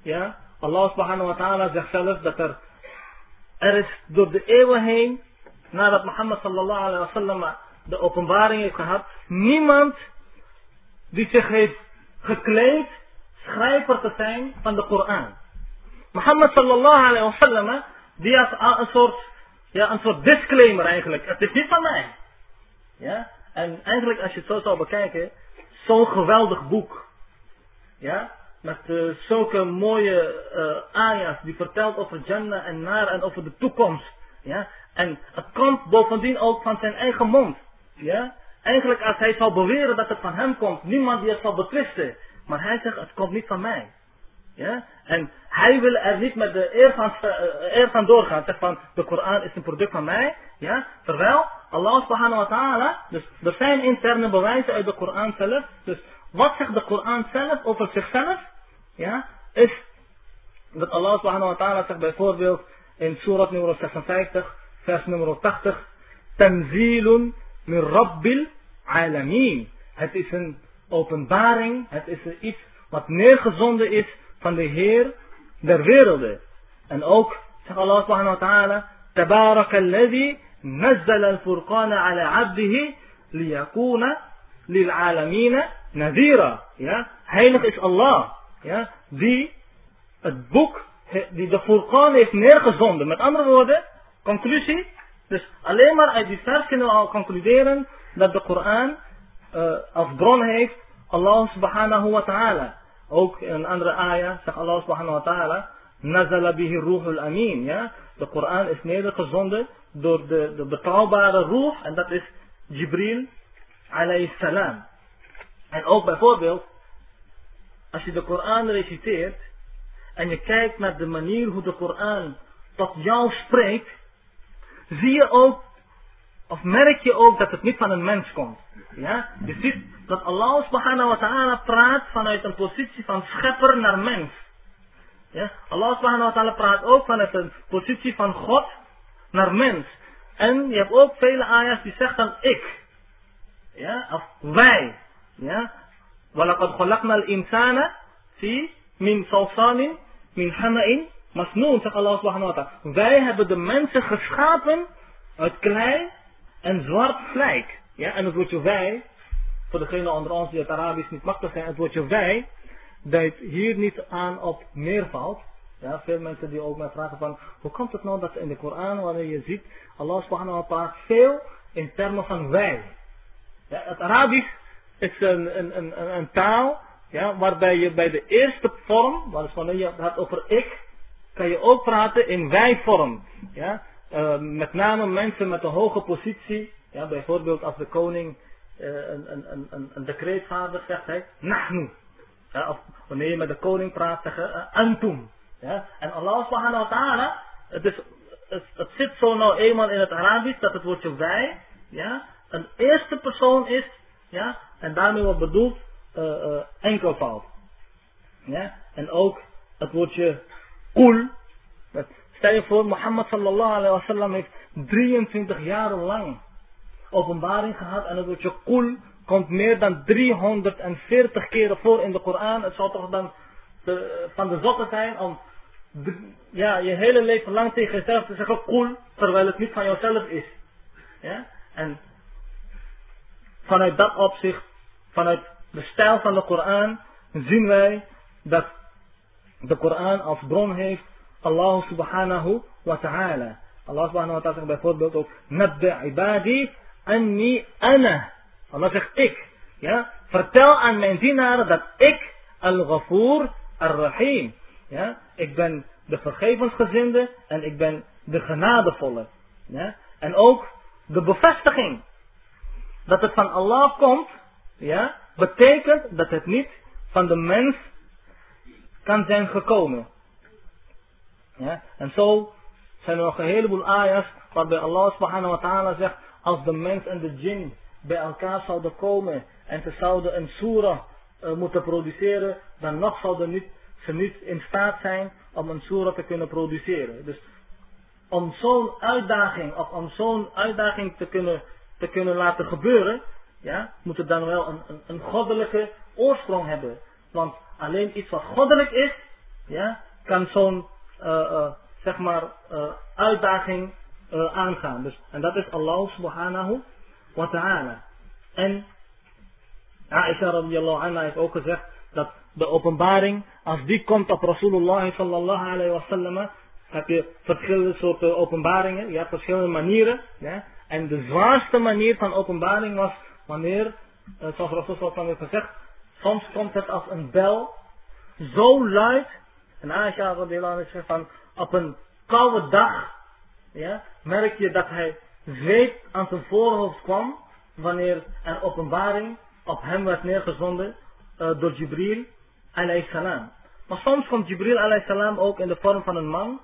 Ja, Allah subhanahu wa ta'ala zegt zelf dat er, er is door de eeuwen heen nadat Mohammed sallallahu alaihi wasallam de openbaring heeft gehad, niemand die zich heeft gekleed schrijver te zijn van de Koran. Mohammed sallallahu alaihi wasallam, die had een soort, ja, een soort disclaimer eigenlijk. Het is niet van mij. Ja? En eigenlijk als je het zo zou bekijken, zo'n geweldig boek. Ja? Met uh, zulke mooie uh, die vertelt over Jannah en Naar en over de toekomst. Ja? En het komt bovendien ook van zijn eigen mond. Ja? Eigenlijk als hij zou beweren dat het van hem komt, niemand die het zal betwisten. Maar hij zegt, het komt niet van mij. Ja? En hij wil er niet met de eer van, uh, eer van doorgaan. Zegt van, de Koran is een product van mij. Ja? Terwijl Allah subhanahu wa ta'ala, dus er zijn interne bewijzen uit de Koran zelf. Dus wat zegt de Koran zelf over zichzelf? Ja? Is dat Allah subhanahu wa ta'ala zegt bijvoorbeeld in surat nummer 56, vers nummer 80. Tanzilun min rabbil alamin. Het is een openbaring, het is iets wat neergezonden is van de Heer der werelden. En ook zegt Allah subhanahu wa ta'ala, Tabarak alladhi nazzala al-furqana ala abdihi liyakuna lil'alamina nadira. Ja, heilig is Allah. Ja, die het boek, die de Furqan heeft neergezonden. Met andere woorden, conclusie. Dus alleen maar uit die vers kunnen we al concluderen dat de Koran uh, als bron heeft Allah subhanahu wa ta'ala. Ook in een andere ayah zegt Allah subhanahu wa ta'ala. Nazala bihi ruhul amin. Ja? De Koran is nedergezonden door de, de betrouwbare roh. En dat is Jibril alayhi salam. En ook bijvoorbeeld. Als je de Koran reciteert. En je kijkt naar de manier hoe de Koran tot jou spreekt. Zie je ook. Of merk je ook dat het niet van een mens komt. Ja? Je ziet dat Allah subhanahu wa ta'ala praat vanuit een positie van schepper naar mens. Ja? Allah subhanahu wa ta'ala praat ook vanuit een positie van God naar mens. En je hebt ook vele ayahs die zeggen dan ik. Ja? Of wij. Ja? وَلَقَدْ خَلَقْنَا الْإِنسَانَ فِي min salsalin min hama'in masnoon, zegt Allah subhanahu wa ta'ala. Wij hebben de mensen geschapen uit klei en zwart vlijk. Ja, en het woordje wij, voor degene onder ons die het Arabisch niet machtig zijn, het woordje wij, duidt hier niet aan op meervoud. Ja, veel mensen die ook mij vragen van, hoe komt het nou dat in de Koran, wanneer je ziet, Allah subhanahu wa ta'ala veel in termen van wij. Ja, het Arabisch is een, een, een, een taal, ja, waarbij je bij de eerste vorm, wanneer je het over ik, kan je ook praten in wij-vorm. Ja? Uh, met name mensen met een hoge positie, ja, bijvoorbeeld als de koning uh, een, een, een, een decreet vader zegt hij, nahnu. Ja, of wanneer je met de koning praat, zeggen uh, antum. Ja? En Allah subhanahu wa ta'ala, het, is, het, zit zo nou eenmaal in het Arabisch dat het woordje wij, ja, een eerste persoon is, ja, en daarmee wordt bedoeld uh, enkelvoud. Ja? En ook het woordje kul. Stel je voor, Mohammed sallallahu alaihi wasallam heeft 23 jaar lang openbaring gehad en het woordje kul komt meer dan 340 keren voor in de Koran. Het zou toch dan de, van de zotte zijn om ja, je hele leven lang tegen jezelf te zeggen kul, terwijl het niet van jezelf is. Ja? En vanuit dat opzicht, vanuit de stijl van de Koran, zien wij dat de Koran als bron heeft Allah subhanahu wa ta'ala. Allah subhanahu wa ta'ala zegt bijvoorbeeld ook, Nabbi ibadi anni ana. Allah zegt ik. Ja? Vertel aan mijn dienaren dat ik al-Ghafoor al-Rahim. Ja? Ik ben de vergevensgezinde en ik ben de genadevolle. Ja? En ook de bevestiging dat het van Allah komt, ja, betekent dat het niet van de mens kan zijn gekomen. Ja? En zo zijn er nog een heleboel ayahs waarbij Allah subhanahu wa ta'ala zegt, als de mens en de jinn bij elkaar zouden komen en ze zouden een surah uh, moeten produceren, dan nog zouden niet, ze niet in staat zijn om een surah te kunnen produceren. Dus om zo'n uitdaging, of om zo'n uitdaging te kunnen, te kunnen laten gebeuren, ja, moet het dan wel een, een, een goddelijke oorsprong hebben. Want alleen iets wat goddelijk is, ja, kan zo'n uh, uh, zeg maar uitdaging eh, aangaan. Dus, en dat is Allah subhanahu wa ta'ala. En Aisha radiallahu anha heeft ook gezegd dat de openbaring, als die komt op Rasulullah sallallahu alayhi wa sallam, heb je verschillende soorten openbaringen, je hebt verschillende manieren. En de zwaarste manier van openbaring was wanneer, eh, zoals Rasulullah heeft gezegd, soms komt het als een bel, zo luid, en Aisha radiallahu anha zegt van, op een koude dag, ja, merk je dat hij zweet aan zijn voorhoofd kwam, wanneer er openbaring op hem werd neergezonden uh, door Jibril alayhi salam. Maar soms komt Jibril alayhi salam ook in de vorm van een man.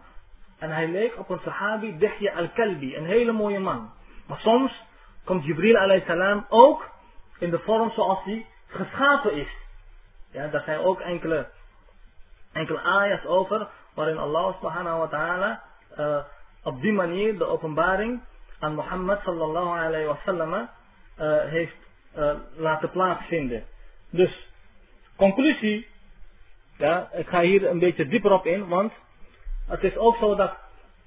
En hij leek op een sahabi, Dihya al-Kalbi, een hele mooie man. Maar soms komt Jibril alayhi salam ook in de vorm zoals hij geschapen is. Ja, daar zijn ook enkele, enkele ayahs over, waarin Allah subhanahu wa ta'ala uh, op die manier de openbaring aan Mohammed sallallahu alayhi wa sallam uh, heeft uh, laten plaatsvinden. Dus, conclusie, ja, ik ga hier een beetje dieper op in, want het is ook zo dat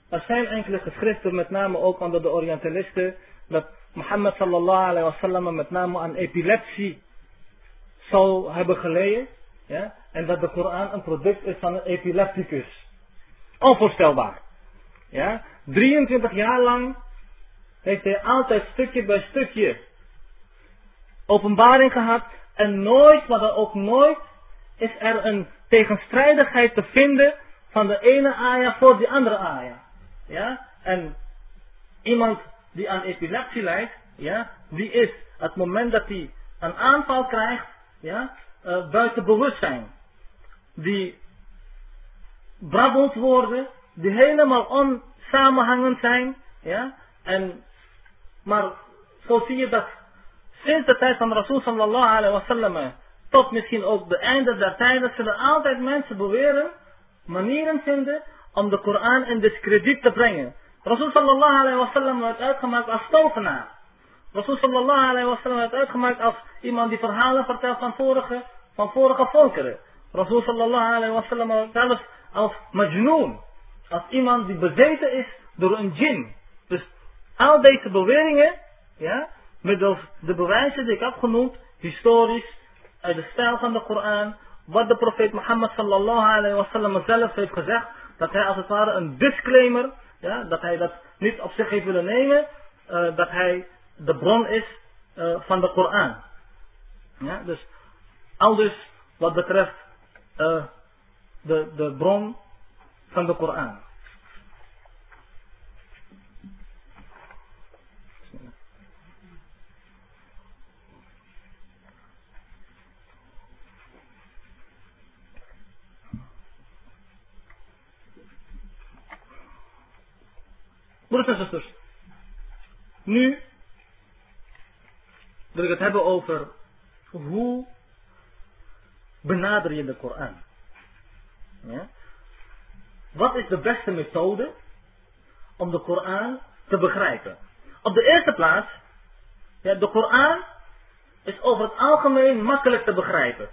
er zijn enkele geschriften, met name ook onder de Orientalisten, dat Mohammed sallallahu alayhi wa sallam met name aan epilepsie zou hebben geleden. Ja, en dat de Koran een product is van een epilepticus. Onvoorstelbaar. Ja, 23 jaar lang heeft hij altijd stukje bij stukje openbaring gehad. En nooit, maar dan ook nooit, is er een tegenstrijdigheid te vinden van de ene aya voor die andere aya. Ja? En iemand die aan epilepsie lijdt, ja, die is, het moment dat hij een aanval krijgt, ja, uh, buiten bewustzijn. Die brabbelt worden, die helemaal onsamenhangend zijn, ja, en, maar zo zie je dat sinds de tijd van Rasul sallallahu alayhi wa sallam tot misschien ook de einde der tijden zullen altijd mensen beweren, manieren vinden om de Koran in discrediet te brengen. Rasul sallallahu alayhi wa sallam werd uitgemaakt als tovenaar. Rasul sallallahu alayhi wa sallam werd uitgemaakt als iemand die verhalen vertelt van vorige, van vorige volkeren. Rasul sallallahu alayhi wa sallam werd zelfs als majnoon. Als iemand die bezeten is door een djinn. Dus al deze beweringen, ja, middels de bewijzen die ik heb genoemd, historisch, uit de stijl van de Koran, wat de profeet Mohammed sallallahu alayhi wa sallam zelf heeft gezegd, dat hij als het ware een disclaimer, ja, dat hij dat niet op zich heeft willen nemen, uh, dat hij de bron is uh, van de Koran. Ja, dus al dus wat betreft uh, de, de bron van de Koran. Broeders zusters. Nu wil ik het hebben over hoe benader je de Koran. Ja? Wat is de beste methode om de Koran te begrijpen? Op de eerste plaats, ja, de Koran is over het algemeen makkelijk te begrijpen.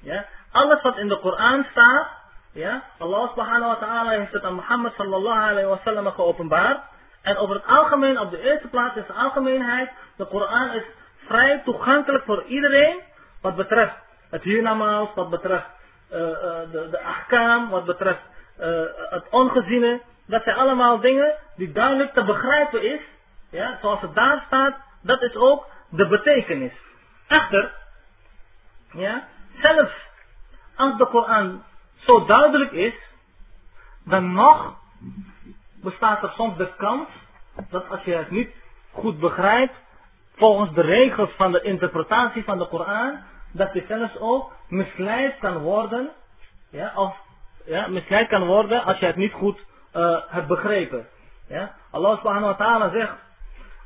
Ja? Alles wat in de Koran staat, ja, Allah subhanahu wa ta'ala heeft het aan Mohammed sallallahu alayhi wa sallam geopenbaard. En over het algemeen, op de eerste plaats is de algemeenheid, de Koran is vrij toegankelijk voor iedereen, wat betreft het hiernamaals, wat betreft uh, uh, de, de ahkam, wat betreft uh, het ongeziene. Dat zijn allemaal dingen die duidelijk te begrijpen is, ja, zoals het daar staat, dat is ook de betekenis. Echter, ja, zelfs als de Koran zo duidelijk is, dan nog bestaat er soms de kans dat als je het niet goed begrijpt, volgens de regels van de interpretatie van de Koran, dat je zelfs ook misleid kan worden, ja, of ja, misleid kan worden als je het niet goed uh, hebt begrepen. Ja. Allah subhanahu wa ta'ala zegt,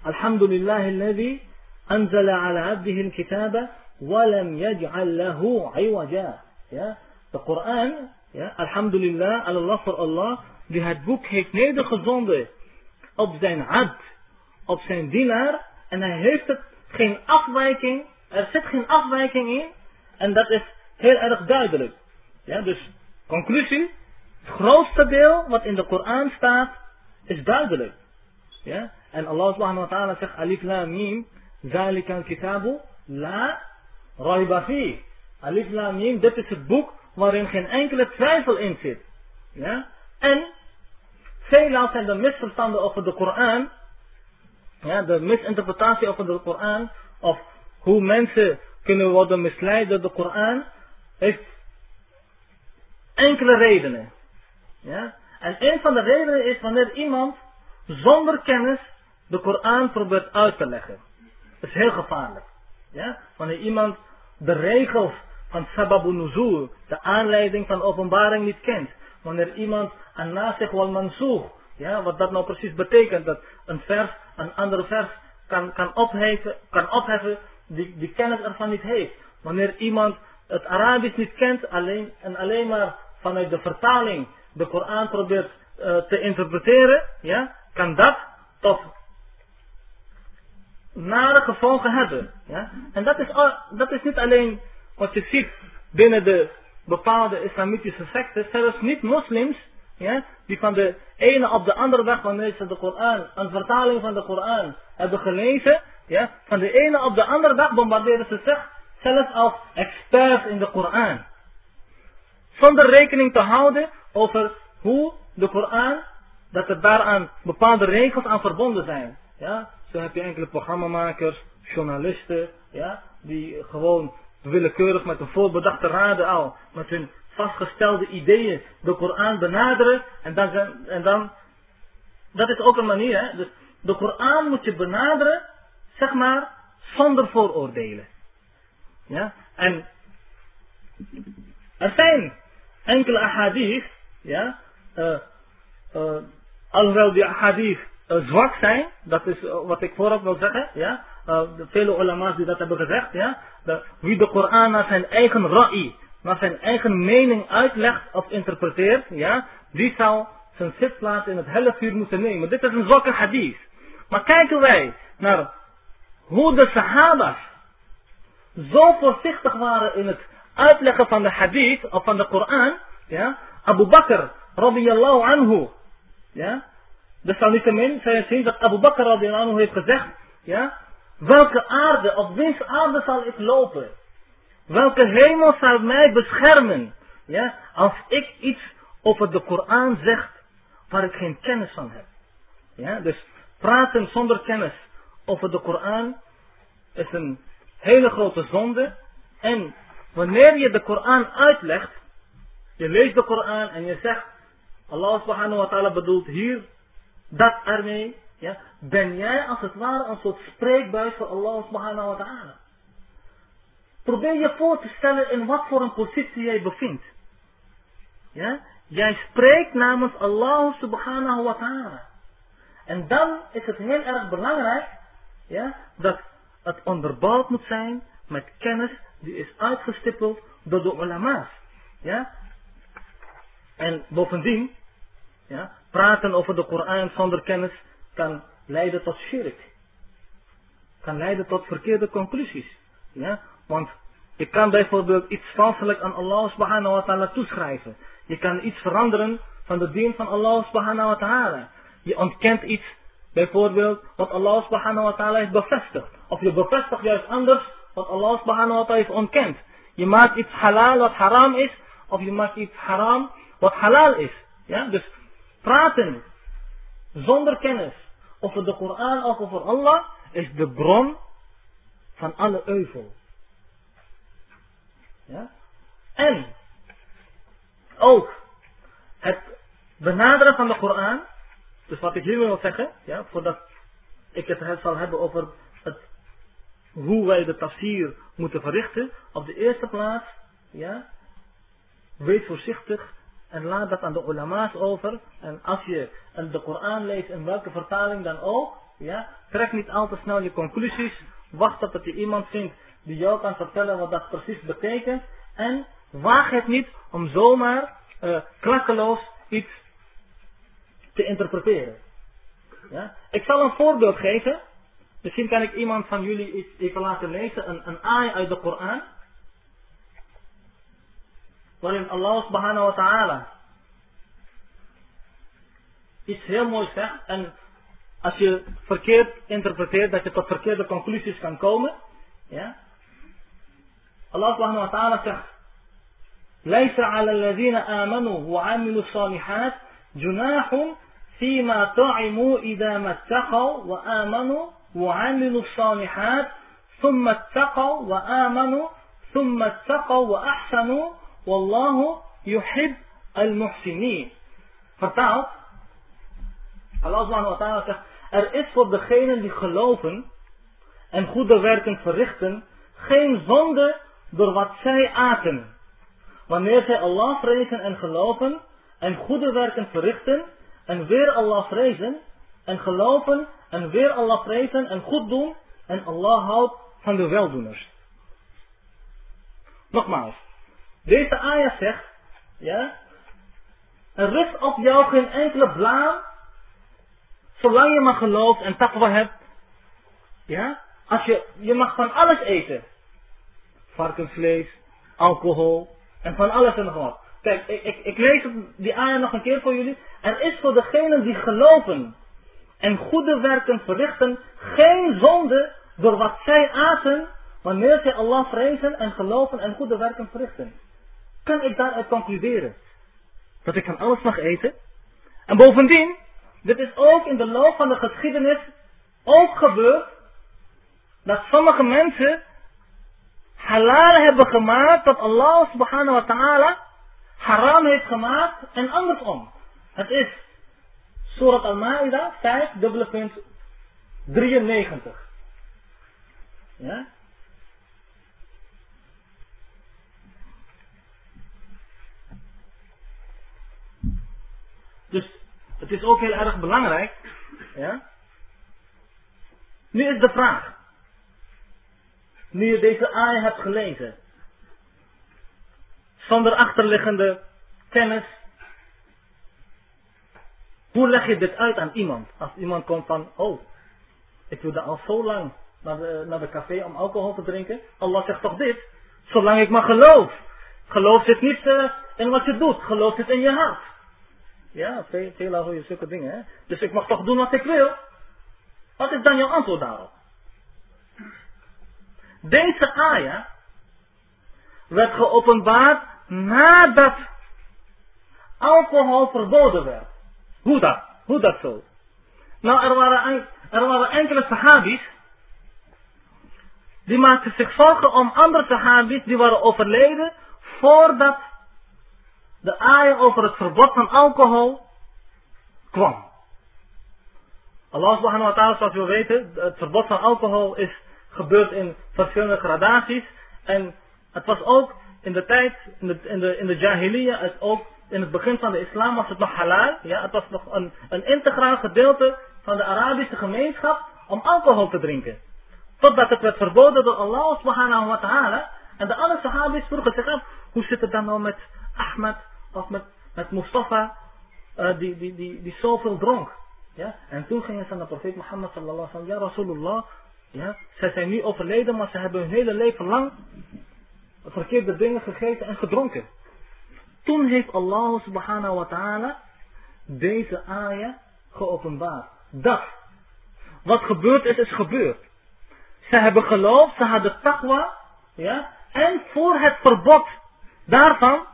Alhamdulillah alladhi anzala ala abdihi al-kitaba lam yaj'al lahu iwaja. Ja. De Koran, ja, Alhamdulillah, Allah voor Allah, die het boek heeft nedergezonden op zijn abd, op zijn dienaar, en hij heeft het geen afwijking, er zit geen afwijking in, en dat is heel erg duidelijk. Ja, dus conclusie, het grootste deel wat in de Koran staat, is duidelijk. Ja? En Allah subhanahu wa ta'ala zegt alif lam mim, zalika kitabu la raiba fi. Alif lam mim, dit is het boek waarin geen enkele twijfel in zit. Ja? En veelal zijn de misverstanden over de Koran, ja, de misinterpretatie over de Koran, of hoe mensen kunnen worden misleid door de Koran, heeft enkele redenen. Ja? En een van de redenen is wanneer iemand zonder kennis de Koran probeert uit te leggen. Dat is heel gevaarlijk. Ja? Wanneer iemand de regels van Sababun Nuzul, de aanleiding van openbaring niet kent. Wanneer iemand een nasikh wal mansukh, ja, wat dat nou precies betekent, dat een vers een andere vers kan, kan, opheffen, kan opheffen die, die kennis ervan niet heeft. Wanneer iemand het Arabisch niet kent alleen, en alleen maar vanuit de vertaling de Koran probeert uh, te interpreteren, ja, kan dat tot nare gevolgen hebben. Ja? En dat is, dat is niet alleen wat je ziet binnen de bepaalde islamitische secten, zelfs niet-moslims, ja, die van de ene op de andere dag, wanneer ze de Koran, een vertaling van de Koran hebben gelezen, ja, van de ene op de andere dag bombarderen ze zich zelfs als experts in de Koran. Zonder rekening te houden over hoe de Koran, dat er daaraan bepaalde regels aan verbonden zijn. Ja, zo heb je enkele programmamakers, journalisten, ja, die gewoon willekeurig met een voorbedachte raden al, met hun vastgestelde ideeën de Koran benaderen. En dan, en dan dat is ook een manier, hè. Dus de Koran moet je benaderen, zeg maar, zonder vooroordelen. Ja, en er zijn enkele ahadith, ja, uh, uh, alhoewel die ahadith uh, zwak zijn, dat is wat ik voorop wil zeggen, ja, de vele ulama's die dat hebben gezegd, ja, wie de Koran naar zijn eigen ra'i, naar zijn eigen mening uitlegt of interpreteert, ja, die zal zijn zitplaats in het hellevuur moeten nemen. Dit is een zwakke hadith. Maar kijken wij naar hoe de Sahaba's zo voorzichtig waren in het uitleggen van de hadith of van de Koran, ja, Abu Bakr radiyallahu anhu, ja, desalniettemin zou je zien dat Abu Bakr radiyallahu anhu heeft gezegd, ja, welke aarde, of wiens aarde zal ik lopen? Welke hemel zal mij beschermen? Ja, als ik iets over de Koran zeg waar ik geen kennis van heb. Ja, dus praten zonder kennis over de Koran is een hele grote zonde. En wanneer je de Koran uitlegt, je leest de Koran en je zegt, Allah subhanahu wa ta'ala bedoelt hier dat ermee, ja, ben jij als het ware een soort spreekbuis voor Allah subhanahu wa ta'ala. Probeer je voor te stellen in wat voor een positie jij bevindt. Ja? Jij spreekt namens Allah subhanahu wa ta'ala. En dan is het heel erg belangrijk ja, dat het onderbouwd moet zijn met kennis die is uitgestippeld door de ulama's. Ja? En bovendien, ja, praten over de Koran zonder kennis kan leiden tot shirk. Kan leiden tot verkeerde conclusies. Ja? Want je kan bijvoorbeeld iets valselijk aan Allah subhanahu wa ta'ala toeschrijven. Je kan iets veranderen van de dien van Allah subhanahu wa ta'ala. Je ontkent iets, bijvoorbeeld, wat Allah subhanahu wa ta'ala heeft bevestigd. Of je bevestigt juist anders wat Allah subhanahu wa ta'ala heeft ontkend. Je maakt iets halal wat haram is, of je maakt iets haram wat halal is. Ja? Dus praten zonder kennis over de Koran of over Allah is de bron van alle euvel. Ja? En ook het benaderen van de Koran, dus wat ik hier wil zeggen, ja, voordat ik het zal hebben over hoe wij de tafsir moeten verrichten, op de eerste plaats, ja, wees voorzichtig en laat dat aan de ulama's over. En als je de Koran leest in welke vertaling dan ook, ja, trek niet al te snel je conclusies. Wacht tot je iemand vindt die jou kan vertellen wat dat precies betekent. En waag het niet om zomaar uh, klakkeloos iets te interpreteren. Ja? Ik zal een voorbeeld geven. Misschien kan ik iemand van jullie iets even laten lezen. Een, een aai uit de Koran. Waarin Allah subhanahu wa ta'ala iets heel moois zegt. En als je verkeerd interpreteert, dat je tot verkeerde conclusies kan komen. Ja? Allah subhanahu wa ta'ala zegt, ليس على الذين آمنوا وعملوا الصالحات جناح فيما طعموا إذا ما اتقوا وآمنوا وعملوا الصالحات ثم اتقوا وآمنوا ثم اتقوا وأحسنوا والله يحب المحسنين Vertaald, Allah subhanahu wa ta'ala zegt, er is voor degenen die geloven en goede werken verrichten, geen zonde door wat zij aten. Wanneer zij Allah vrezen en geloven en goede werken verrichten en weer Allah vrezen en geloven en weer Allah vrezen en goed doen en Allah houdt van de weldoeners. Nogmaals, deze ayah zegt, ja, er rust op jou geen enkele blaam, zolang je maar gelooft en taqwa hebt. Ja, als je, je mag van alles eten. Varkensvlees, alcohol en van alles en nog wat. Kijk, ik, ik, ik lees die ayah nog een keer voor jullie. Er is voor degenen die geloven en goede werken verrichten geen zonde door wat zij aten wanneer zij Allah vrezen en geloven en goede werken verrichten. Kan ik daaruit concluderen dat ik van alles mag eten? En bovendien, dit is ook in de loop van de geschiedenis ook gebeurd dat sommige mensen halal hebben gemaakt dat Allah subhanahu wa ta'ala haram heeft gemaakt en andersom. Het is Surat Al-Ma'idah 5, dubbele punt 93. Ja? Dus het is ook heel erg belangrijk. Ja? Nu is de vraag. Nu je deze aai hebt gelezen. Zonder achterliggende kennis. Hoe leg je dit uit aan iemand? Als iemand komt van, oh, ik dat al zo lang naar de, naar de café om alcohol te drinken. Allah zegt toch dit? Zolang ik maar geloof. Geloof zit niet uh, in wat je doet. Geloof zit in je hart. Ja, veel, veel je zulke dingen. Hè? Dus ik mag toch doen wat ik wil. Wat is dan jouw antwoord daarop? Deze aya werd geopenbaard nadat alcohol verboden werd. Hoe dat? Hoe dat zo? Nou, er waren, er waren enkele sahabis die maakten zich zorgen om andere sahabis die waren overleden voordat de aya over het verbod van alcohol kwam. Allah subhanahu wa ta'ala, zoals we weten, het verbod van alcohol is gebeurd in verschillende gradaties. En het was ook in de tijd, in de, in de, in de jahiliya, het ook in het begin van de islam was het nog halal. Ja, het was nog een, een integraal gedeelte van de Arabische gemeenschap om alcohol te drinken. Totdat het werd verboden door Allah subhanahu wa ta'ala. En de andere sahabis vroegen zich af, hoe zit het dan nou met Ahmed of met, met Mustafa, uh, die, die, die, die zoveel dronk. Ja? En toen gingen ze naar de profeet Mohammed sallallahu alaihi wasallam, ja Rasulullah, ja, zij zijn nu overleden, maar ze hebben hun hele leven lang verkeerde dingen gegeten en gedronken. Toen heeft Allah subhanahu wa ta'ala deze ayah geopenbaard. Dat. Wat gebeurd is, is gebeurd. Ze hebben geloofd, ze hadden taqwa. Ja, en voor het verbod daarvan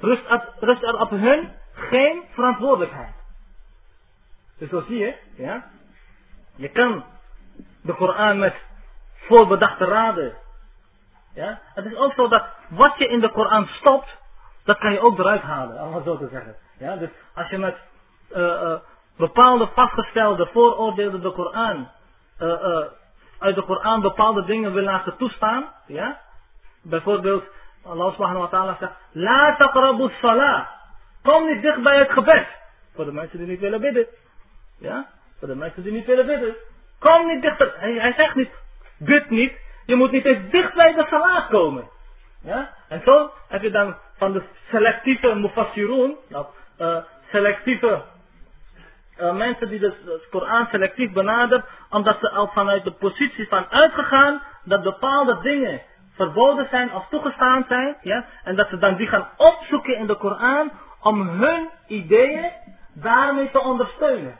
rust, rust er op hun geen verantwoordelijkheid. Dus zo zie je, ja. Je kan de Koran met voorbedachte raden. Ja. Het is ook zo dat wat je in de Koran stopt, dat kan je ook eruit halen, om het zo te zeggen. Ja. Dus als je met uh, uh, bepaalde vastgestelde vooroordelen de Koran, uh, uit de Koran bepaalde dingen wil laten toestaan, ja. Bijvoorbeeld, Allah subhanahu wa ta'ala zegt, La taqrabu salah. Kom niet dicht bij het gebed. Voor de mensen die niet willen bidden. Ja? Voor de mensen die niet willen bidden. Kom niet dichter. Hij, hij zegt niet, bid niet. Je moet niet eens dicht bij de salat komen. Ja? En zo heb je dan van de selectieve mufassirun, nou, uh, selectieve uh, mensen die de, Koran selectief benaderen, omdat ze al vanuit de positie van uitgegaan dat bepaalde dingen verboden zijn of toegestaan zijn, ja, en dat ze dan die gaan opzoeken in de Koran om hun ideeën daarmee te ondersteunen.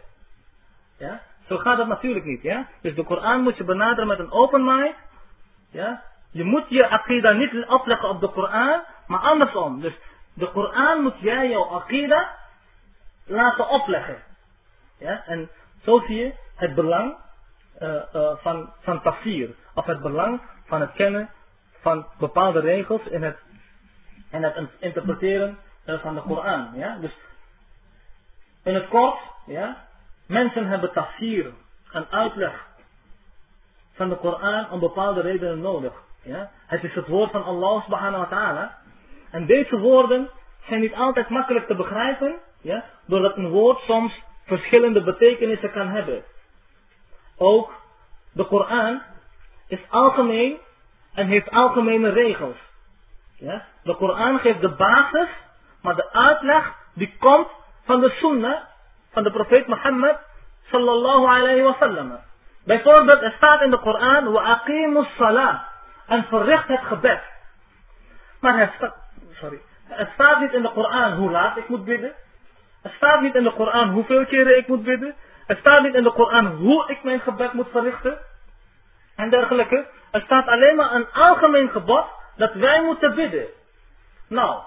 Ja? Zo gaat het natuurlijk niet, ja. Dus de Koran moet je benaderen met een open mind, ja. Je moet je akida niet afleggen op de Koran, maar andersom. Dus de Koran moet jij jouw akida laten opleggen. Ja, en zo zie je het belang uh, uh, van, van tafsir. Of het belang van het kennen van bepaalde regels in het, in het interpreteren uh, van de Koran. Ja? Dus in het kort, ja, mensen hebben tafsir, een uitleg van de Koran om bepaalde redenen nodig. Ja? Het is het woord van Allah subhanahu wa ta'ala. En deze woorden zijn niet altijd makkelijk te begrijpen, ja? doordat een woord soms verschillende betekenissen kan hebben. Ook de Koran is algemeen en heeft algemene regels. Ja? De Koran geeft de basis, maar de uitleg die komt van de sunnah van de profeet Mohammed sallallahu alayhi wa sallam. Bijvoorbeeld, er staat in de Koran, wa aqimus salah, en verricht het gebed. Maar sorry, het staat niet in de Koran hoe laat ik moet bidden. Het staat niet in de Koran hoeveel keren ik moet bidden. Het staat niet in de Koran hoe ik mijn gebed moet verrichten. En dergelijke. Er staat alleen maar een algemeen gebod dat wij moeten bidden. Nou,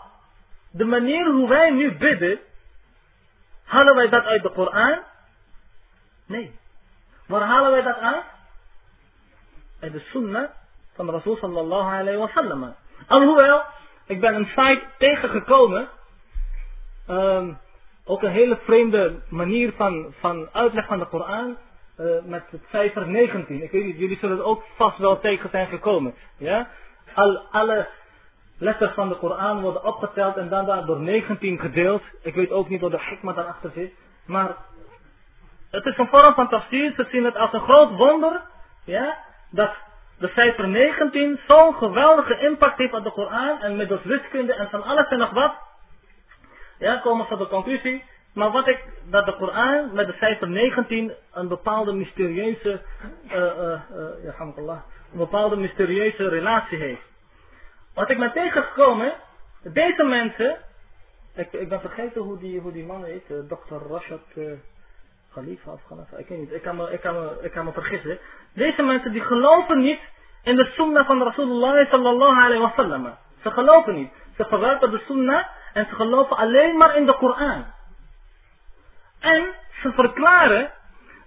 de manier hoe wij nu bidden, halen wij dat uit de Koran? Nee. Waar halen wij dat uit? Uit de sunnah van Rasul sallallahu alayhi wa sallam. Alhoewel, ik ben een site tegengekomen. Um, ook een hele vreemde manier van, van uitleg van de Koran. Uh, met het cijfer 19. Ik weet niet, jullie zullen er ook vast wel tegen zijn gekomen. Ja? Al, alle letters van de Koran worden opgeteld en dan daar door 19 gedeeld. Ik weet ook niet wat de hikma daarachter zit. Maar het is een vorm van tafsir. Ze zien het als een groot wonder. Ja? Dat de cijfer 19 zo'n geweldige impact heeft op de Koran. En middels wiskunde en van alles en nog wat. Ja, komen ze tot de conclusie. Maar wat ik, dat de Koran met de cijfer 19 een bepaalde mysterieuze, uh, uh, uh, een bepaalde mysterieuze relatie heeft. Wat ik ben tegengekomen, deze mensen, ik, ik ben vergeten hoe die, hoe die man heet, uh, Dr. Rashad Khalifa of Khalifa, ik weet niet, ik kan, me, ik, kan me, ik kan me vergissen. Deze mensen die geloven niet in de sunnah van Rasulullah sallallahu alayhi wa sallam. Ze geloven niet. Ze verwerpen de sunnah en ze geloven alleen maar in de Koran. En ze verklaren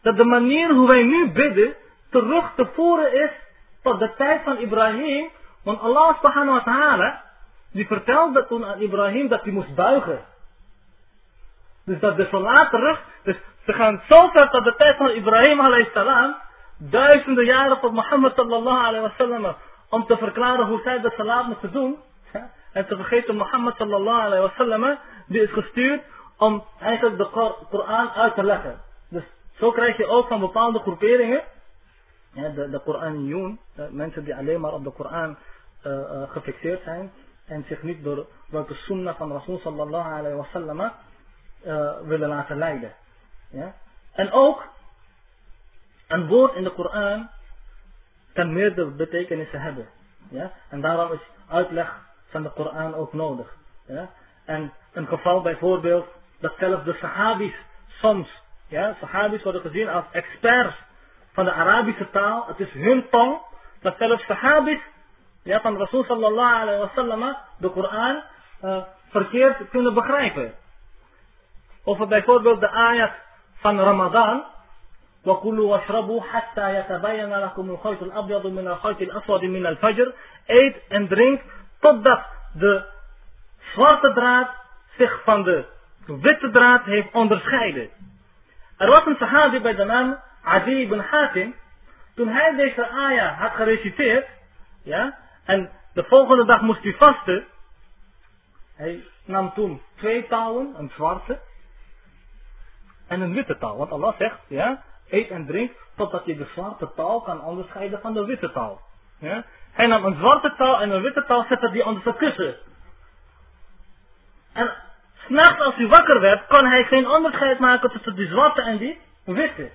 dat de manier hoe wij nu bidden terug te voeren is tot de tijd van Ibrahim. Want Allah subhanahu wa ta'ala, die vertelde toen aan Ibrahim dat hij moest buigen. Dus dat de salat terug, dus ze gaan zo ver tot de tijd van Ibrahim salam, duizenden jaren tot Mohammed sallallahu alayhi wa sallam, om te verklaren hoe zij de salat moeten doen. En te vergeten Mohammed sallallahu alayhi wa sallam, die is gestuurd om eigenlijk de Koran uit te leggen. Dus zo krijg je ook van bepaalde groeperingen, de, de Koraniyun, mensen die alleen maar op de Koran uh, uh, gefixeerd zijn en zich niet door, door de sunnah van Rasul sallallahu alayhi wa sallam uh, willen laten leiden. Ja? En ook, een woord in de Koran kan meerdere betekenissen hebben. Ja? En daarom is uitleg van de Koran ook nodig. Ja? En een geval bijvoorbeeld dat zelfs de Sahabis soms, ja, Sahabis worden gezien als experts van de Arabische taal. Het is hun tong. Dat zelfs Sahabis ja, van Rasul sallallahu alayhi wa sallam de Koran uh, verkeerd kunnen begrijpen. Of bijvoorbeeld de ayat van Ramadan. وكلوا واشربوا حتى يتبين لكم الخيط الأبيض من الخيط الأسود من الفجر. Eet en drink totdat de zwarte draad zich van de witte draad heeft onderscheiden. Er was een sahabi bij de naam Adi ibn Hatim. Toen hij deze ayah had gereciteerd, ja, en de volgende dag moest hij vasten. Hij nam toen twee touwen, een zwarte en een witte touw. Want Allah zegt, ja, eet en drink totdat je de zwarte touw kan onderscheiden van de witte touw. Ja. Hij nam een zwarte touw en een witte touw, zette die onder zijn kussen. En S'nachts als hij wakker werd, kon hij geen onderscheid maken tussen die zwarte en die witte.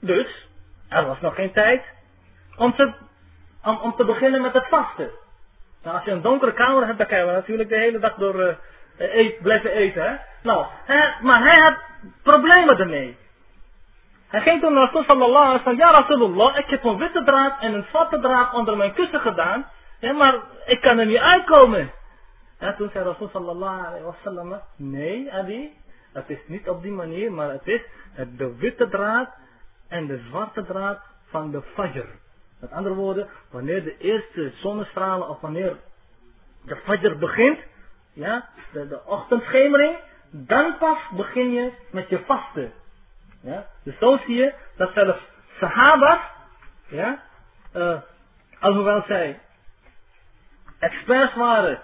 Dus, er was nog geen tijd om te, om, om te beginnen met het vasten. Nou, als je een donkere kamer hebt, dan kan je natuurlijk de hele dag door uh, eet, blijven eten. Hè? Nou, hij, maar hij had problemen ermee. Hij ging toen naar Rasul sallallahu alaihi wasallam. Ja Rasulullah, ik heb een witte draad en een zwarte draad onder mijn kussen gedaan. Maar ik kan er niet uitkomen. Ja, toen zei Rasul sallallahu. Nee Adi, het is niet op die manier, maar het is de witte draad en de zwarte draad van de fajr. Met andere woorden, wanneer de eerste zonnestralen of wanneer de fajr begint, ja, de, de ochtendschemering, dan pas begin je met je vasten. Ja? Dus zo zie je dat zelfs Sahabas, ja, uh, alhoewel zij experts waren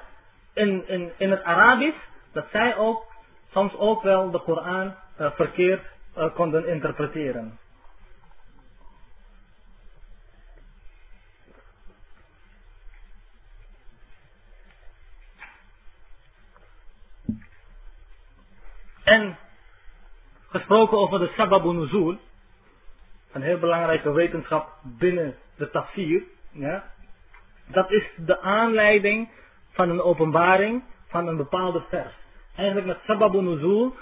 in, in, in het Arabisch, dat zij ook soms ook wel de Koran uh, verkeerd uh, konden interpreteren. En gesproken over de Sababun Nuzul, een heel belangrijke wetenschap binnen de tafsir, ja, dat is de aanleiding van een openbaring van een bepaalde vers. Eigenlijk met Sababun Nuzul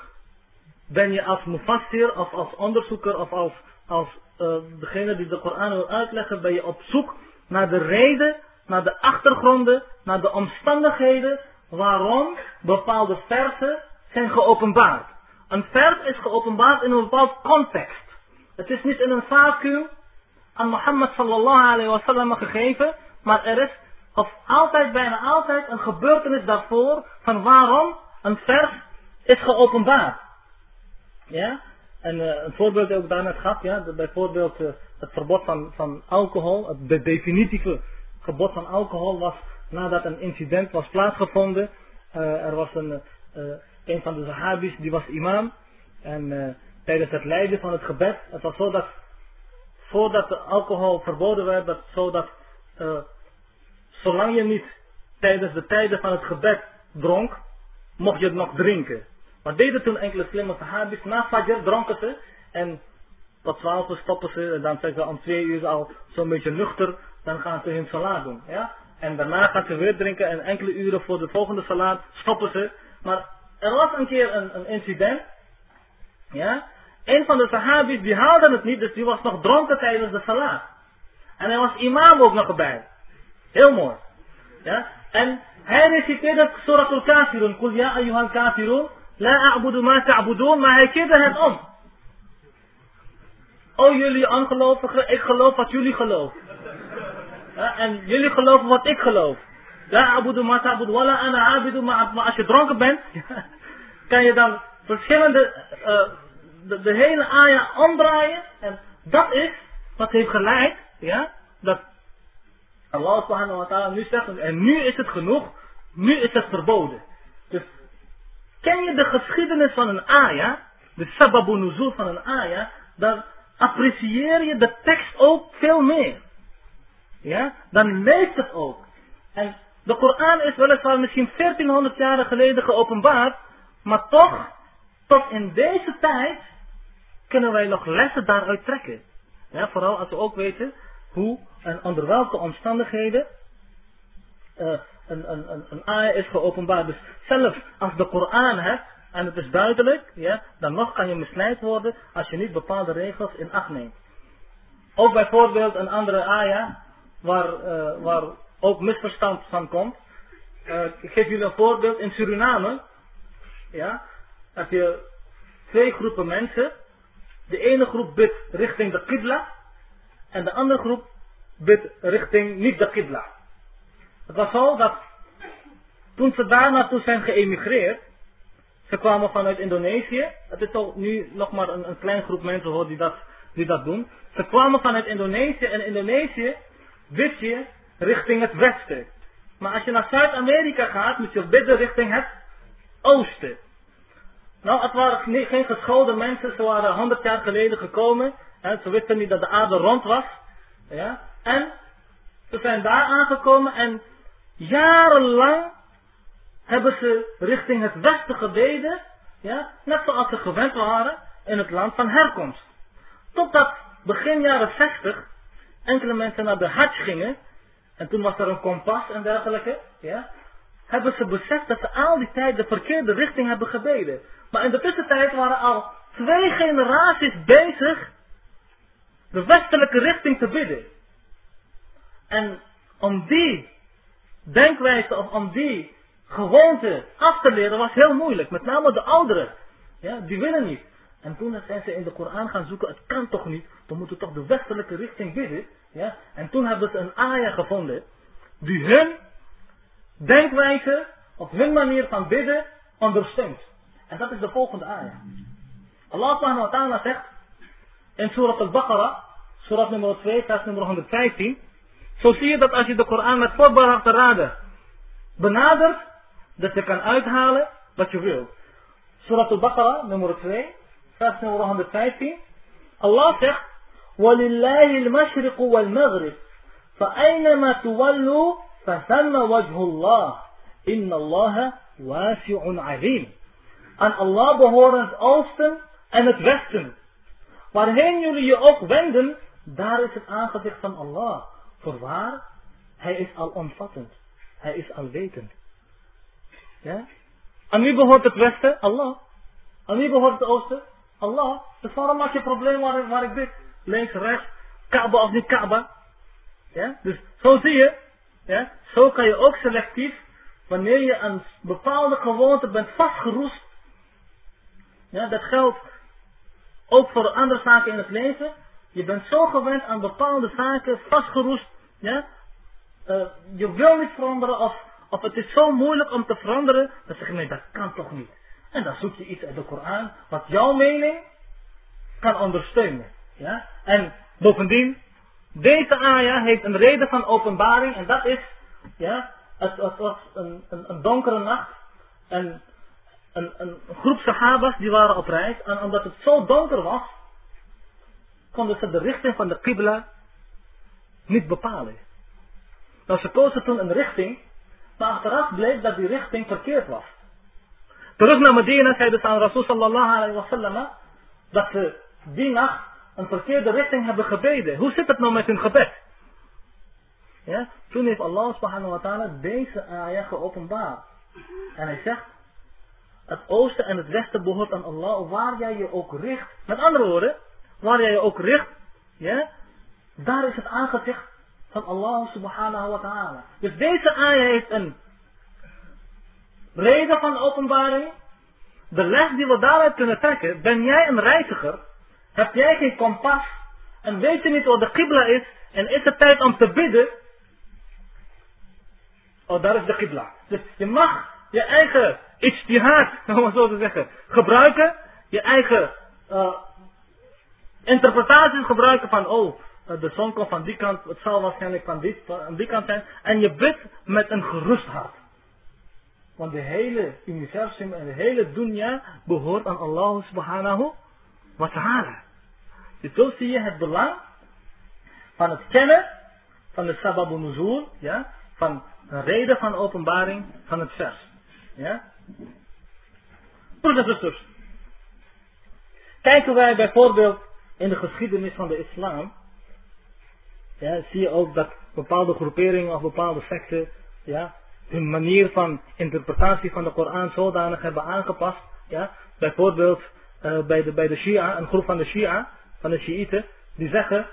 ben je als mufassir of als onderzoeker of als, als uh, degene die de Koran wil uitleggen, ben je op zoek naar de reden, naar de achtergronden, naar de omstandigheden waarom bepaalde versen zijn geopenbaard. Een vers is geopenbaard in een bepaald context. Het is niet in een vacuüm aan Mohammed sallallahu alayhi wa sallam gegeven, maar er is of altijd, bijna altijd, een gebeurtenis daarvoor van waarom een vers is geopenbaard. Ja? En uh, een voorbeeld dat ik daarnet gaf, ja, bijvoorbeeld uh, het verbod van, van alcohol, het de definitieve gebod van alcohol was nadat een incident was plaatsgevonden. Uh, er was een, een van de Sahabis, die was imam. En tijdens het leiden van het gebed, het was zo dat voordat de alcohol verboden werd, dat zo dat zolang je niet tijdens de tijden van het gebed dronk, mocht je het nog drinken. Maar deden toen enkele slimme sahabis, na Fajr dronken ze en tot 12 uur stoppen ze en dan zijn ze om twee uur al zo'n beetje nuchter, dan gaan ze hun salaat doen. Ja? En daarna gaan ze weer drinken en enkele uren voor de volgende salaat stoppen ze. Maar er was een keer een, een incident, ja, een van de sahabis die haalde het niet, dus die was nog dronken tijdens de salaat. En hij was imam ook nog erbij. Heel mooi. Ja? En hij reciteerde Surah al-Kafirun. Kul ya ayyuhal kafirun. La a'budu ma ta'budun. Maar hij keerde het om. O jullie ongelovigen, ik geloof wat jullie geloven. Ja, en jullie geloven wat ik geloof. La a'budu ma. Wala ana abidu ma Maar als je dronken bent, kan je dan verschillende, de, de hele aya omdraaien. En dat is wat heeft geleid, ja, dat Allah subhanahu wa ta'ala nu zegt, en nu is het genoeg, nu is het verboden. Dus ken je de geschiedenis van een aya, de sababu nuzul van een aya, dan apprecieer je de tekst ook veel meer. Ja, dan leest het ook. En de Koran is weliswaar misschien 1400 jaar geleden geopenbaard, maar toch, tot in deze tijd, kunnen wij nog lessen daaruit trekken. Ja, vooral als we ook weten hoe en onder welke omstandigheden uh, een, een, een, een is geopenbaard. Dus zelfs als de Koran hebt en het is duidelijk, ja, dan nog kan je misleid worden als je niet bepaalde regels in acht neemt. Ook bijvoorbeeld een andere aya waar, uh, waar ook misverstand van komt. Uh, ik geef jullie een voorbeeld. In Suriname ja, heb je twee groepen mensen. De ene groep bidt richting de Qibla en de andere groep bidt richting niet de Qibla. Het was zo dat toen ze daar naartoe zijn geëmigreerd, ze kwamen vanuit Indonesië. Het is al nu nog maar een, een klein groep mensen hoor die dat, die dat doen. Ze kwamen vanuit Indonesië en Indonesië bid je richting het westen. Maar als je naar Zuid-Amerika gaat, moet je bidden richting het oosten. Nou, het waren geen geschoolde mensen, ze waren honderd jaar geleden gekomen. En ze wisten niet dat de aarde rond was. Ja? En ze zijn daar aangekomen en jarenlang hebben ze richting het westen gebeden. Ja? Net zoals ze gewend waren in het land van herkomst. Totdat begin jaren 60 enkele mensen naar de Hajj gingen. En toen was er een kompas en dergelijke. Ja? Hebben ze beseft dat ze al die tijd de verkeerde richting hebben gebeden. Maar in de tussentijd waren al twee generaties bezig de westelijke richting te bidden. En om die denkwijze of om die gewoonte af te leren was heel moeilijk. Met name de ouderen. Ja, die willen niet. En toen zijn ze in de Koran gaan zoeken, het kan toch niet, we moeten toch de westelijke richting bidden. Ja? En toen hebben ze een ayah gevonden, die hun denkwijze, of hun manier van bidden, ondersteunt. En dat is de volgende ayah. Allah subhanahu wa ta'ala zegt, in Surah al-Baqarah, Surah nummer 2, vers nummer 115, zo zie je dat als je de Koran met voorbedachte raden benadert, dat je kan uithalen wat je wilt. Surah al-Baqarah, nummer 2, vers nummer 115. Allah zegt, وَلِلَّهِ الْمَشْرِقُ وَالْمَغْرِبُ فَأَيْنَمَا تُوَلُّوا فَثَمَّ وَجْهُ اللَّهِ إِنَّ اللَّهَ وَاسِعٌ عَلِيمٌ Aan Allah behoren het oosten en het westen. Waarheen jullie je ook wenden, daar is het aangezicht van Allah. Voorwaar, hij is al omvattend. Hij is alwetend. Ja? Aan wie behoort het westen? Allah. Aan wie behoort het oosten? Allah. Dus waarom maak je probleem waar, waar ik bid? Links, rechts, Kaaba of niet Kaaba. Ja? Dus zo zie je. Ja? Zo kan je ook selectief, wanneer je een bepaalde gewoonte bent vastgeroest. Ja, dat geldt ook voor andere zaken in het leven. Je bent zo gewend aan bepaalde zaken, vastgeroest. Ja? Uh, je wil niet veranderen of, of het is zo moeilijk om te veranderen. Dan zeg je nee, dat kan toch niet. En dan zoek je iets uit de Koran wat jouw mening kan ondersteunen. Ja? En bovendien, deze ayah heeft een reden van openbaring en dat is, ja, het, was een, een, een donkere nacht en een, een, groep sahabas die waren op reis en omdat het zo donker was, konden ze de richting van de Qibla niet bepalen. Nou, ze kozen toen een richting, maar achteraf bleek dat die richting verkeerd was. Terug naar Medina zeiden ze aan Rasul sallallahu alayhi wa sallam dat ze die nacht een verkeerde richting hebben gebeden. Hoe zit het nou met hun gebed? Ja? Toen heeft Allah subhanahu wa ta'ala deze ayah geopenbaard. En hij zegt, het oosten en het westen behoort aan Allah, waar jij je ook richt. Met andere woorden, waar jij je ook richt, ja, daar is het aangezicht van Allah subhanahu wa ta'ala. Dus deze ayah heeft een reden van openbaring. De les die we daaruit kunnen trekken, ben jij een reiziger, heb jij geen kompas en weet je niet wat de qibla is en is het tijd om te bidden, oh daar is de qibla. Dus je mag je eigen ijtihad, om het zo te zeggen, gebruiken, je eigen uh, interpretaties gebruiken van, oh, eh, de zon komt van die kant, het zal waarschijnlijk van die, van die kant zijn. En je bidt met een gerust hart. Want de hele universum en de hele dunya behoort aan Allah subhanahu wa ta'ala. Dus zo zie je het belang van het kennen van de sababu nuzul, ja, van een reden van openbaring van het vers. Ja? Broeders en zusters, kijken wij bijvoorbeeld in de geschiedenis van de islam, ja, zie je ook dat bepaalde groeperingen of bepaalde secten, ja, hun manier van interpretatie van de Koran zodanig hebben aangepast. Ja. Bijvoorbeeld uh, bij, de, bij de Shia, een groep van de Shia, van de Shiiten, die zeggen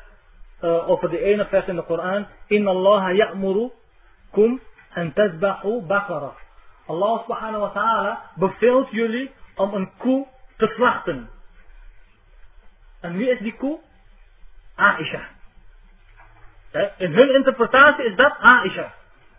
uh, over de ene vers in de Koran, Inna Allah ya'muru kum en tazbahu bakara. Allah subhanahu wa ta'ala beveelt jullie om een koe te slachten. En wie is die koe? Aisha. In hun interpretatie is dat Aisha.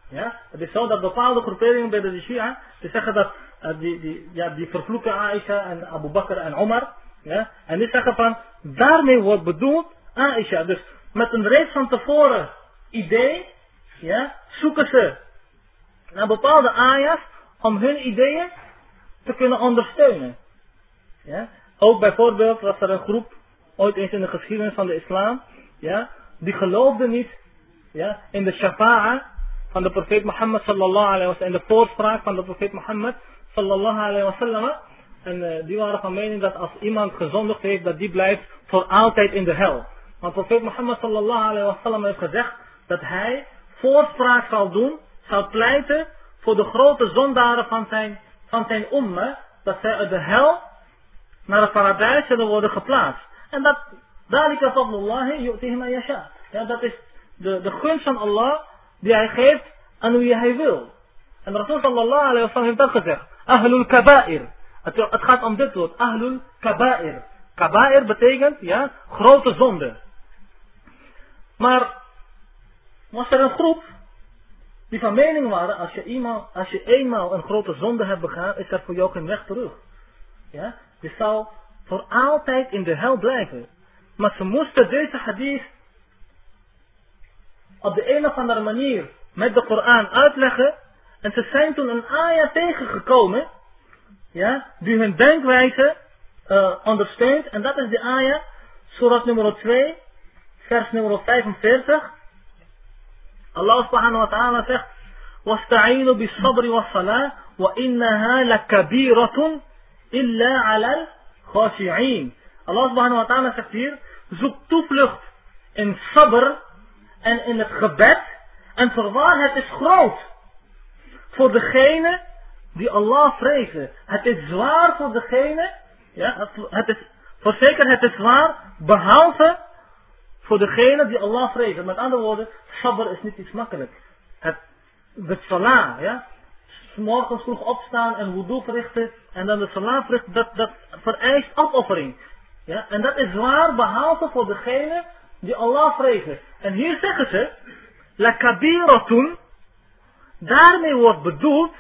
Ja? Het is zo dat bepaalde groeperingen bij de Shia, die zeggen dat uh, die, die, ja, die vervloeken Aisha en Abu Bakr en Omar. Ja? En die zeggen van, daarmee wordt bedoeld Aisha. Dus met een reeds van tevoren idee, ja, zoeken ze naar bepaalde ayahs om hun ideeën te kunnen ondersteunen. Ja? Ook bijvoorbeeld was er een groep, ooit eens in de geschiedenis van de islam, ja, die geloofden niet ja, in de shafa'a van de profeet Mohammed sallallahu alayhi wa sallam, in de voorspraak van de profeet Mohammed sallallahu alayhi wa sallam. En uh, die waren van mening dat als iemand gezondigd heeft, dat die blijft voor altijd in de hel. Want profeet Mohammed sallallahu alayhi wa sallam heeft gezegd dat hij voorspraak zal doen, zal pleiten voor de grote zondaren van zijn, van zijn dat zij uit de hel naar het paradijs zullen worden geplaatst. En dat Dalika fadlullahi yu'tihi man yasha. Ja, dat is de, de gunst van Allah die hij geeft aan wie hij wil. En Rasul sallallahu alayhi wa sallam heeft dat gezegd. Ahlul kaba'ir. Het, gaat om dit woord. Ahlul kaba'ir. Kaba'ir betekent, ja, grote zonde. Maar was er een groep die van mening waren, als je, eenmaal, als je eenmaal een grote zonde hebt begaan, is er voor jou geen weg terug. Ja? Je zal voor altijd in de hel blijven. Maar ze moesten deze hadith op de een of andere manier met de Koran uitleggen. En ze zijn toen een ayah tegengekomen, ja, die hun denkwijze uh, ondersteunt. En dat is de ayah, surat nummer 2, vers nummer 45. Allah subhanahu wa ta'ala zegt, وَاسْتَعِينُوا بِالصَّبْرِ وَالصَّلَاةِ وَإِنَّهَا لَكَبِيرَةٌ إِلَّا عَلَى الْخَاشِعِينَ Allah subhanahu wa ta'ala zegt hier, zoek toevlucht in sabr en in het gebed. En voorwaar, het is groot. Voor degene die Allah vrezen. Het is zwaar voor degene, ja, het is, voorzeker het is zwaar, behalve voor degene die Allah vrezen. Met andere woorden, sabr is niet iets makkelijk. Het, de salah, ja. Morgens vroeg opstaan en wudu verrichten en dan de salah verrichten, dat, dat vereist opoffering. Ja, en dat is zwaar behalve voor degene die Allah vrezen. En hier zeggen ze, la kabiratun, daarmee wordt bedoeld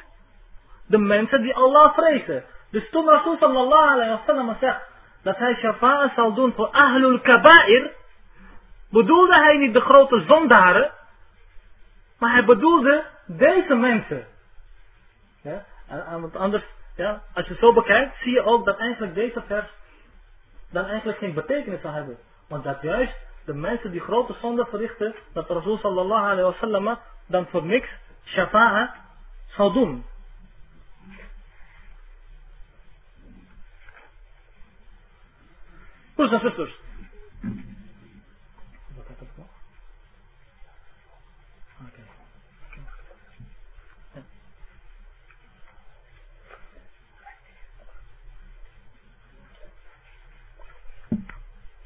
de mensen die Allah vrezen. Dus toen Rasul sallallahu alayhi wa sallam zegt dat hij shafa'a zal doen voor ahlul kabair, bedoelde hij niet de grote zondaren, maar hij bedoelde deze mensen. Ja? En, anders, ja, als je zo bekijkt, zie je ook dat eigenlijk deze vers dan eigenlijk geen betekenis zal hebben. Want dat juist de mensen die grote zonde verrichten, dat Rasul sallallahu alayhi wa sallam dan voor niks shafa'a zal doen. Broers en zusters.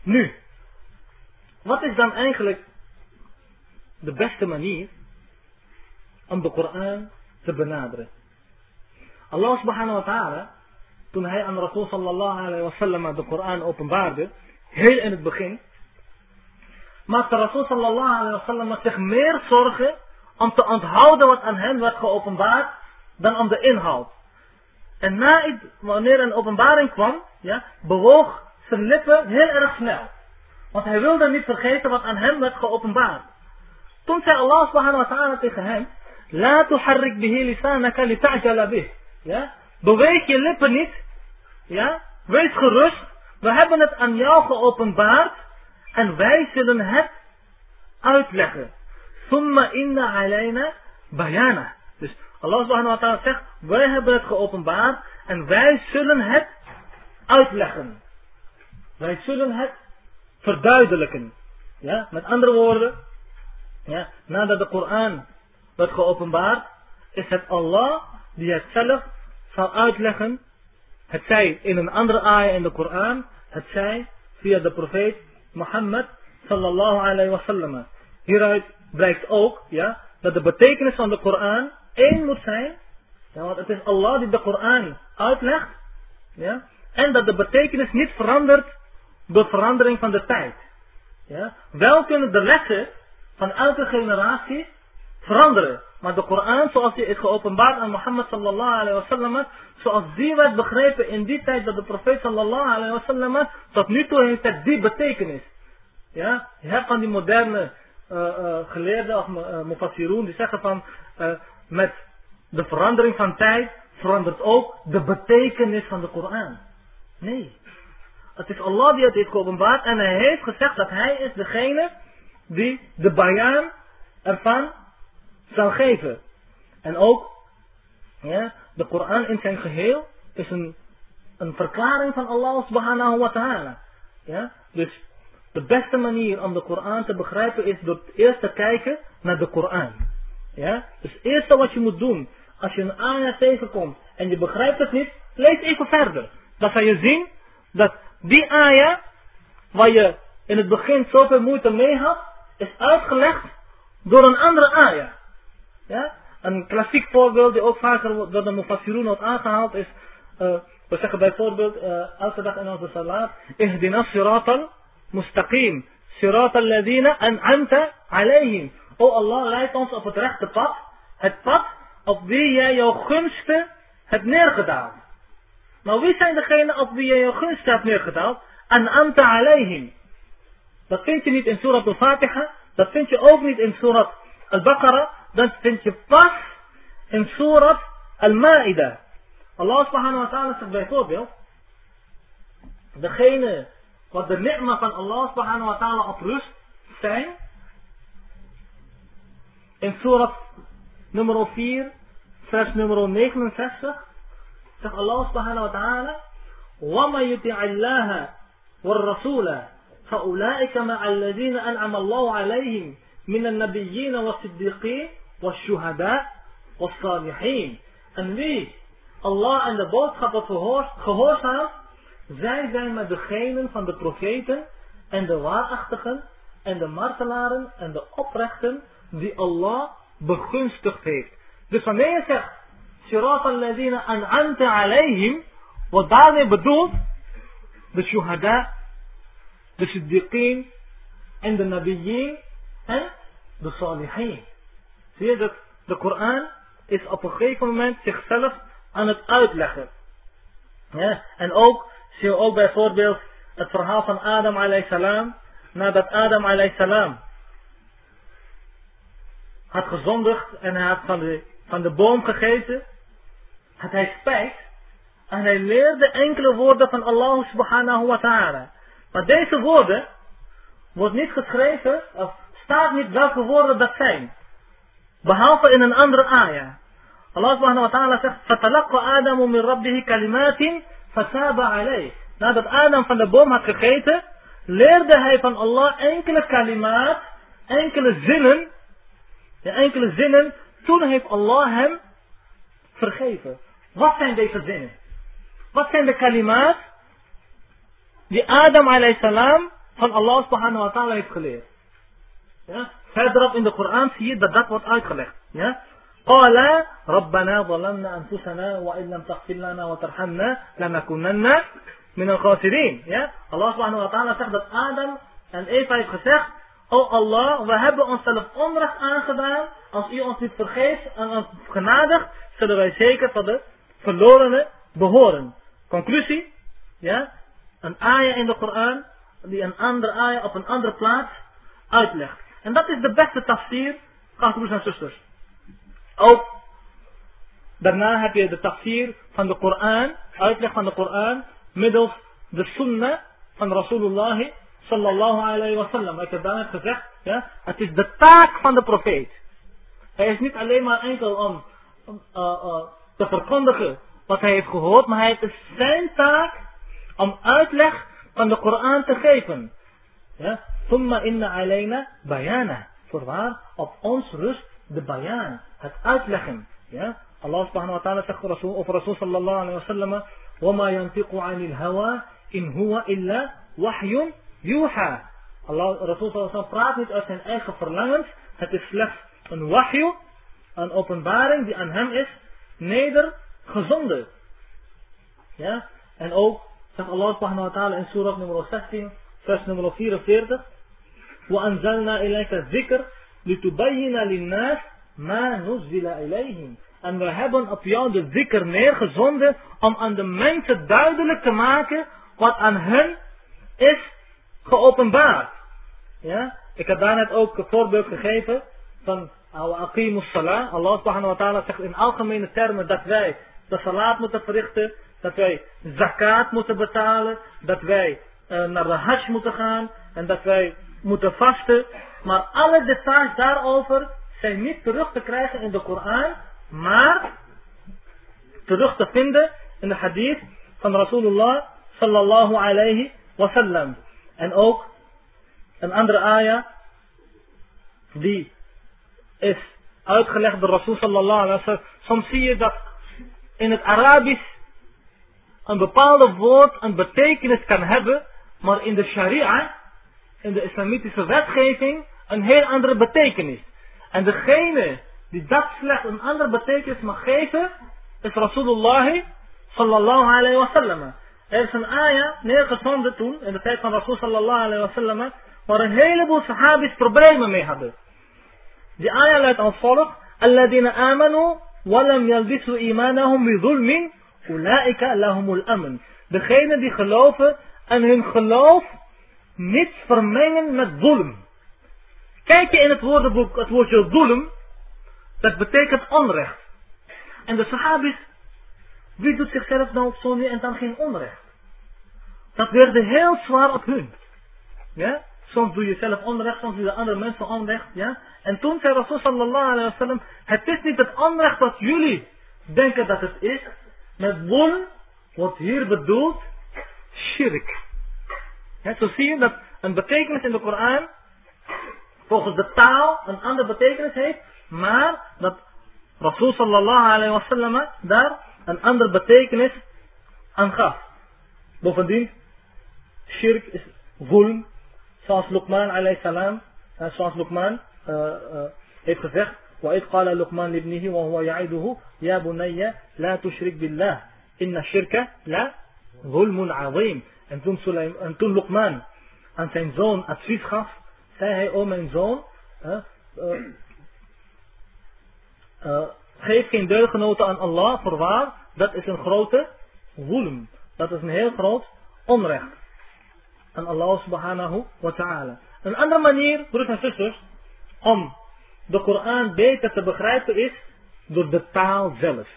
Nu, wat is dan eigenlijk de beste manier om de Koran te benaderen? Allah subhanahu wa ta'ala, toen hij aan Rasul sallallahu alayhi wa sallam de Koran openbaarde, heel in het begin, maakte Rasul sallallahu alayhi wa sallam zich meer zorgen om te onthouden wat aan hem werd geopenbaard, dan om de inhoud. En na, wanneer een openbaring kwam, ja, bewoog zijn lippen heel erg snel. Want hij wilde niet vergeten wat aan hem werd geopenbaard. Toen zei Allah subhanahu wa ta'ala tegen hem, La tuharrik bihi lisanaka li ta'jala bih. Ja? Beweeg je lippen niet. Ja? Wees gerust. We hebben het aan jou geopenbaard. En wij zullen het uitleggen. Summa inna alayna bayana. Dus Allah subhanahu wa ta'ala zegt, wij hebben het geopenbaard. En wij zullen het uitleggen. Wij zullen het verduidelijken. Ja, met andere woorden, ja, nadat de Koran werd geopenbaard, is het Allah die het zelf zal uitleggen. Het zij in een andere ayah in de Koran, het zij via de profeet Mohammed sallallahu alayhi wa sallam. Hieruit blijkt ook ja, dat de betekenis van de Koran één moet zijn. Ja, want het is Allah die de Koran uitlegt. Ja, en dat de betekenis niet verandert door verandering van de tijd. Ja? Wel kunnen de lessen van elke generatie veranderen. Maar de Koran, zoals die is geopenbaard aan Mohammed sallallahu alayhi wa sallam, zoals die werd begrepen in die tijd dat de profeet sallallahu alayhi wa sallam, tot nu toe heeft die betekenis. Ja? Je hebt van die moderne uh, uh, geleerden of uh, die zeggen van, met de verandering van tijd verandert ook de betekenis van de Koran. Nee. Het is Allah die het heeft geopenbaard en hij heeft gezegd dat hij is degene die de bayan ervan zal geven. En ook ja, de Koran in zijn geheel is een, een verklaring van Allah subhanahu wa ta'ala. Ja? Dus de beste manier om de Koran te begrijpen is door eerst te kijken naar de Koran. Ja? Dus het eerste wat je moet doen als je een ayah tegenkomt en je begrijpt het niet, lees even verder. Dan zal je zien dat die ayah, waar je in het begin zoveel moeite mee had, is uitgelegd door een andere ayah. Ja? Een klassiek voorbeeld die ook vaker door de Mufassirun wordt aangehaald is, uh, we zeggen bijvoorbeeld uh, elke dag in onze salat, Ihdina siratal mustaqim, siratal ladina an'amta alayhim. O Allah, leid ons op het rechte pad, het pad op wie jij jouw gunsten hebt neergedaald. Nou, wie zijn degenen op wie jij jouw gunsten hebt neergedaald? An'amta alayhim. Dat vind je niet in Surat al-Fatiha, dat vind je ook niet in Surat al-Baqarah, بس في انتفاح من سورة المائدة. الله سبحانه وتعالى سبحانه دخين قد نعمة من الله سبحانه وتعالى أطرس سعين in surat nummer 4, vers nummer 69, zegt Allah الله سبحانه وتعالى وَمَا يُتِعَ اللَّهَ وَالرَّسُولَ فَأُولَٰئِكَ مَعَ الَّذِينَ أَنْعَمَ اللَّهُ عَلَيْهِمْ مِنَ النَّبِيِّينَ والصديقين. والشهداء والصالحين. En wie Allah en de boodschapper gehoorzaamt, zij zijn met degenen van de profeten en de waarachtigen en de martelaren en de oprechten die Allah begunstigd heeft. Dus wanneer je zegt, Sirat al-ladina an'amta alayhim, wat daarmee bedoelt, de shuhada, de siddiqeen en de nabiyyin en de salihin. Zie je dat de Koran is op een gegeven moment zichzelf aan het uitleggen. En ook zie je ook bijvoorbeeld het verhaal van Adam alayhi salam. Nadat Adam alayhi salam had gezondigd en hij had van de, van de boom gegeten, had hij spijt en hij leerde enkele woorden van Allah subhanahu wa ta'ala. Maar deze woorden wordt niet geschreven, of staat niet welke woorden dat zijn. Behalve in een andere ayah. Allah subhanahu wa ta'ala zegt, فَتَلَقَّ آدَمُ مِنْ رَبِّهِ كَلِمَاتٍ فَتَابَ عَلَيْهِ Nadat Adam van de boom had gegeten, leerde hij van Allah enkele kalimaat, enkele zinnen, ja, enkele zinnen, toen heeft Allah hem vergeven. Wat zijn deze zinnen? Wat zijn de kalimaat die Adam salam van Allah subhanahu wa ta'ala heeft geleerd. Ja? Verderop in de Koran zie je dat dat wordt uitgelegd. Ja? قال ربنا ظلمنا أنفسنا وإن لم تغفر لنا وترحمنا لنكونن من الخاسرين. Ja? Allah subhanahu wa ta'ala zegt dat Adam en Eva heeft gezegd, O Allah, we hebben onszelf onrecht aangedaan. Als u ons niet vergeeft en ons genadigt, zullen wij zeker tot de verlorenen behoren. Conclusie, ja, een ayah in de Koran die een andere ayah op een andere plaats uitlegt. En dat is de beste tafsir, broers en zusters. Ook daarna heb je de tafsir van de Koran, uitleg van de Koran, middels de sunnah van Rasulullah sallallahu alayhi wa sallam. Ik heb daarnet gezegd, ja, het is de taak van de profeet. Hij is niet alleen maar enkel om, uh, uh, te verkondigen wat hij heeft gehoord, maar hij heeft zijn taak om uitleg van de Koran te geven. Ja, Thumma inna alayna bayana. Voorwaar, op ons rust de bayan, het uitleggen. Ja, Allah subhanahu wa ta'ala zegt Rasul, over Rasul sallallahu alayhi wa sallam, وَمَا يَنْتِقُ عَنِ الْهَوَى إِنْ هُوَ إِلَّا وَحْيٌ يُوحَى Allah, Rasul sallallahu alayhi wa sallam praat niet uit zijn eigen verlangens, het is slechts een wahyu, een openbaring die aan hem is nedergezonden. Ja, en ook zegt Allah subhanahu wa ta'ala in surah nummer 16, vers nummer 44. وَأَنزَلْنَا إِلَيْكَ الذِّكْرِ لِتُبَيِّنَ لِلنَّاسِ مَا نُزِّلَ إِلَيْهِمْ En we hebben op jou de zikr neergezonden om aan de mensen duidelijk te maken wat aan hen is geopenbaard. Ja? Ik heb daarnet ook een voorbeeld gegeven van Aqimus Salah. Allah subhanahu wa ta'ala zegt in algemene termen dat wij de salat moeten verrichten dat wij zakat moeten betalen, dat wij uh, naar de hajj moeten gaan en dat wij moeten vasten. Maar alle details daarover zijn niet terug te krijgen in de Koran, maar terug te vinden in de hadith van Rasulullah sallallahu alayhi wasallam. En ook een andere ayah die is uitgelegd door Rasul sallallahu alayhi wasallam. Soms zie je dat in het Arabisch een bepaalde woord een betekenis kan hebben, maar in de sharia in de islamitische wetgeving een heel andere betekenis. En degene die dat slecht een andere betekenis mag geven, is Rasulullah sallallahu alayhi wa sallam. Er is een ayah neergezonden toen, in de tijd van Rasul sallallahu alayhi wa sallam, waar een heleboel sahabis problemen mee hadden. Die ayah luidt als volgt, Alladina amanu, walam yalbisu imanahum bi zulmin, ulaika lahumul amen. Degene die geloven en hun geloof niet vermengen met zulm. Kijk je in het woordenboek, het woordje zulm, dat betekent onrecht. En de sahabis, wie doet zichzelf nou zo nu en dan geen onrecht? Dat werd heel zwaar op hun. Ja? Soms doe je zelf onrecht, soms doe je andere mensen onrecht. Ja? En toen zei Rasul sallallahu alayhi wa sallam, het is niet het onrecht wat jullie denken dat het is. Met won wordt hier bedoeld shirk. Ja, zo zie je dat een betekenis in de Koran volgens de taal een andere betekenis heeft, maar dat Rasul sallallahu alayhi wa sallam daar een andere betekenis aan gaf. Bovendien, shirk is zulm, zoals Luqman alayhi salam, zoals Luqman uh, uh, heeft gezegd, وإذ قال لقمان لابنه وهو يعيده يا بني لا تشرك بالله إن الشرك لا ظلم عظيم en toen, Sulaim, en toen Luqman aan zijn zoon advies gaf, zei hij, o mijn zoon, uh, uh, geef geen deelgenoten aan Allah, voorwaar, dat is een grote zulm. Dat is een heel groot onrecht. Aan Allah subhanahu wa ta'ala. Een andere manier, broers en zusters, om de Koran beter te begrijpen is door de taal zelf.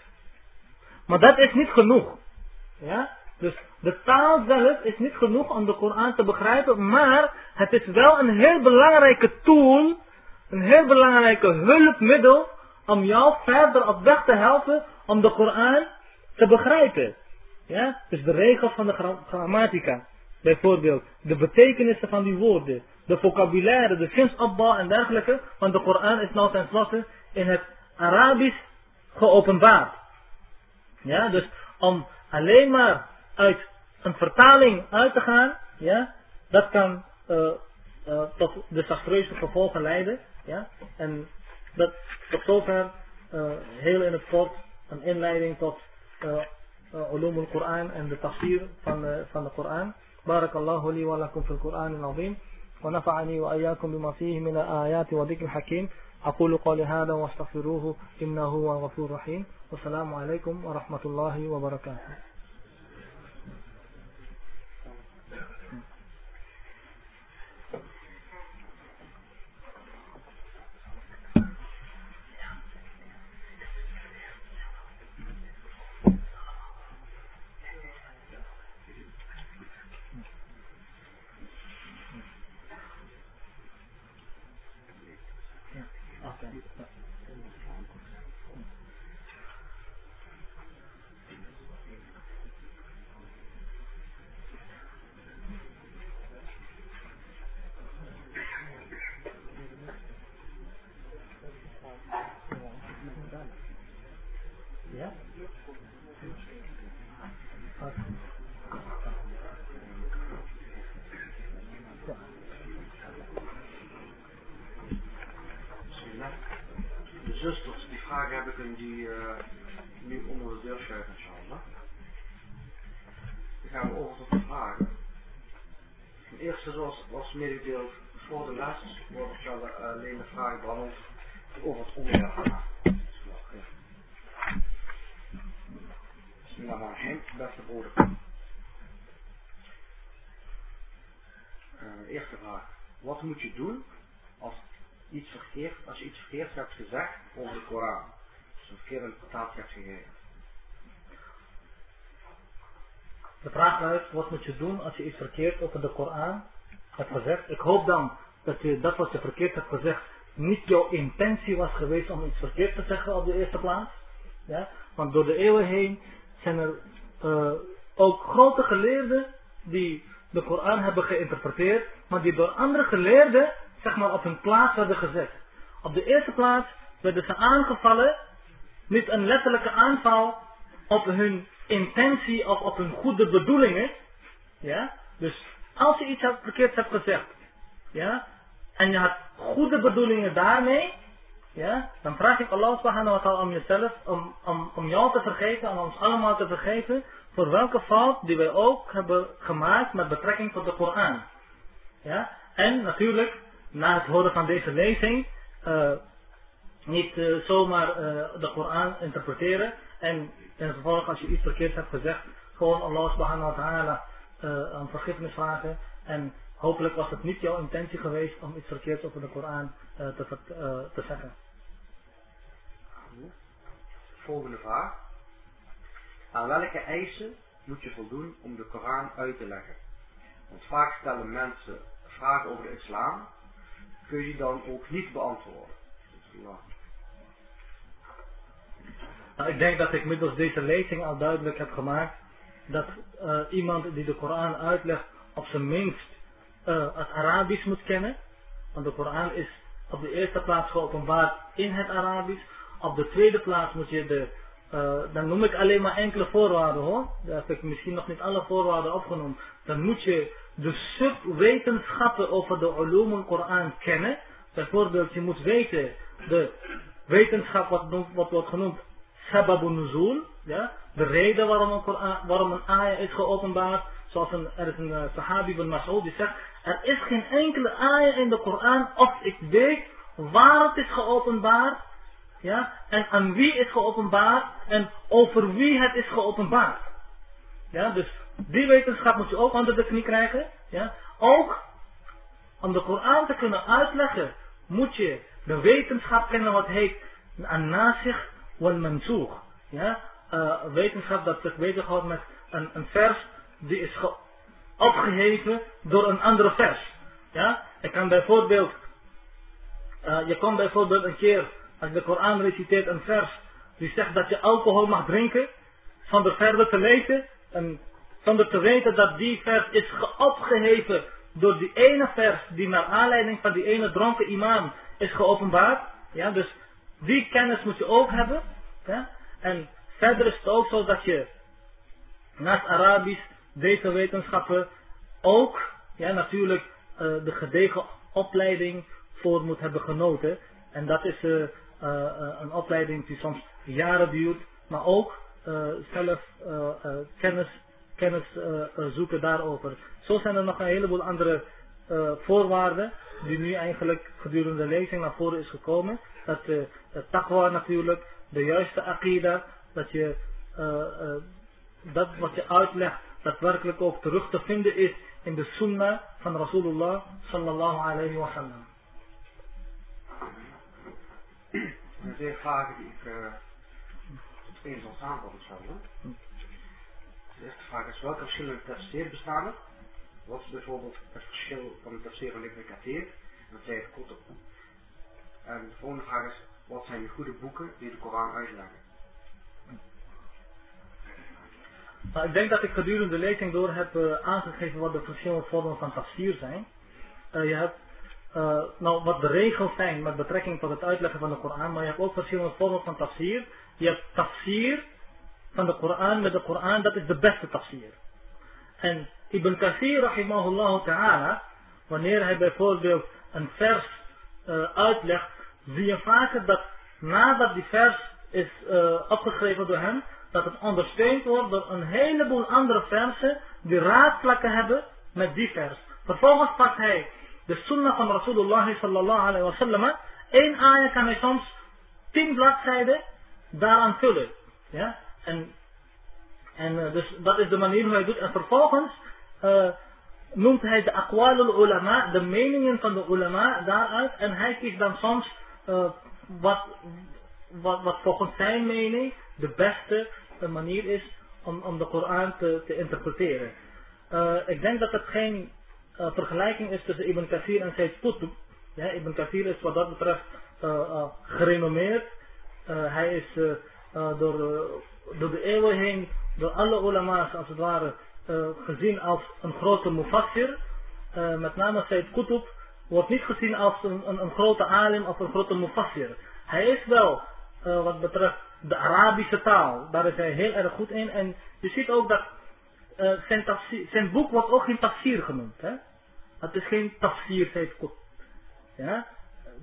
Maar dat is niet genoeg. Ja? Dus de taal zelf is niet genoeg om de Koran te begrijpen, maar het is wel een heel belangrijke tool, een heel belangrijke hulpmiddel om jou verder op weg te helpen om de Koran te begrijpen. Ja? Dus de regels van de grammatica, bijvoorbeeld, de betekenissen van die woorden, de vocabulaire, de zinsopbouw en dergelijke, want de Koran is nou tenslotte in het Arabisch geopenbaard. Ja, dus om alleen maar uit een vertaling uit te gaan, ja, dat kan uh, uh, tot desastreuze gevolgen leiden. Ja, en dat tot zover uh, heel in het kort een inleiding tot uh, ulum al-Quran en de tafsir van, van de Koran. بارك الله لي ولكم في القرآن العظيم ونفعني وإياكم بما فيه من الآيات وذكر الحكيم أقول قولي هذا واستغفروه إنه هو الغفور الرحيم والسلام عليكم ورحمة الله وبركاته moet je doen als, iets verkeerd, als je iets verkeerds hebt gezegd over de Koran. Als je een verkeerde interpretatie hebt gegeven. De vraag luidt, wat moet je doen als je iets verkeerd over de Koran hebt gezegd? Ik hoop dan dat je dat wat je verkeerd hebt gezegd niet jouw intentie was geweest om iets verkeerd te zeggen op de eerste plaats. Ja? Want door de eeuwen heen zijn er uh, ook grote geleerden die de Koran hebben geïnterpreteerd, maar die door andere geleerden, zeg maar, op hun plaats werden gezet. Op de eerste plaats werden ze aangevallen, niet een letterlijke aanval op hun intentie of op hun goede bedoelingen. Ja? Dus als je iets verkeerd hebt gezegd, ja, en je had goede bedoelingen daarmee, ja, dan vraag ik Allah subhanahu wa ta'ala om jezelf, om, om, om jou te vergeven, om ons allemaal te vergeven, voor welke fout die wij ook hebben gemaakt met betrekking tot de Koran. Ja, en natuurlijk, na het horen van deze lezing, uh, niet uh, zomaar uh, de Koran interpreteren en in vervolg als je iets verkeerd hebt gezegd, gewoon Allah subhanahu wa ta'ala om vergiffenis vragen en hopelijk was het niet jouw intentie geweest om iets verkeerds over de Koran te, te zeggen. Volgende vraag. Aan welke eisen moet je voldoen om de Koran uit te leggen? Want vaak stellen mensen vragen over de islam, kun je die dan ook niet beantwoorden. Nou, ik denk dat ik middels deze lezing al duidelijk heb gemaakt dat uh, iemand die de Koran uitlegt op zijn minst uh, het Arabisch moet kennen. Want de Koran is op de eerste plaats geopenbaard in het Arabisch. Op de tweede plaats moet je de, uh, dan noem ik alleen maar enkele voorwaarden hoor. Daar heb ik misschien nog niet alle voorwaarden opgenoemd. Dan moet je de subwetenschappen over de ulum al-Quran kennen. Bijvoorbeeld, je moet weten de wetenschap wat, wat wordt genoemd sababun nuzul. Ja? De reden waarom een, Koran, waarom een ayah is geopenbaard. Zoals een, er is een uh, sahabi van Mas'ud die zegt, er is geen enkele ayah in de Koran of ik weet waar het is geopenbaard. Ja? En aan wie is geopenbaard en over wie het is geopenbaard. Ja, dus die wetenschap moet je ook onder de knie krijgen. Ja? Ook om de Koran te kunnen uitleggen, moet je de wetenschap kennen wat heet een nazicht wal. Ja? Uh, wetenschap dat zich bezighoudt met een, een vers die is opgeheven door een andere vers. Ja? Ik kan bijvoorbeeld, uh, je kan bijvoorbeeld een keer, als de Koran reciteert een vers die zegt dat je alcohol mag drinken, zonder verder te lezen, en zonder te weten dat die vers is opgeheven door die ene vers die naar aanleiding van die ene dronken imam is geopenbaard. Ja, dus die kennis moet je ook hebben. Ja? En verder is het ook zo dat je naast Arabisch deze wetenschappen ook ja, natuurlijk uh, de gedegen opleiding voor moet hebben genoten. En dat is uh, uh, een opleiding die soms jaren duurt, maar ook zelf kennis kennis zoeken daarover. Zo zijn er nog een heleboel andere voorwaarden die nu eigenlijk gedurende de lezing naar voren is gekomen. Dat uh, het taqwa natuurlijk, de juiste akida, dat je dat wat je uitlegt daadwerkelijk ook terug te vinden is in de sunnah van Rasulullah sallallahu alayhi wa sallam. Er zijn vragen die ik uh, eens stellen. De eerste vraag is welke verschillende tafsir bestaan er? Wat is bijvoorbeeld het verschil van de tafsir van Ibn en wat zij het Qutb? En de volgende vraag is wat zijn de goede boeken die de Koran uitleggen? Nou, ik denk dat ik gedurende de lezing door heb uh, aangegeven wat de verschillende vormen van tafsir zijn. Uh, je hebt uh, nou, wat de regels zijn met betrekking tot het uitleggen van de Koran, maar je hebt ook verschillende vormen van tafsir. Je hebt tafsir van de Koran met de Koran, dat is de beste tafsir. En Ibn Kathir rahimahullah ta'ala, wanneer hij bijvoorbeeld een vers uitlegt, zie je vaker dat nadat die vers is opgeschreven door hem, dat het ondersteund wordt door een heleboel andere versen die raadplakken hebben met die vers. Vervolgens pakt hij de sunnah van Rasulullah sallallahu alayhi wa. Eén ayah kan hij soms tien bladzijden daaraan vullen. Ja? En, en uh, dus dat is de manier hoe hij doet. En vervolgens uh, noemt hij de aqwalul ulama, de meningen van de ulama daaruit. En hij kiest dan soms uh, wat, wat, wat volgens zijn mening de beste manier is om, om de Koran te, te interpreteren. ik denk dat het geen vergelijking is tussen Ibn Kathir en Sayyid Qutb. Ja, Ibn Kathir is wat dat betreft gerenommeerd. hij is door door de eeuwen heen, door alle ulama's als het ware, gezien als een grote mufassir. Met name Sayyid Qutb wordt niet gezien als een, een, een, grote alim of een grote mufassir. Hij is wel, wat betreft de Arabische taal, daar is hij heel erg goed in. En je ziet ook dat zijn, tafsir, zijn boek wordt ook geen tafsir genoemd. Hè? Het is geen tafsir, zei Ja?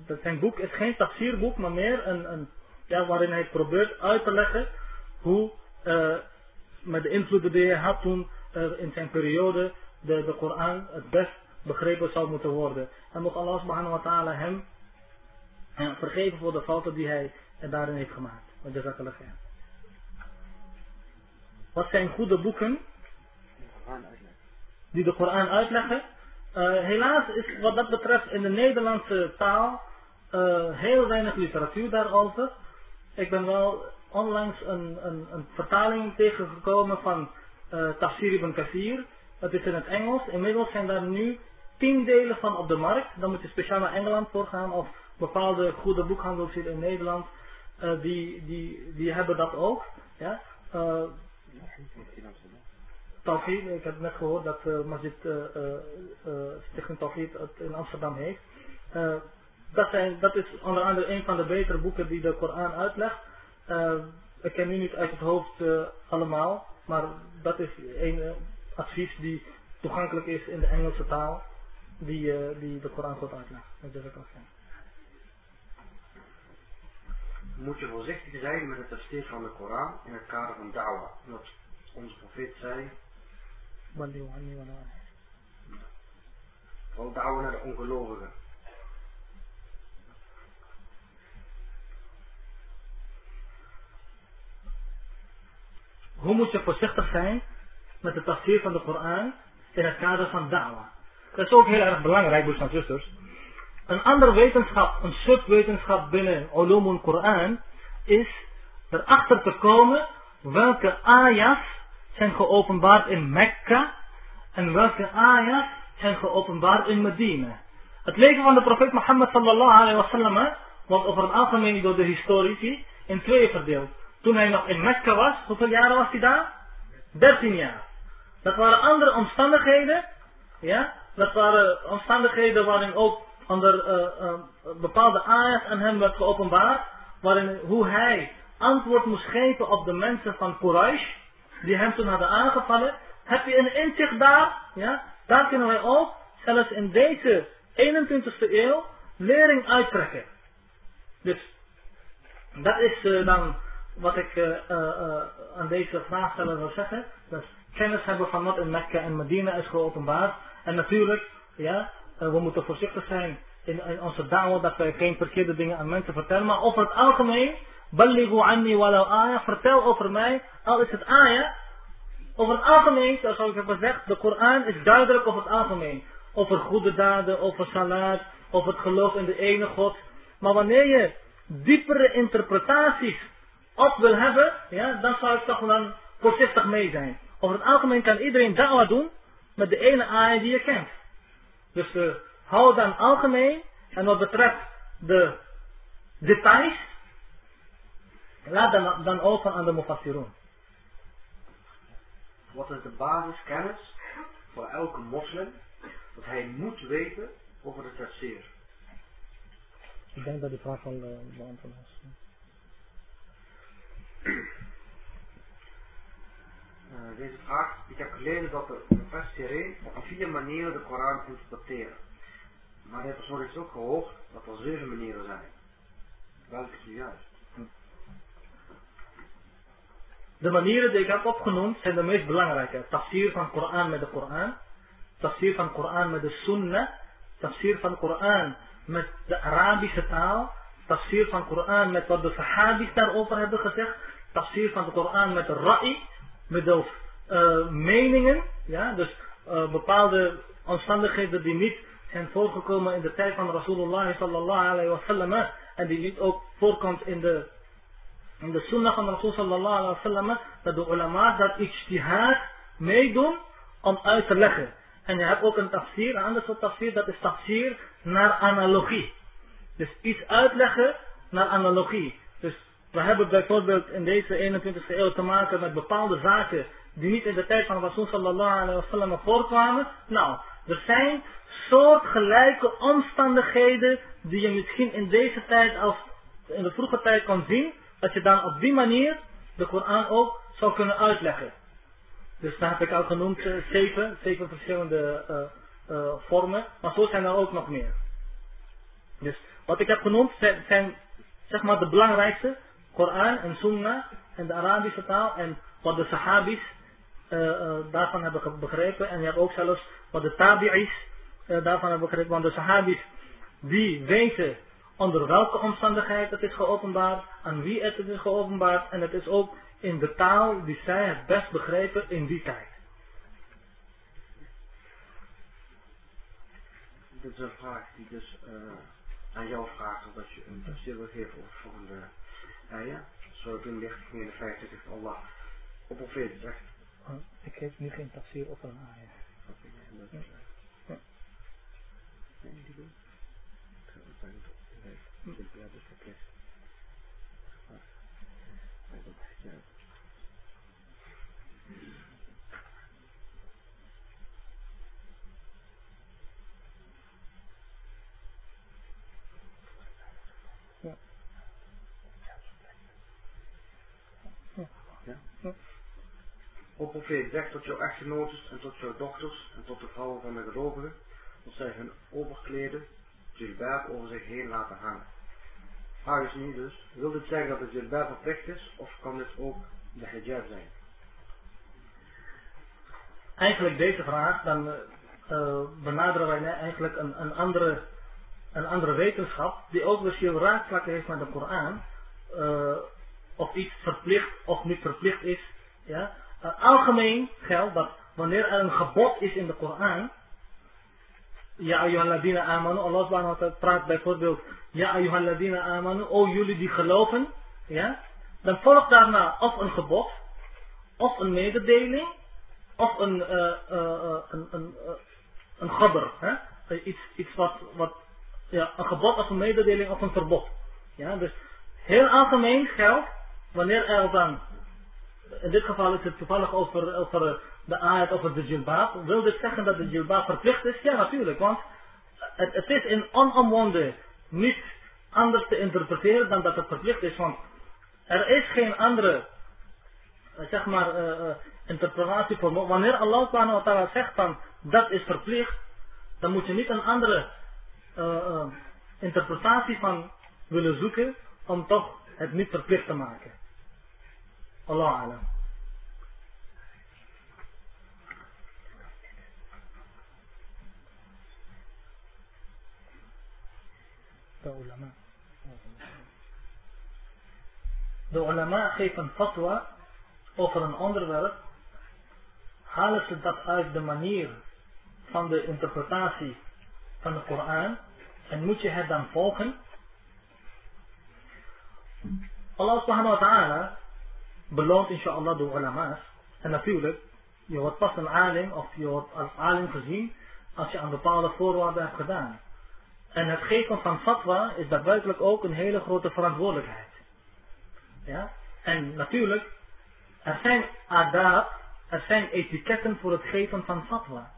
Dat zijn boek is geen tafsirboek, maar meer een, een, ja, waarin hij probeert uit te leggen hoe uh, met de invloeden die hij had toen uh, in zijn periode de, de Koran het best begrepen zou moeten worden. En mocht Allah subhanahu wa ta'ala hem vergeven voor de fouten die hij daarin heeft gemaakt. Wat zijn goede boeken die de Koran uitleggen? Uh, helaas is wat dat betreft in de Nederlandse taal uh, heel weinig literatuur daarover. Ik ben wel onlangs een, een, een vertaling tegengekomen van uh, Tafsir ibn Kathir. Het is in het Engels. Inmiddels zijn daar nu tien delen van op de markt. Dan moet je speciaal naar Engeland voor gaan of bepaalde goede boekhandels hier in Nederland. Uh, die, die, die hebben dat ook. Ja? Uh, ik heb net gehoord dat uh, Stichting Tawhid het in Amsterdam heeft. dat, zijn, dat is onder andere een van de betere boeken die de Koran uitlegt. ik ken nu niet uit het hoofd allemaal, maar dat is een advies die toegankelijk is in de Engelse taal, die, die de Koran goed uitlegt. Dat is ook Moet je voorzichtig zijn met het tafsir van de Koran in het kader van da'wa. Wat onze profeet zei, Ook da'wa naar de ongelovigen. Hoe moet je voorzichtig zijn met de tafsir van de Koran in het kader van da'wa? Dat is ook heel erg belangrijk, broers en zusters. Een andere wetenschap, een subwetenschap binnen Ulumul Koran, is erachter te komen welke ayahs zijn geopenbaard in Mekka en welke ayahs zijn geopenbaard in Medina. Het leven van de profeet Mohammed sallallahu alayhi wa sallam was over het algemeen door de historici in tweeën verdeeld. Toen hij nog in Mekka was, hoeveel jaren was hij daar? 13 jaar. Dat waren andere omstandigheden, ja, dat waren omstandigheden waarin ook onder uh, uh, bepaalde ayahs aan hem werd geopenbaard, waarin hoe hij antwoord moest geven op de mensen van Quraysh, die hem toen hadden aangevallen. Heb je een inzicht daar? Ja? Daar kunnen wij ook, zelfs in deze 21ste eeuw, lering uittrekken. Dus, dat is uh, dan wat ik aan deze vraagsteller wil zeggen. Kennis hebben van wat in Mekka en Medina is geopenbaard. En natuurlijk, ja, we moeten voorzichtig zijn in, onze da'wa dat wij geen verkeerde dingen aan mensen vertellen. Maar over het algemeen anni walau ayah. Vertel over mij, al is het ayah. Over het algemeen, zoals ik heb gezegd, de Koran is duidelijk over het algemeen. Over goede daden, over salat, over het geloof in de ene God. Maar wanneer je diepere interpretaties op wil hebben, ja, dan zou ik toch dan voorzichtig mee zijn. Over het algemeen kan iedereen da'wa doen met de ene ayah die je kent. Dus uh, hou dan algemeen en wat betreft de details, Laat dan, dan over aan de mufassirun. Wat is de basiskennis voor elke moslim dat hij moet weten over de tafsir? Ik denk dat die vraag van de beantwoord is. Uh, deze vraag, ik heb gelezen dat de mufassirin op vier manieren de Koran interpreteren. Maar hij persoon heeft ook gehoord dat er zeven manieren zijn. Welke is juist? De manieren die ik heb opgenoemd zijn de meest belangrijke. Tafsir van Koran met de Koran. Tafsir van Koran met de Sunnah. Tafsir van Koran met de Arabische taal. Tafsir van Koran met wat de Sahabis daarover hebben gezegd. Tafsir van de Koran met de Ra'i. De uh, meningen. Ja, dus uh, bepaalde omstandigheden die niet zijn voorgekomen in de tijd van Rasulullah sallallahu alayhi wa sallam. En die niet ook voorkomt in de in de sunnah van Rasul sallallahu alaihi wasallam dat de ulama dat ijtihad meedoen om uit te leggen. En je hebt ook een tafsir, een ander soort tafsir, dat is tafsir naar analogie. Dus iets uitleggen naar analogie. Dus we hebben bijvoorbeeld in deze 21e eeuw te maken met bepaalde zaken die niet in de tijd van Rasul sallallahu alaihi wasallam voorkwamen. Nou, er zijn soortgelijke omstandigheden die je misschien in deze tijd als in de vroege tijd kan zien dat je dan op die manier de Koran ook zou kunnen uitleggen. Dus daar heb ik al genoemd uh, zeven, zeven verschillende uh, eh, vormen. Maar zo zijn er ook nog meer. Dus wat ik heb genoemd zijn, zijn zeg maar de belangrijkste. Koran en Sunnah en de Arabische taal en wat de Sahabis uh, uh, daarvan hebben begrepen. En je hebt ook zelfs wat de Tabi'is uh, daarvan hebben begrepen. Want de Sahabis die weten onder welke omstandigheid het is geopenbaard, aan wie het is geopenbaard. En het is ook in de taal die zij het best begrepen in die tijd. Dit is een vraag die dus aan jou vraagt, omdat je een wil geven over volgende ayah. Zo in 1959 zegt Allah op profeet zegt. Oh, ik geef nu geen tafsir over een ayah. Ja. Ja. Nee, die doen. Ik ga het zijn op de weg. Ja, dus verplicht. Ja. O profeet, zeg tot jouw echtgenotes en tot jouw dochters en tot de vrouwen van de gelovigen, dat zij hun overkleden, jilbab over zich heen laten hangen. Vraag is nu dus, wil dit zeggen dat de jilbab verplicht is, of kan dit ook de hijab zijn? Eigenlijk deze vraag, dan uh, benaderen wij eigenlijk een, een, andere, een andere wetenschap, die ook dus heel raakvlakken heeft met de Koran, uh, of iets verplicht of niet verplicht is, ja, algemeen geldt dat wanneer er een gebod is in de Koran. Ja, ayyuhalladina amanu. Allah subhanahu wa ta'ala praat bijvoorbeeld. Ja, ayyuhalladina amanu. O jullie die geloven. Ja. Dan volgt daarna of een gebod. Of een mededeling. Of een, uh, een, een, een gabber. Hè? Iets, iets wat, wat, ja, een gebod of een mededeling of een verbod. Ja, dus heel algemeen geldt, wanneer er dan in dit geval is het toevallig over, over de ayat over de jilbab. Wil dit zeggen dat de jilbab verplicht is? Ja, natuurlijk. Want het, het is in onomwonden niet anders te interpreteren dan dat het verplicht is. Want er is geen andere, eh, zeg maar, uh, interpretatie voor. Wanneer Allah subhanahu wa ta'ala zegt van dat is verplicht, dan moet je niet een andere uh, interpretatie van willen zoeken om toch het niet verplicht te maken. Allah alam. De ulama. De ulama geven fatwa over een onderwerp. Halen ze dat uit de manier van de interpretatie van de Koran. En moet je het dan volgen? Allah subhanahu wa ta'ala beloont inshallah door ulama's. En natuurlijk, je wordt pas een alim of je wordt als alim gezien als je aan bepaalde voorwaarden hebt gedaan. En het geven van fatwa is daadwerkelijk ook een hele grote verantwoordelijkheid. Ja? En natuurlijk, er zijn adab, er zijn etiketten voor het geven van fatwa.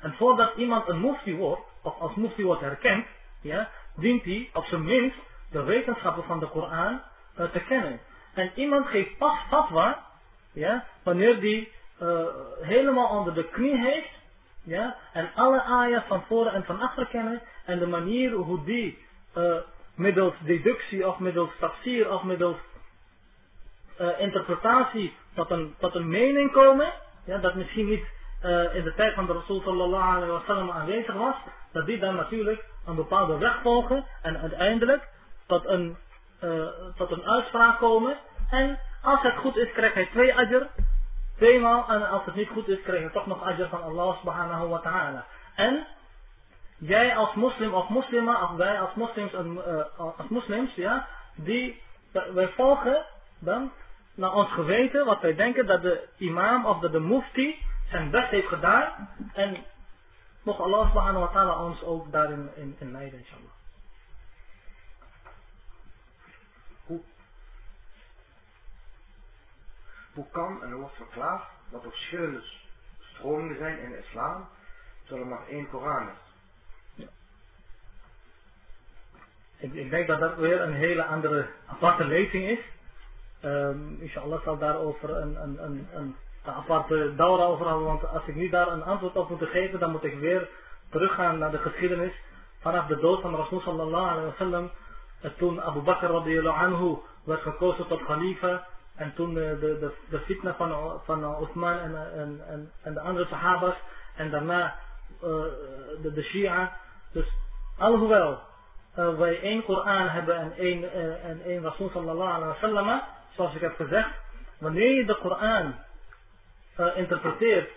En voordat iemand een mufti wordt, of als mufti wordt herkend, ja, dient hij op zijn minst de wetenschappen van de Koran uh, te kennen. En iemand geeft pas fatwa, ja, wanneer die uh, helemaal onder de knie heeft, ja, en alle ayahs van voren en van achter kennen, en de manier hoe die uh, middels deductie of middels tafsir of middels uh, interpretatie tot een, tot een mening komen, ja, dat misschien niet uh, in de tijd van de Rasul sallallahu alaihi wasallam aanwezig was, dat die dan natuurlijk een bepaalde weg volgen en uiteindelijk tot een uh, tot een uitspraak komen. En als het goed is, krijgt hij twee ajr. Tweemaal. En als het niet goed is, krijg je toch nog ajr van Allah subhanahu wa ta'ala. En jij als moslim of moslima, of wij als moslims, uh, als moslims, ja, die, wij volgen dan naar ons geweten wat wij denken dat de imam of dat de mufti zijn best heeft gedaan. En mocht Allah subhanahu wa ta'ala ons ook daarin in, in leiden, inshallah. Hoe kan en wordt verklaard dat er verschillende stromingen zijn in de islam, terwijl er maar één Koran is? Ja. Ik, denk dat dat weer een hele andere aparte lezing is. Um, inshallah zal daarover een, een, een, een, aparte daura over hebben, want als ik nu daar een antwoord op moet geven, dan moet ik weer teruggaan naar de geschiedenis, vanaf de dood van Rasul sallallahu alaihi wasallam, toen Abu Bakr radiyallahu anhu werd gekozen tot khalifa, en toen de, de, de, fitna van, van Uthman en, en, en, en de andere sahabas, en daarna de, de Shia. Dus alhoewel wij één Koran hebben en één, uh, en één Rasul sallallahu alaihi wasallam, zoals ik heb gezegd, wanneer je de Koran interpreteert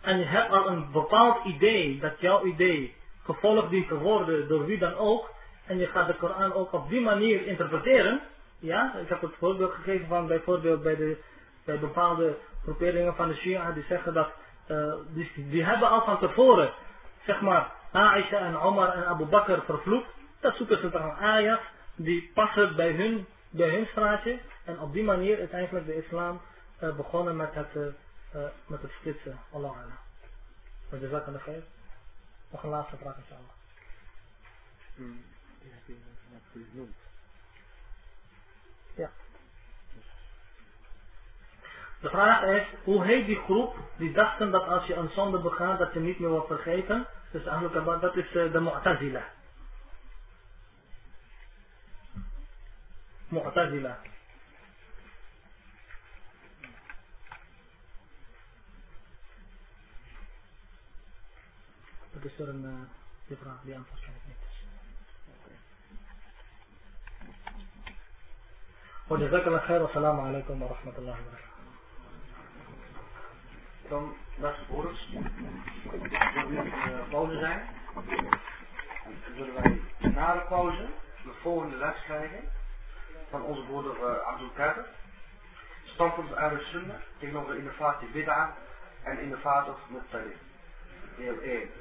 en je hebt al een bepaald idee dat jouw idee gevolgd dient te worden door wie dan ook, en je gaat de Koran ook op die manier interpreteren, ja, ik heb het voorbeeld gegeven van bijvoorbeeld bij, de, bij bepaalde groeperingen van de Shia die zeggen dat, uh, die, die hebben al van tevoren, zeg maar, Aisha en Omar en Abu Bakr vervloekt, dat zoeken ze dan ayat die passen bij hun, bij hun straatje. En op die manier is eigenlijk de islam uh, begonnen met het, uh, met het splitsen. Allah Allah. Maar je aan de geef. Nog een laatste vraag inshallah. Hmm, die heb je net genoemd. Ja. De vraag is, hoe heet die groep die dachten dat als je een zonde begaat dat je niet meer wordt vergeten? Dus Ahlul dat is de Mu'tazila. Mu'tazila. Dat is er een die vraag die antwoord kan ik niet. وجزاك الله خير والسلام عليكم ورحمة الله وبركاته dan, beste broeders, zullen we nu pauze zijn. En zullen wij na de pauze de volgende les krijgen van onze broeder uh, Abdul Kader. Standpunt uit de Sunna tegenover de innovatie Bid'a en innovator Muqtadi. Deel 1. Ik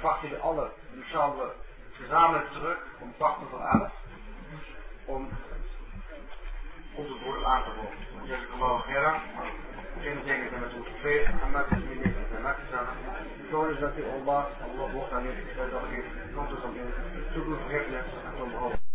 vraag jullie alle, inshallah, gezamenlijk terug om kwart voor elf. Om broeder aan te volgen. Jazakallah khairan. Geen dingen zijn met ons tevreden. En met ons niet en met ons aan. is dat u Allah, Allah wordt aan je, dat je, komt ons aan je, toekomst vergeet en